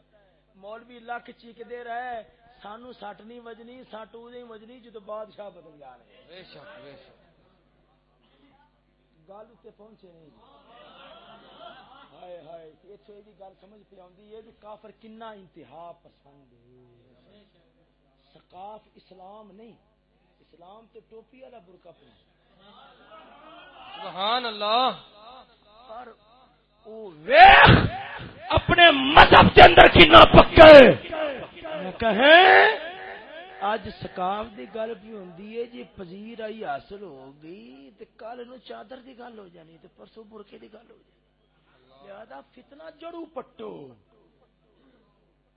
مولوی لکھ چیک دے رہا ہے سانو سٹ نہیں وجنی سٹ ادو وجنی جدو بادشاہ بدل جانے۔ بے شک بے شک۔ گل اتنے پہنچے نہیں ہائے ہائے اتو یہ گل سمجھ پہ آئی ہے بھی کافر کنا انتہا پسند ہے۔ سقاف اسلام نہیں، اسلام تو ٹوپی والا برقع پہ سبحان اللہ۔ پر اپنے مذہب کے اندر کنا پکے۔ کہیں اج سکاف دی گل بھی ہوندی ہے جی پذیر آئی حاصل ہو گئی تے کل نو چادر دی گل ہو جانی تے پرسو برکے دی گل ہو جانی۔ لہذا فتنہ جڑو پٹو۔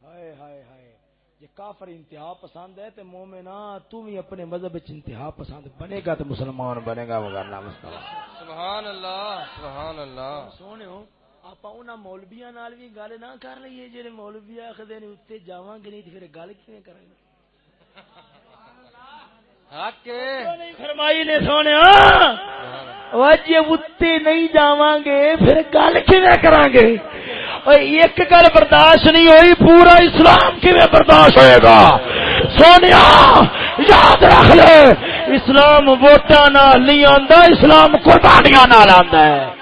ہائے ہائے ہائے۔ جی کافر انتہا پسند ہے تے مومنا تو بھی اپنے مذہب وچ انتہا پسند بنے گا تے مسلمان بنے گا وگرنا مستوى سبحان اللہ سبحان اللہ۔ سونےو آپ مولویاں نال بھی گل نہ کر جڑے مولوی آکھدے نے اوتے جاواں گے نہیں تے پھر گل کیویں کریں گے فرمائی نے سونے جی اتنے نہیں جا گے پھر گل کر گے ایک گل برداشت نہیں ہوئی، پورا اسلام کی برداشت ہوئے گا؟ سونے یاد رکھ لے، اسلام ووٹا نال نہیں آتا اسلام قربانیاں نال آتا ہے۔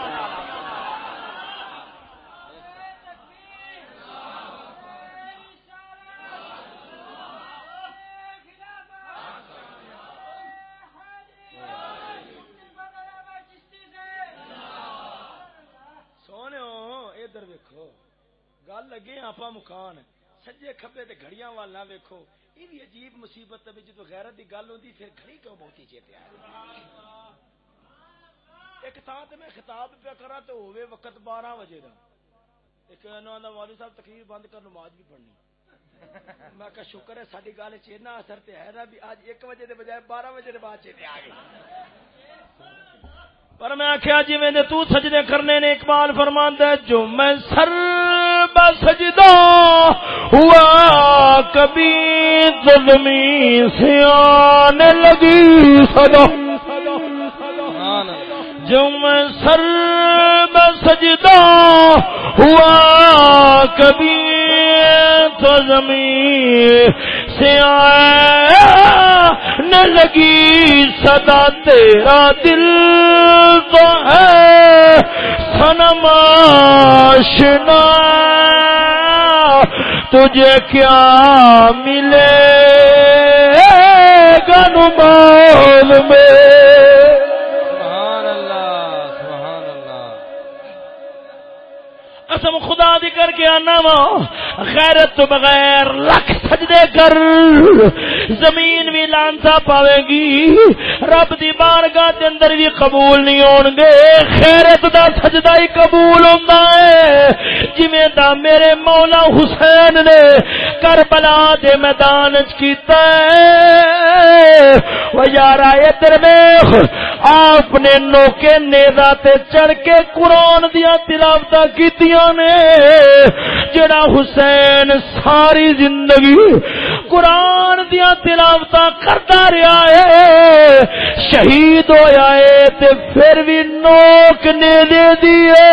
آپ مکان سجے کھبے تے گھڑیاں وال نہ ویکھو۔ یہ بھی عجیب مصیبت ہے جدو غیرت دی گل ہوندی پھر گھڑی کیوں بہتی چیتے آ ایک تھان تے میں خطاب پہ کرا تو ہوئے وقت بارہ بجے دا۔ ایک انہوں نے والد صاحب تقریر بند کر نماز بھی پڑھنی۔ میں کہا شکر ہے ساری گل چینا اثر تے ہے نا بھی آج ایک بجے دے بجائے بارہ بجے دے بعد چیتے آ گئے پر میں آخیا جی میں تو سجدے کرنے نے اقبال فرماند ہے، جو میں سر سجدہ، ہوا کبھی تو زمین سے آنے لگی سدا جو میں سر سجدہ، ہوا کبھی تو زمین سے آنے لگی صدا تیرا دل تو ہے۔ سنم آشنا تجھے کیا ملے؟ گنبال میں۔ قسم خدا دی کر کے آنا وا۔ غیرت تو بغیر لکھ سجدے کر۔ زمین بھی لانسا پاوے گی۔ رب دی بارگاہ دے اندر بھی قبول نہیں ہون گے۔ خیرت دا سجدہ ہی قبول ہوندا ہے۔ جویں دا میرے مولا حسین نے کربلا دے میدان وچ کیتا ہے۔ او یارا ادھر ویکھ آپ نے نوکے نیزا تے چڑھ کے قرآن دیا تلاوتاں کیتیاں نے۔ جڑا حسین ساری زندگی قرآن دیا تلاوت کرتا رہا ہے۔ شہید ہویا ہے تے پھر بھی نوک نے دے دیے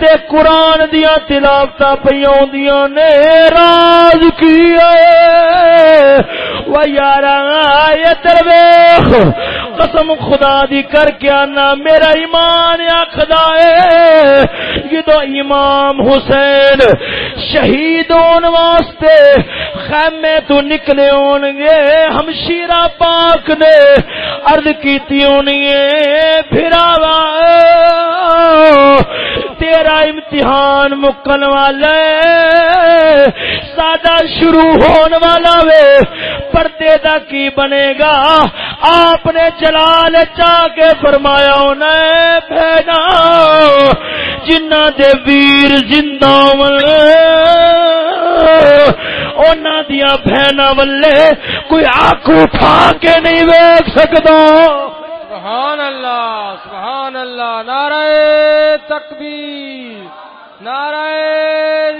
تے قرآن دیا تلاوت پہ آدیاں نے راز کیا وہ یار درویش قسم خدا دی کر کے آنا، میرا ایمان آخدا ہے جدو امام حسین شہید ہون واسطے خیمے تو نکلے ہون گے، ہمشیرہ پاک نے عرض کیتی ہونی ہے پھراوا تیرا امتحان مکن والا سادہ شروع ہون والا وے، پردے دا کی بنے گا؟ آپ نے جلال چاہ کے فرمایا انہیں بھینا، جنہ دے ویر زندہ اونا دیا بہنا ولے، کوئی آنکھ اٹھا کے نہیں ویک سکتا۔ سبحان اللہ سبحان اللہ، نعرہ تکبیر، نعرہ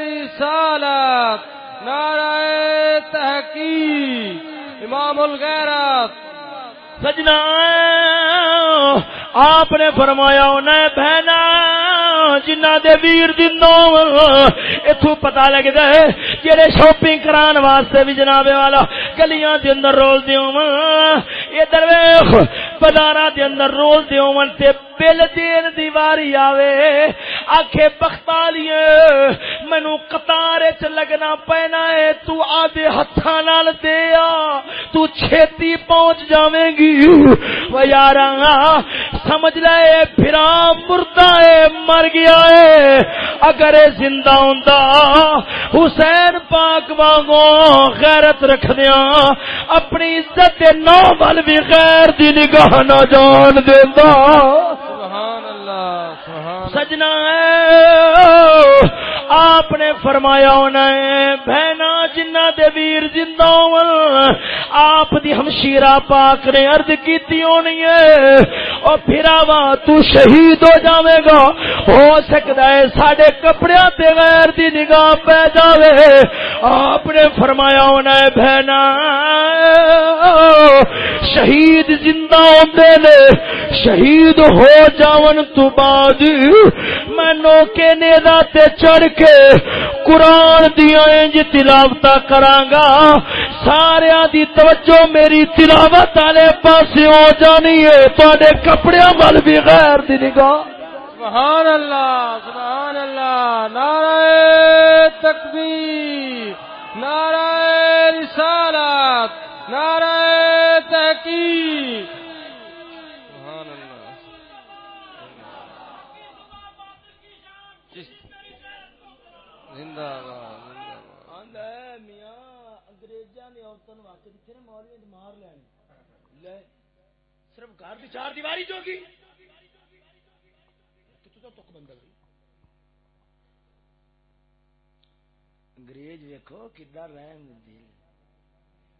رسالت، نعرہ تحقیق، امام الغیرت۔ سجنا، آپ نے فرمایا انہیں بہنا۔ جنہ دے ویر دنوں اتو پتا لگتا ہے جڑے شاپنگ کران واسطے بھی جناب والا، گلیاں دے اندر رول دیو ادھر ویکھ بازاراں دے اندر رول دیو تے بل دین دی واری آوے۔ آکھے، بختالیے، مینوں قطار وچ لگنا پینا ہے۔ تو آدھے ہتھاں نال دے آ، تو چھتی پہنچ جاویں گی او یاراں سمجھ لے، پھرا مردہ ہے، مر گیا ہے۔ اگر زندہ ہوندا حسین پاک وانگو غیرت رکھ دیاں اپنی عزت نو ول بھی غیر دی نگاہ نہ جان دیندا۔ سبحان اللہ سبحان سجنا آپ نے فرمایا ہونا ہے بہنا جنہ دے ویر زندہ ہون، آپ دی ہمشیرہ پاک نے عرض کیتی ہونی ہے او پھراوا تو شہید ہو جاوے گا۔ ہو سکتا ہے ساڈے کپڑیاں تے غیر دی نگاہ پہ جاوے۔ آپ نے فرمایا ہونا ہے بہنا شہید زندہ ہوندے نے، شہید ہو جاون تو بعد میں نوکے نیدا تے چڑھ کے قرآن دیا انج تلاوت کرانگا سارے دی توجہ میری تلاوت والے پاسے ہو جانی ہے تے کپڑے وال بھی غیر دی نگاہ۔ سبحان اللہ سبحان اللہ، نعرہ تکبیر، نعرہ رسالت، نعرہ تحقیق سبحان اللہ زندہ باد زندہ باد میاں انگریزاں نے عورتوں واقع دکھے نا مولوی مار لین لے صرف گھر دی چار دیواری جو کی۔ تو تک بندہ گئی۔ انگریز ویکھو کدا رحم دل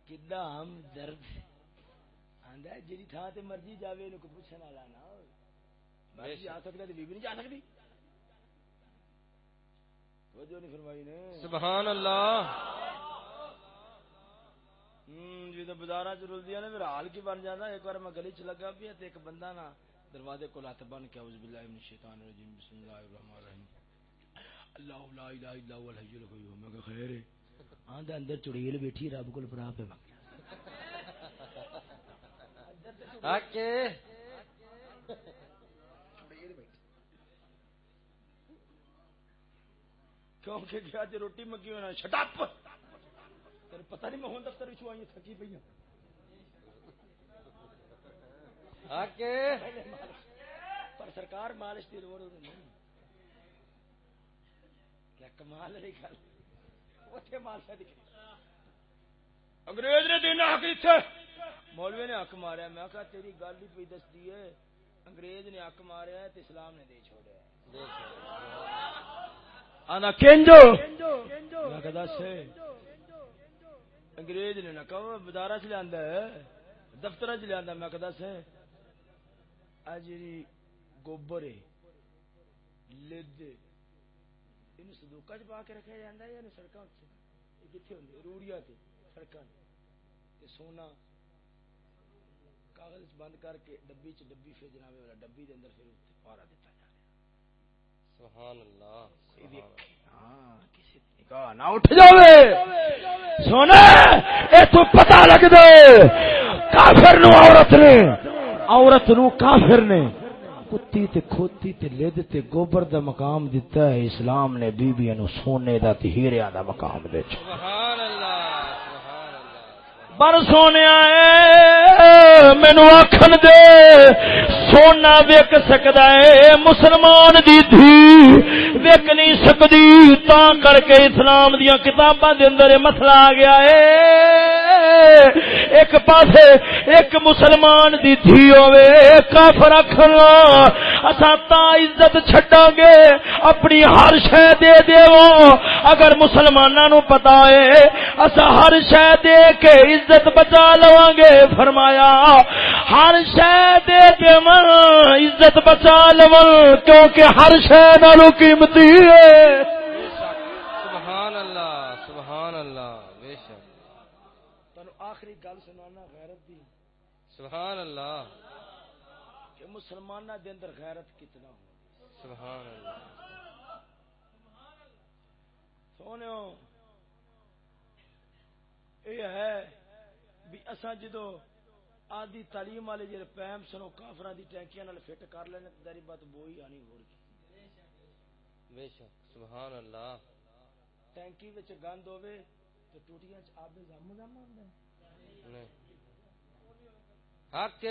کدا ہم درد۔ آندا جڑی تھاں تے مرضی جاوے اینو کو پوچھن والا نہ مرضی جا سکدا تے بیوی نہیں جا سکدی۔ سبحان اللہ۔ جی تو بازار چ رلدی نے میرا حال کی بن جانا۔ ایک بار میں گلی چ لگا پیا تے ایک بندہ نا دروازے کو لات بن کے اعوذ باللہ من الشیطان الرجیم بسم اللہ الرحمن الرحیم۔ اللہ لا الہ الا هو الحی القیوم۔ میں کہ خیر ہے۔ ہاں دے اندر چڑیل بیٹھی رب کول منگ آکے۔ کیونکہ کیا جی روٹی مکی ہونا شٹ اپ! تیرے پتہ نہیں میں ہوں دفتر وچ آئی تھکی پئی ہوں پر سرکار مالش دی لوڑ نہیں۔ کیا کمال ہے گل۔ اوتھے مال سے دکھ انگریز نے دینا حق دیتے مولوی نے حق ماریا۔ میں کہا تیری گل ہی پی دستی ہے۔ انگریز نے حق ماریا ہے تے اسلام نے دے چھوڑیا ہے۔ آنا کینجو میں دس انگریز نے نہ کہو بازار چ لیا ہے دفتر چ لیا میں کہا دس آ جی گوبر ہے لد یہ سدوکا چ پا کے رکھا جا یا سڑکوں کتنے ہوں روڑیا سڑکوں سونا کاغذ بند کر کے ڈبی چ ڈبی پھر جناب والا ڈبی دے اندر پھر پارا دیتا جا رہا سبحان اللہ ہاں کسی نکاح نہ اٹھ جاوے۔ سونا اے تو پتہ لگ دے۔ کافر نو عورت نے عورت نو کافر نے کتی تے کھوتی تے لد تے گوبر دا مقام دیتا ہے۔ اسلام نے بیبیاں نو سونے دا تے ہیرے دا مقام دے۔ چھو پر سونے مینو آخن دے سونا وک سکتا ہے مسلمان دی دھی وک نہیں سکتی تا کر کے اسلام دیا کتاباں دے اندر یہ مسئلہ آ گیا ہے ایک پاسے ایک مسلمان دی دھی ہوے کافر آخنا اسا تا عزت چھڈا گے، اپنی ہر شے دے دیو اگر مسلماناں نو پتا ہے اسا ہر شے دے کے عزت بچا لواں گے۔ فرمایا، ہر شے دے کے من عزت بچا لواں، کیونکہ ہر شے نالو قیمتی ہے سبحان اللہ سبحان اللہ بے شک تانوں آخری گل سنانا غیرت دی۔ سبحان اللہ۔ کہ مسلمانہ دے اندر غیرت کتنا ہو سبحان اللہ۔ سونےو یہ ہے بھی اصا جدو آدھی تعلیم والے جی پیم سنو کافر دی ٹینکیاں نال فٹ کر لینے داری بات بوئی آنی ہو بے شک سبحان اللہ۔ ٹینکی وچ گند ہوے تو ٹوٹیاں چ آب زم زم ہوندا حق۔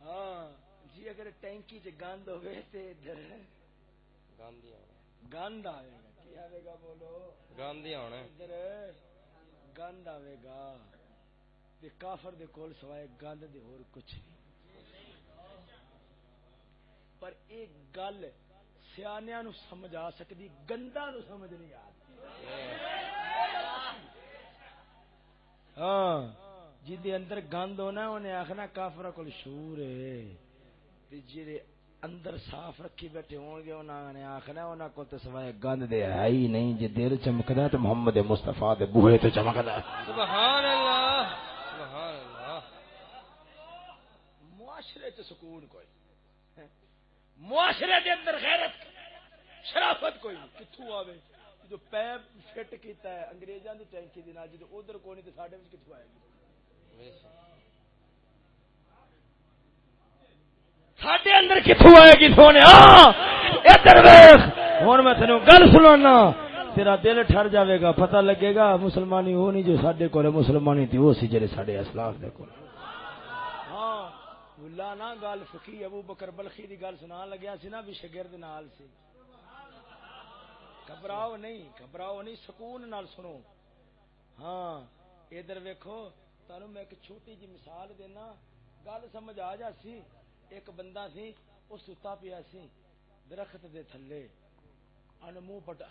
ہاں جی اگر ٹینکی چ گند ادھر۔ گاندھی گند آئے گا کی آئے گا بولو؟ آنا ادھر گند آئے گا۔ تے کافر دے کول سوائے گند دے اور کچھ نہیں۔ پر ایک گل سیانیا نو سمجھ آ سکتی گندا نو سمجھ نہیں آ ہاں جی اندر گند ہونا انہیں آخنا کافر کول شور ہے۔ جی اندر صاف رکھی بیٹھے ہون گے انہاں نے آخنا انہاں کو تے سوائے گند دے ہے ہی نہیں۔ جے دل چمکدا تے محمد مصطفی دے بوئے تے چمکدا سبحان اللہ سبحان اللہ۔ معاشرے تے سکون کوئی۔ معاشرے دے اندر غیرت شرافت کوئی نہیں کتھوں آوے؟ جو پیپ فٹ کیتا ہے انگریزاں دی ٹینکی دے نال جے ادھر کوئی نہیں تے ساڈے وچ کتھوں آئے گی؟ ساڈے اندر کتوں آئے گی سونے؟ ادھر ویخ ہوں میں تینوں گل سنا تیرا دل ٹر جاوے گا پتہ لگے گا مسلمانی وہ نہیں جو سڈے کو مسلمانی تھی وہ سی جڑے سڈے اسلاف دے کول بلا نا گل فقی ابو بکر بلخی دی گل سنا لگیا سی نا بھی شگرد نال سی۔ گھبراؤ نہیں گھبراؤ نہیں، سکون نال سنو۔ ہاں ادھر ویکھو، تانوں میں ایک چھوٹی جی مثال دینا۔ گل سمجھ آ جا سی، ایک بندہ سی وہ ستا پیا سی، درخت دے تھلے۔ ان منہ پٹا،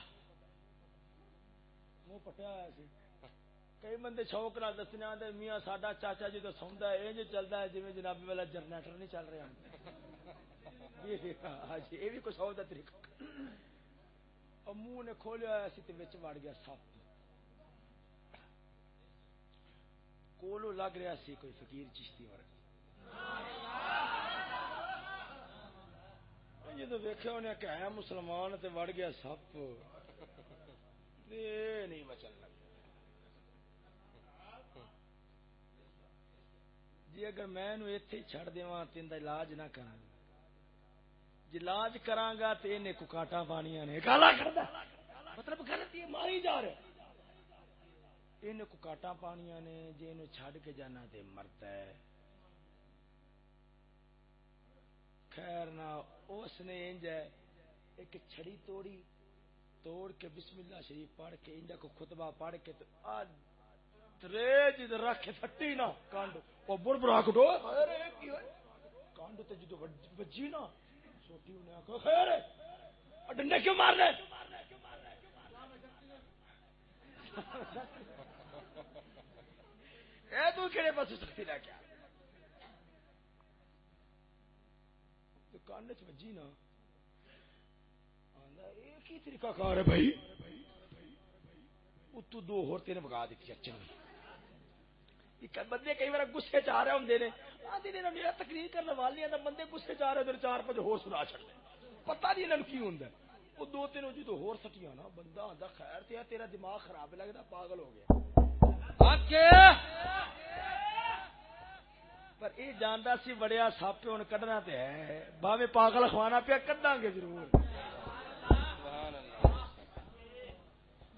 منہ پٹیا ہوا سی۔ کئی بندے شوق نال دسنے آتے میاں ساڈا چاچا جی تو سوندا ہے انج چلدا ہے، جویں جناب والا جنریٹر نہیں چل رہا۔ ہاں جی، یہ بھی کچھ سو کا طریقہ۔ اور منہ نے کھولیا ہوا سی تے وچ وڑ گیا سپ۔ کولو لگ رہا سی کوئی فقیر چشتی ورگا جدو ویخیا انہیں کہ ہے مسلمان تے وڑ گیا سپ۔ نہیں بچن لگ جی اگر میں اتے چڑ دیا تو علاج نہ کرا جی علاج کرا گا تو یہ کاٹا پانیا نے۔ گالا مطلب غلط یہ ماری جا رہا یہ کاٹا پانیا نے جی یہ چڈ کے جانا تے مرتا ہے۔ خیر نہ اس نے انج ہے ایک چھڑی توڑی، توڑ کے بسم اللہ شریف پڑھ کے انجا کو خطبہ پڑھ کے تو آج تریج جی رکھ پھٹی نا کانڈ وہ بڑ بڑا کٹو کانڈ تے جی جدو بجی نا سوٹی انہیں آکھا خیر ہے۔ ڈنڈے کیوں مار رہے؟ اے تو کہڑے پاس سکتی رہ کیا کان چ بجی نا ایک ہی طریقہ کار ہے بھائی؟ اتو دو ہو تین بگا دیتی اچن بندے کئی بار گسے چ آ رہے ہوں نے؟ آدھی نے میرا تقریر کرنے والی بندے گسے چ آ رہے چار پانچ ہو سنا چڑ پتا نہیں انہوں کی ہوں وہ دو تین جدو جی ہو سٹیاں نا، بندہ آتا خیر تے تیرا دماغ خراب لگتا پاگل ہو گیا۔ پر یہ جانا سی بڑیا سپ ہوں کڈنا تو ہے۔ باوے پاگل کھوانا پیا کڈا گے ضرور۔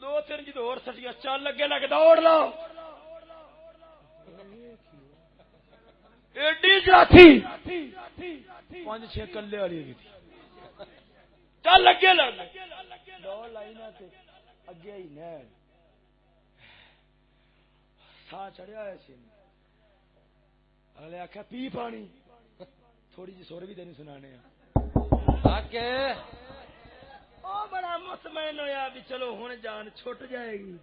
دو تین جی اور سٹیا چل لگے لگ دوڑ لو ایڈی جاتی پانچ چھ کلے والی چل لگے لگ دوڑ لائی نا اگے ہی نہ۔ سا چڑھیا ہوا سی۔ اگلے آخیا پی پانی۔ تھوڑی جی سور بھی تین سنا بڑا مطمئن ہوا بھی چلو ہوں جان چھٹ جائے گی۔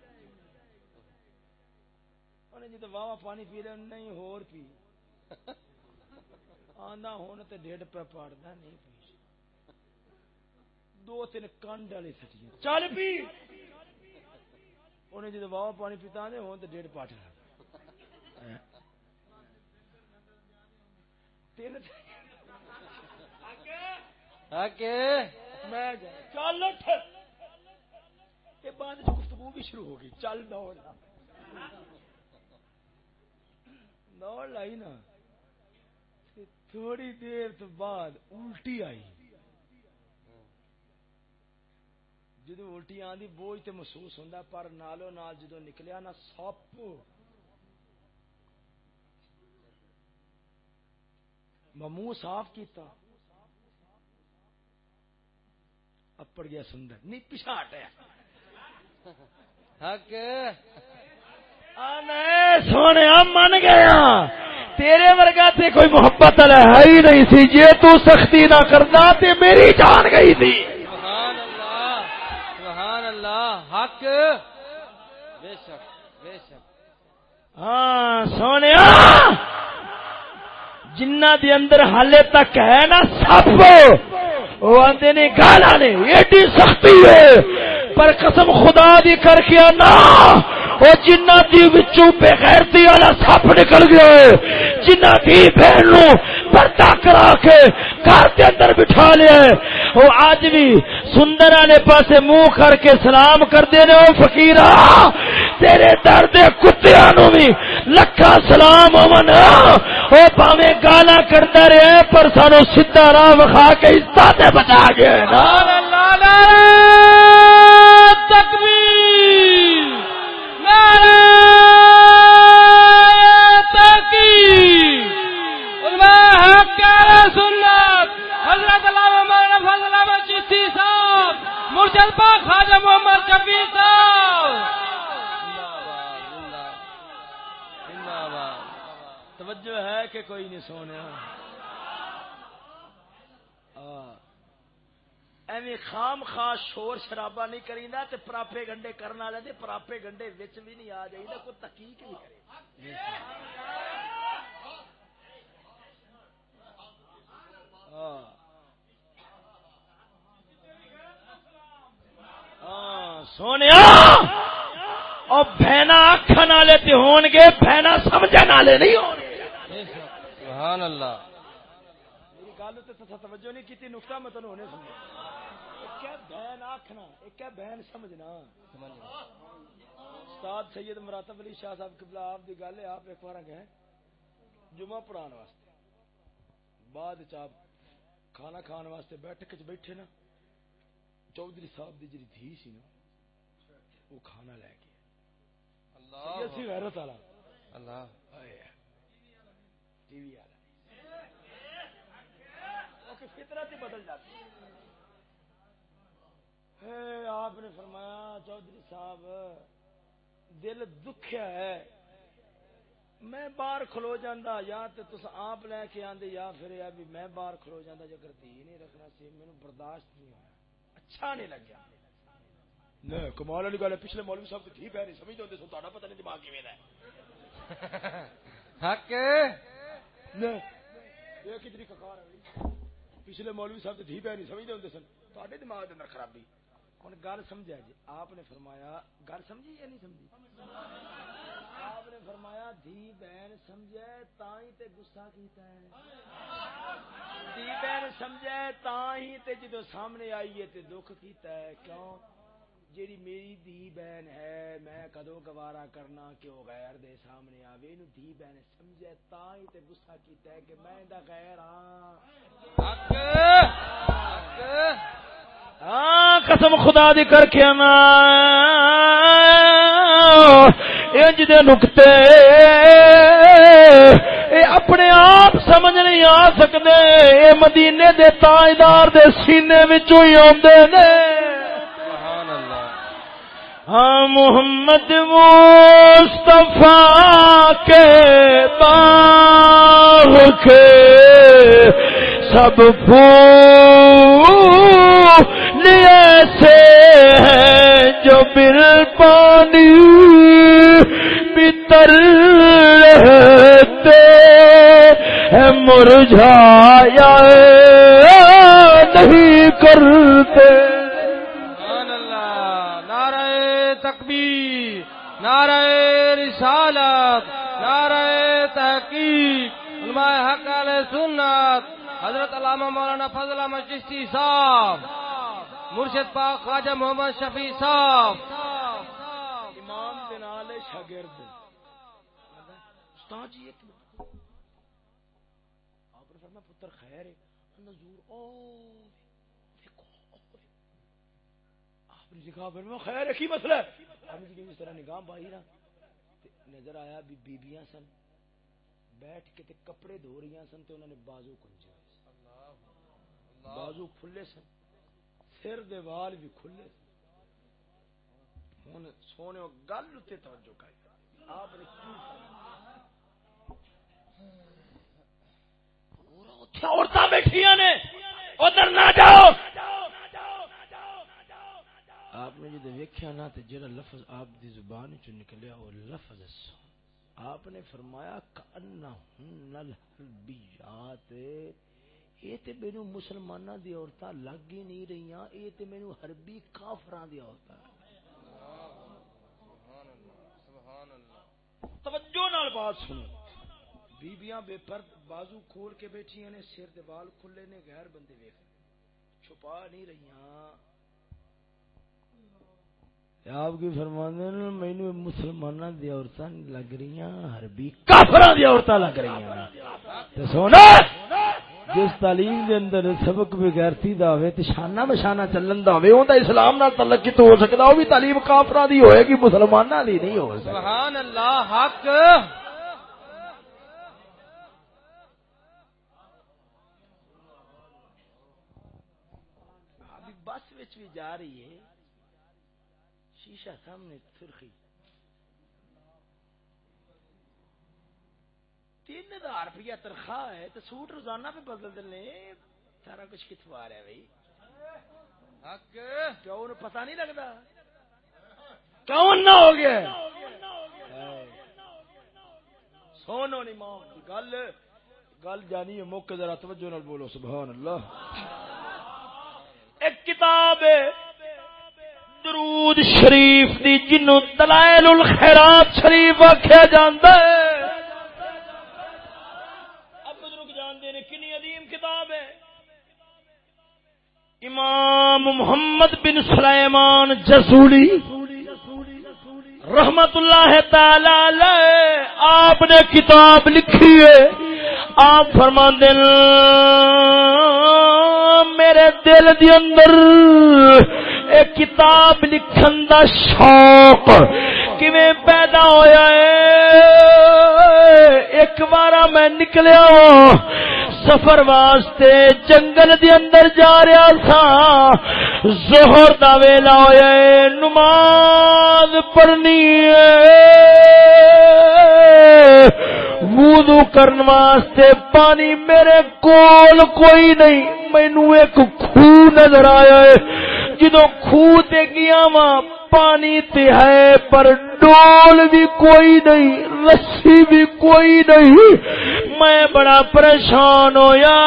انہیں جی تو واہ پانی پی رہے نہیں ہور پی۔ آنا ہوں تو ڈیڑھ پہ پڑتا نہیں پی دو تین کنڈ والی سٹی چل پی! انہیں جی واہ پانی پیتا ہوں تو ڈیڑھ پاٹ میں چل اٹھ! یہ بعد گفتگو بھی شروع ہو گئی۔ چل دوڑ دوڑ لائی نا۔ تھوڑی دیر تو بعد الٹی آئی۔ جدو الٹی آدھی بوجھ تو محسوس ہوں پر نالو نال جدو نکلیا نا سپ۔ منہ صاف کیتا۔ اپڑ گیا سندر۔ نہیں ہٹیا حق۔ سونے من گیا۔ تیرے ورگا تے کوئی محبت والا ہے ہی نہیں سی۔ جے تو سختی نہ کرنا تے میری جان گئی تھی۔ سبحان اللہ سبحان اللہ حق بے شک بے شک ہاں سونے جنہ دے اندر حالے تک ہے نا سپ وہ آتے نے گالا نے، ایڈی سختی ہے۔ پر قسم خدا دی کر کے نا وہ جنہ دی وچوں بے غیرتی والا سپ نکل گیا ہے، جنہ دی بہن نو پردہ کرا کے گھر کے اندر بٹھا لیا ہے۔ وہ آج بھی سندر والے پاسے منہ کر کے سلام کرتے نے وہ فقیر تیرے درد کتیا نو بھی لکھا سلام امن۔ وہ پاوے گالا کرتا رہے، پر سانو سیدا راہ وکھا کے عزت بچا گیا تکبیر مرشد خواجہ محمد کبیر صاحب! توجہ ہے کہ کوئی نہیں سونے۔ ایویں خام خاص شور شرابا نہیں کرینا تے پراپے گنڈے کرنا والے تے پراپے گنڈے وچ بھی نہیں آ جائیدا کوئی تحقیق نہیں کرے۔ ہاں سونے اور بہنا آخر والے تے ہون گے بہنا سمجھن والے نہیں ہون گے۔ سبحان اللہ۔ میری گل تو توجہ نہیں کی نقطہ میں تمہیں ہونے سمجھا کیا بہن آخنا ایک کیا بہن سمجھنا۔ استاد سید مراتب علی شاہ صاحب قبلہ آپ دی گل ہے آپ ایک بار گئے۔ جمعہ پڑھان واسطے۔ بعد چاپ کھانا کھان واسطے بیٹھ کے بیٹھے نا۔ چودھری صاحب دی جی دھی سی نا وہ کھانا لے کے اللہ غیرت والا۔ اللہ۔ ٹی وی والا۔ فطرت ہی بدل جاتی۔ ہے آپ نے فرمایا چودھری صاحب دل دکھیا ہے۔ میں باہر کھلو جانا یا تو تس آپ لے کے آدھے یا پھر یا بھی میں باہر کھلو جانا جے اگر دھی نہیں رکھنا سی مینو برداشت نہیں ہوا نہیں لگیا نہیں کمال والی گل ہے پچھلے مولوی صاحب دھی پہ نہیں سمجھ ہوتے سو تا پتہ نہیں دماغ کیویں حق؟ یہ کتنی ککار ہے پچھلے مولوی صاحب تو دھی پہ نہیں سمجھتے ہوتے سن تے دماغ کے اندر خرابی۔ ہوں گل سمجھا جی آپ نے فرمایا گل سمجھی یا نہیں سمجھی؟ آپ نے فرمایا دھی بہن سمجھے تا ہی تے گسا کیتا ہے۔ دھی بہن سمجھے تا ہی تے جدو سامنے آئی ہے تے دکھ کیتا ہے۔ کیوں؟ جیڑی میری دھی بہن ہے، میں کدو گوارا کرنا کہ وہ غیر دے سامنے آوے۔ نو دھی بہن سمجھے تا ہی تے گسا کیتا ہے کہ میں دا غیر ہاں۔ حق! حق! ہاں قسم خدا دی کر کے نا انج دے نقطے اے اپنے آپ سمجھ نہیں آ سکدے اے مدینے دے تاجدار دے سینے وچوں ہی اوندے نے۔ سبحان اللہ۔ ہاں محمد مصطفیٰ کے باغ کے سب پھول ایسے ہیں جو بل پانی بتر رہتے ہیں، مرجھایا نہیں کرتے۔ نعرہ تکبیر، نعرہ رسالت، نعرہ تحقیق، علماء حق علیہ سنت، حضرت علامہ مولانا فضل احمد چشتی صاحب مرشد پاک خواجہ محمد شفیع صاحب. امام شاگرد. استاد جی ایک آپ نے فرمایا پتر خیر ہے. نزور او آپ نے کہا فرمایا خیر ہے کی مسئلہ ہے؟ آپ نے اس طرح نگاہ بائی نا نظر آیا بھی بیبیاں سن بیٹھ کے تے کپڑے دھو رہی سن تے انہوں نے بازو کنجے بازو کھلے سن. سر دے وال بھی کھلے۔ ہوں سونے گل اتنے توجہ کر۔ آپ نے عورتیں بیٹھیا نے۔ ادھر نہ جاؤ۔ آپ نے جب ویکیا نا تو جڑا لفظ آپ دی زبان چ نکلیا وہ لفظ آپ نے فرمایا کنا ہن الحربیات یہ تے مینو مسلمانہ دی عورتاں لگ ہی نہیں رہیاں، یہ تے مینو حربی کافراں دی عورتاں۔ توجہ نال بات سنو۔ بیبیاں بے پرد بازو کھول کے بیٹھی نے، سر دے بال کھلے نے، غیر بندے ویکھ۔ چھپا نہیں رہیاں۔ آپ کی فرمانے مینو مسلمانہ دی عورتاں لگ رہی حربی کافراں دی عورتاں لگ رہی ہیں سونا! جس تعلیم دے اندر سبق بغیرتی دا ہوے تے شانہ بشانہ چلن دا ہوے اوندا اسلام نال تعلق کیت ہو سکدا، او بھی تعلیم کافراں دی ہوئے گی، مسلماناں دی نہیں ہو سکتی سبحان اللہ، حق۔ بس وچ بھی جا رہی ہے، شیشہ سامنے سرخی تین ہزار روپیہ تنخواہ ہے تو سوٹ روزانہ پہ بدل دے سارا کچھ کتوں آ رہا ہے بھائی۔ کیوں پتا نہیں لگتا؟ کون نہ ہو گیا؟ سونو نہیں ماں گل گل جانی ہے موقع ذرا توجہ نال بولو سبحان اللہ۔ ایک کتاب درود شریف دی جنوں دلائل الخیرات شریف آخیا جاندا ہے۔ امام محمد بن سلیمان جسولی رحمت اللہ تعالی آپ نے کتاب لکھی ہے۔ آپ فرما دل میرے دل دی اندر ایک کتاب لکھن دا شوق کیویں پیدا ہویا ہے؟ ایک بار میں نکلیا سفر واسطے جنگل دی اندر جا رہا سا زہر دا ویلا ہویا نماز پڑھنی وضو کرن واسطے پانی میرے کول کوئی نہیں۔ مینو ایک خو نظر آیا ہے جدو خو تے گیا وا پانی تے ہے، پر ڈول بھی کوئی نہیں، رسی بھی کوئی نہیں۔ میں بڑا پریشان ہویا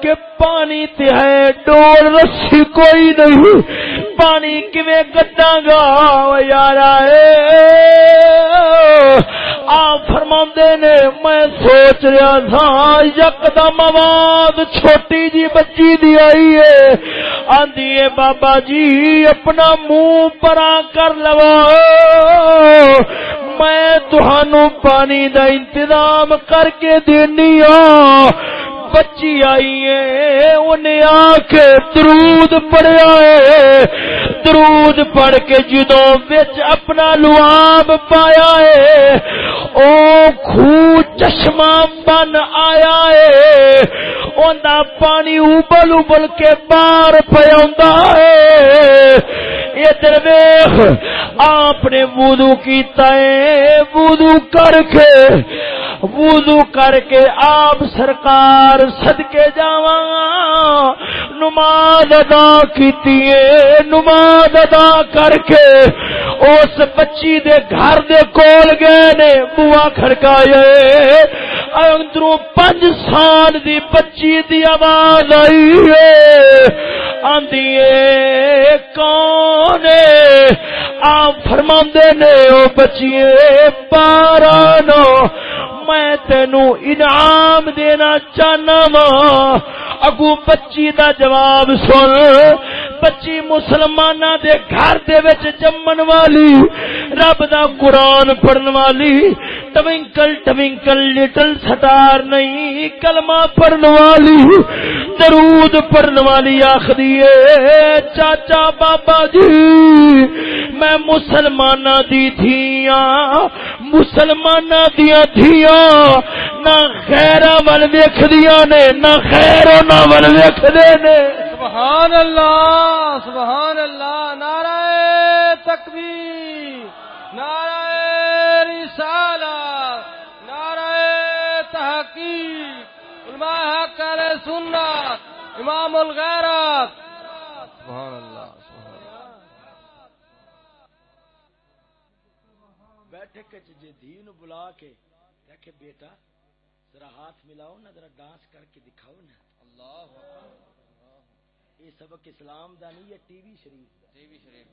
کہ پانی تے ہے، ڈول، رسی کوئی نہیں۔ پانی کیویں گڈا گا؟ یار آپ فرما نے، میں سوچ رہا تھا یکدم آواز چھوٹی جی بچی دی آئی ہے۔ آندی ہے بابا جی اپنا منہ پرا کر لو۔ میں تہانوں پانی دا انتظام کر کے دینی ہوں۔ بچی آئی ہے انہیں آ کے درود پڑیا ہے درود پڑھ کے جدوں بچ اپنا لواب پایا ہے۔ او خو چشمہ بن آیا ہے۔ اوندا پانی ابل ابل کے بار پیا ہے۔ ادھر ویخ، آپ نے وضو کیتا ہے، وضو کر کے، وضو کر کے آپ سرکار صدقے جاواں۔ نماز ادا کیتی ہے، نماز ادا کر کے اس بچی دے گھر دے کول گئے نے بوا کھڑکائے۔ اندروں پانچ سال دی بچی دی آواز آئی ہے۔ کون آپ فرما نے، او بچیے پارانو میں تینو انعام دینا چاہنا وا۔ اگو بچی دا جواب سن۔ بچی مسلمان دے گھر دے وچ جمن والی رب دا قرآن پڑھن والی ٹوینکل ٹوینکل، لٹل سٹار نہیں، کلمہ پڑھن والی، درود پڑھن والی آخری چاچا بابا جی میں مسلمان دی تھیاں مسلمان دیا تھیاں نہ خیر ول ویخ نے، نہ خیر نہ ول ویخ نے۔ سبحان اللہ سبحان اللہ، نعرہ تکبیر، نعرہ رسالت علماء حق علیہ سنت امام الغیرت۔ سبحان اللہ بیٹھک جی دین بلا کے کہ بیٹا ذرا ہاتھ ملاؤ نا ذرا ڈانس کر کے دکھاؤ نا۔ اللہ یہ سبق اسلام دا نہیں ہے ٹی وی شریف دا۔ ٹی وی شریف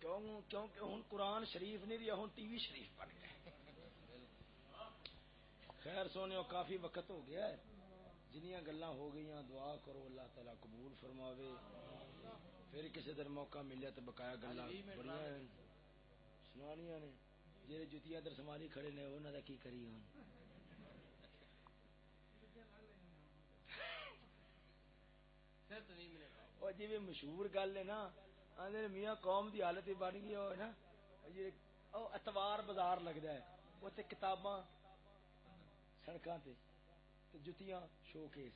کیونکہ ہوں قرآن شریف نہیں رہا ہوں ٹی وی شریف بن گئے۔ خیر سونے کافی وقت ہو گیا ہے۔ جنیاں گلا ہو گئی دعا کرو اللہ تعالی قبول فرماوے۔ پھر کسی دن موقع ملیا تو بقایا گلا بڑی سنانیاں نے۔ جی جتیاں در سماری کھڑے نے انہوں کا کی کری ہوں جی مشہور گل ہے نا آدھے میاں قوم دی حالت ہی بن گئی ہو نا جی اتوار بازار لگتا ہے اتنے کتاباں سڑکاں تے جتیاں شو کیس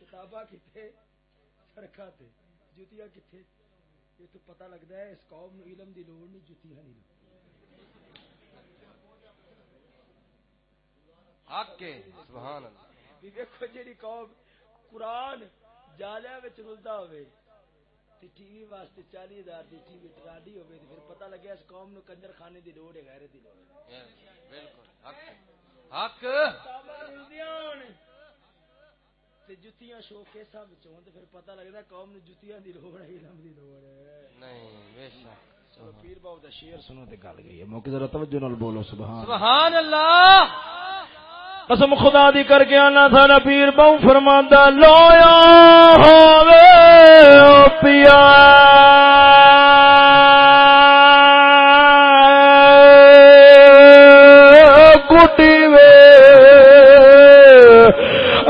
کتاباں کتنے سڑکاں تے۔ جتیاں کتنے یہ تو پتہ لگتا ہے اس قوم نو علم دی لوڑ نہیں جتیاں نہیں حق کے سبحان اللہ۔ دیکھو جیڑی قوم قرآن جالیا رلتا ہوئے۔ ٹی وی واسطے چالی ہزار کی ٹی وی ٹراڈی ہوئے پھر پتہ لگیا اس قوم نو کنجر خانے دی لوڑ ہے غیرت دی لوڑ بالکل حق جتیاں شو کیسا بچوں تے پھر پتہ لگدا قوم نو جتیاں دی لوڑ ہے علم دی لوڑ ہے۔ نہیں بے شک۔ چلو پیر باو دا شعر سنو تے گل گئی ہے۔ موقع ذرا توجہ نال بولو سبحان سبحان اللہ! قسم خدا دی کر کے آنا تھا پیر باو فرماندا لویا ہوے او پیا۔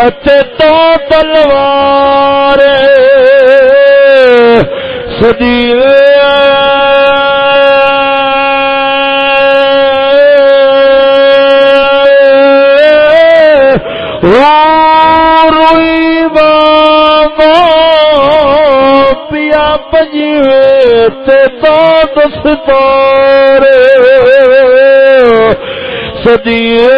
اچھے تو تلوار سدی پیا پجیوے تو سدیے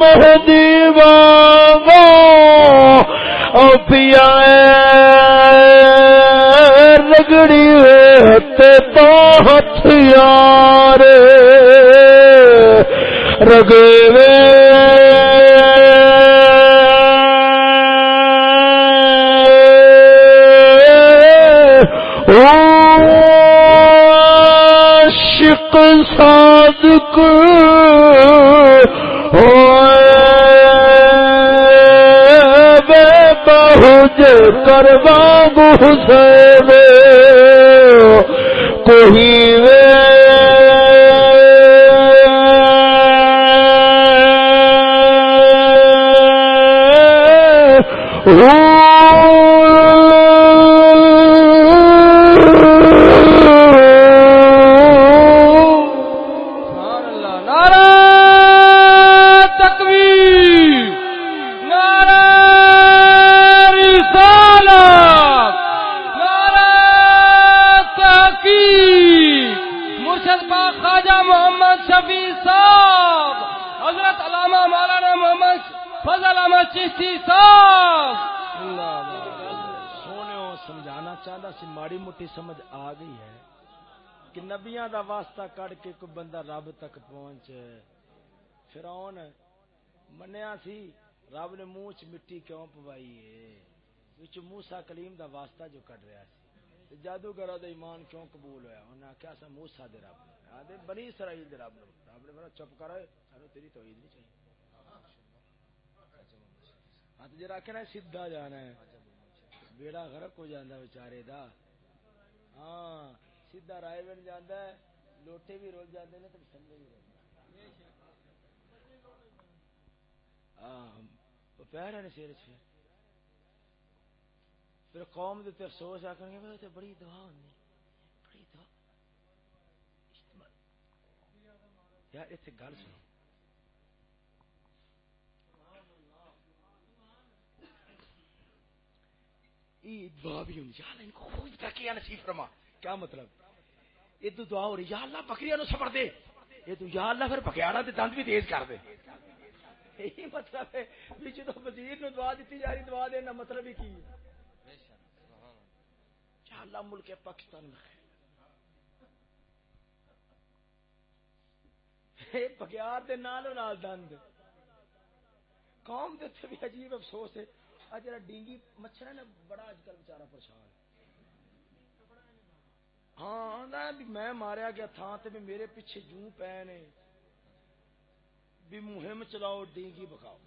مہدی بابا او پیا رگڑی تو ہتھیار۔ رگے شک صادق کروا حسین۔ کوئی وے رب نے منہ چ مٹی کیوں پوائی ہے؟ وچ موسا کلیم دا واسطہ جو کٹ رہا سی۔ جادوگر دا ایمان کیوں قبول ہویا؟ انہاں آخیا سا موسا دے رب آدھے بنی اسرائیل دے رب رب نے بڑا چپ کر سانو تیری توحید نہیں چاہیے۔ ہاں تو جرا کہنا سیدھا جانا ہے۔ بیڑا غرق ہو جاندہ بیچارے دا۔ ہاں سیدھا رائے بن جاندہ ہے، لوٹے بھی رول جاندے نے تو سمجھے بھی رول ہاں پیر ہے سیر سے پھر قوم دے تے افسوس آ کرنگے تے بڑی دعا ہونی بڑی دعا۔ یار اتنے گل سنو۔ دعا بھی ہونی یا اللہ ان کو خوب تکیا نصیب فرما۔ کیا مطلب؟ یہ تو دعا ہو رہی۔ یا اللہ، بکریاں نو سفر دے۔ یہ تو یا اللہ، پھر بکیاڑا دے دند بھی تیز کر دے۔ یہی مطلب ہے۔ بھی جدو وزیر نو دعا دیتی جا رہی، دعا دینا مطلب ہی کی؟ یا اللہ ملک پاکستان میں بگیار دے نال نال دند۔ قوم دے بھی عجیب افسوس ہے۔ جڑا ڈینگی مچھر ہے نا، بڑا اج کل بچارا پریشان ہاں میں ماریا گیا تھا تے میرے پیچھے جوں پے نے۔ بھی مہم چلاؤ ڈینگی بکاؤ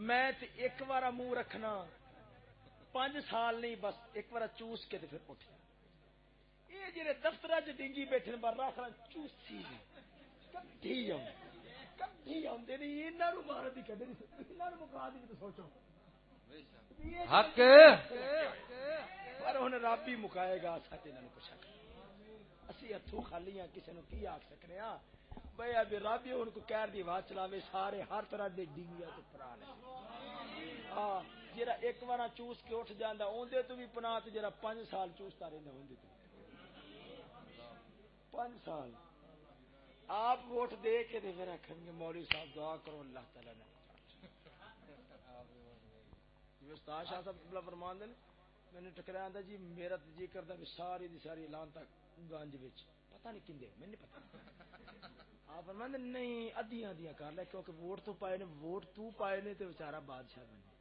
میں تے ایک بار منہ رکھنا پانچ سال نہیں بس ایک بار چوس کے تے پھر اٹھیا یہ جڑے دفتر چ ڈینگی بیٹھے بار رکھ چوسی کدی آؤں کدی آؤں نہیں یہاں مار دی کدی یہاں مکا دی تو سوچو۔ حق پر ہوں رب ہی مکائے گا سچ انہوں کچھ اسی ہاتھوں خالی ہاں کسی نو کی آخ سکنے ہاں بھائی ابھی رب ان کو کہر دی آواز چلاوے سارے ہر طرح دے ڈنگیا تو پرا لے ہاں جرا ایک بار چوس کے اٹھ جانا اندر تو بھی پنا تو جرا پانچ سال چوستا رہتا اندر تو پانچ سال۔ آپ ووٹ دے کے دے پھر آخر گے، مولوی صاحب دعا کرو، اللہ تعالی نے۔ جی، استاد شاہ صاحب فرمان دے میں نے ٹکرایا جی میرا تو جی کردا بھی ساری دی ساری اعلان تک گنج پتہ نہیں کیندے، میں نہیں پتہ۔ آپ فرمان نہیں، ادھیاں ادھیاں کر لے، کیونکہ ووٹ تو پائے نے، ووٹ تو پائے نے تے بیچارہ بادشاہ بنے۔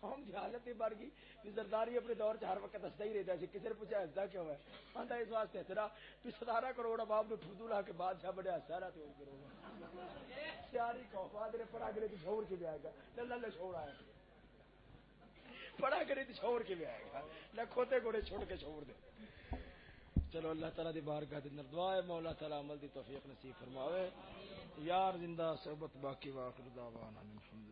قوم دی حالت ہی بڑھ گئی۔ کہ زرداری اپنے دور چ ہر وقت ہستا ہی رہتا سی کسی نے پوچھا ہستا کیوں ہے؟ آندا اس واسطے تیرا کہ ستارہ کروڑ باپ نے ٹھودو لا کے بادشاہ بڑا سارا تے ہو کروڑ سیاری قوم آدھے پڑا گرے تے چھوڑ کے بھی آئے گا۔ للہ لے چھوڑ آئے گا پڑا کرے تو چھوڑ کے بھی آئے گا۔ نہ کھوتے گھوڑے چھوڑ کے چھوڑ دے۔ چلو اللہ تعالیٰ دی بارگاہ دے اندر دعا ہے، مولا تعالیٰ عمل دی توفیق نصیب فرماوے۔ یار زندہ، صحبت باقی، واخر دعوانا الحمدللہ۔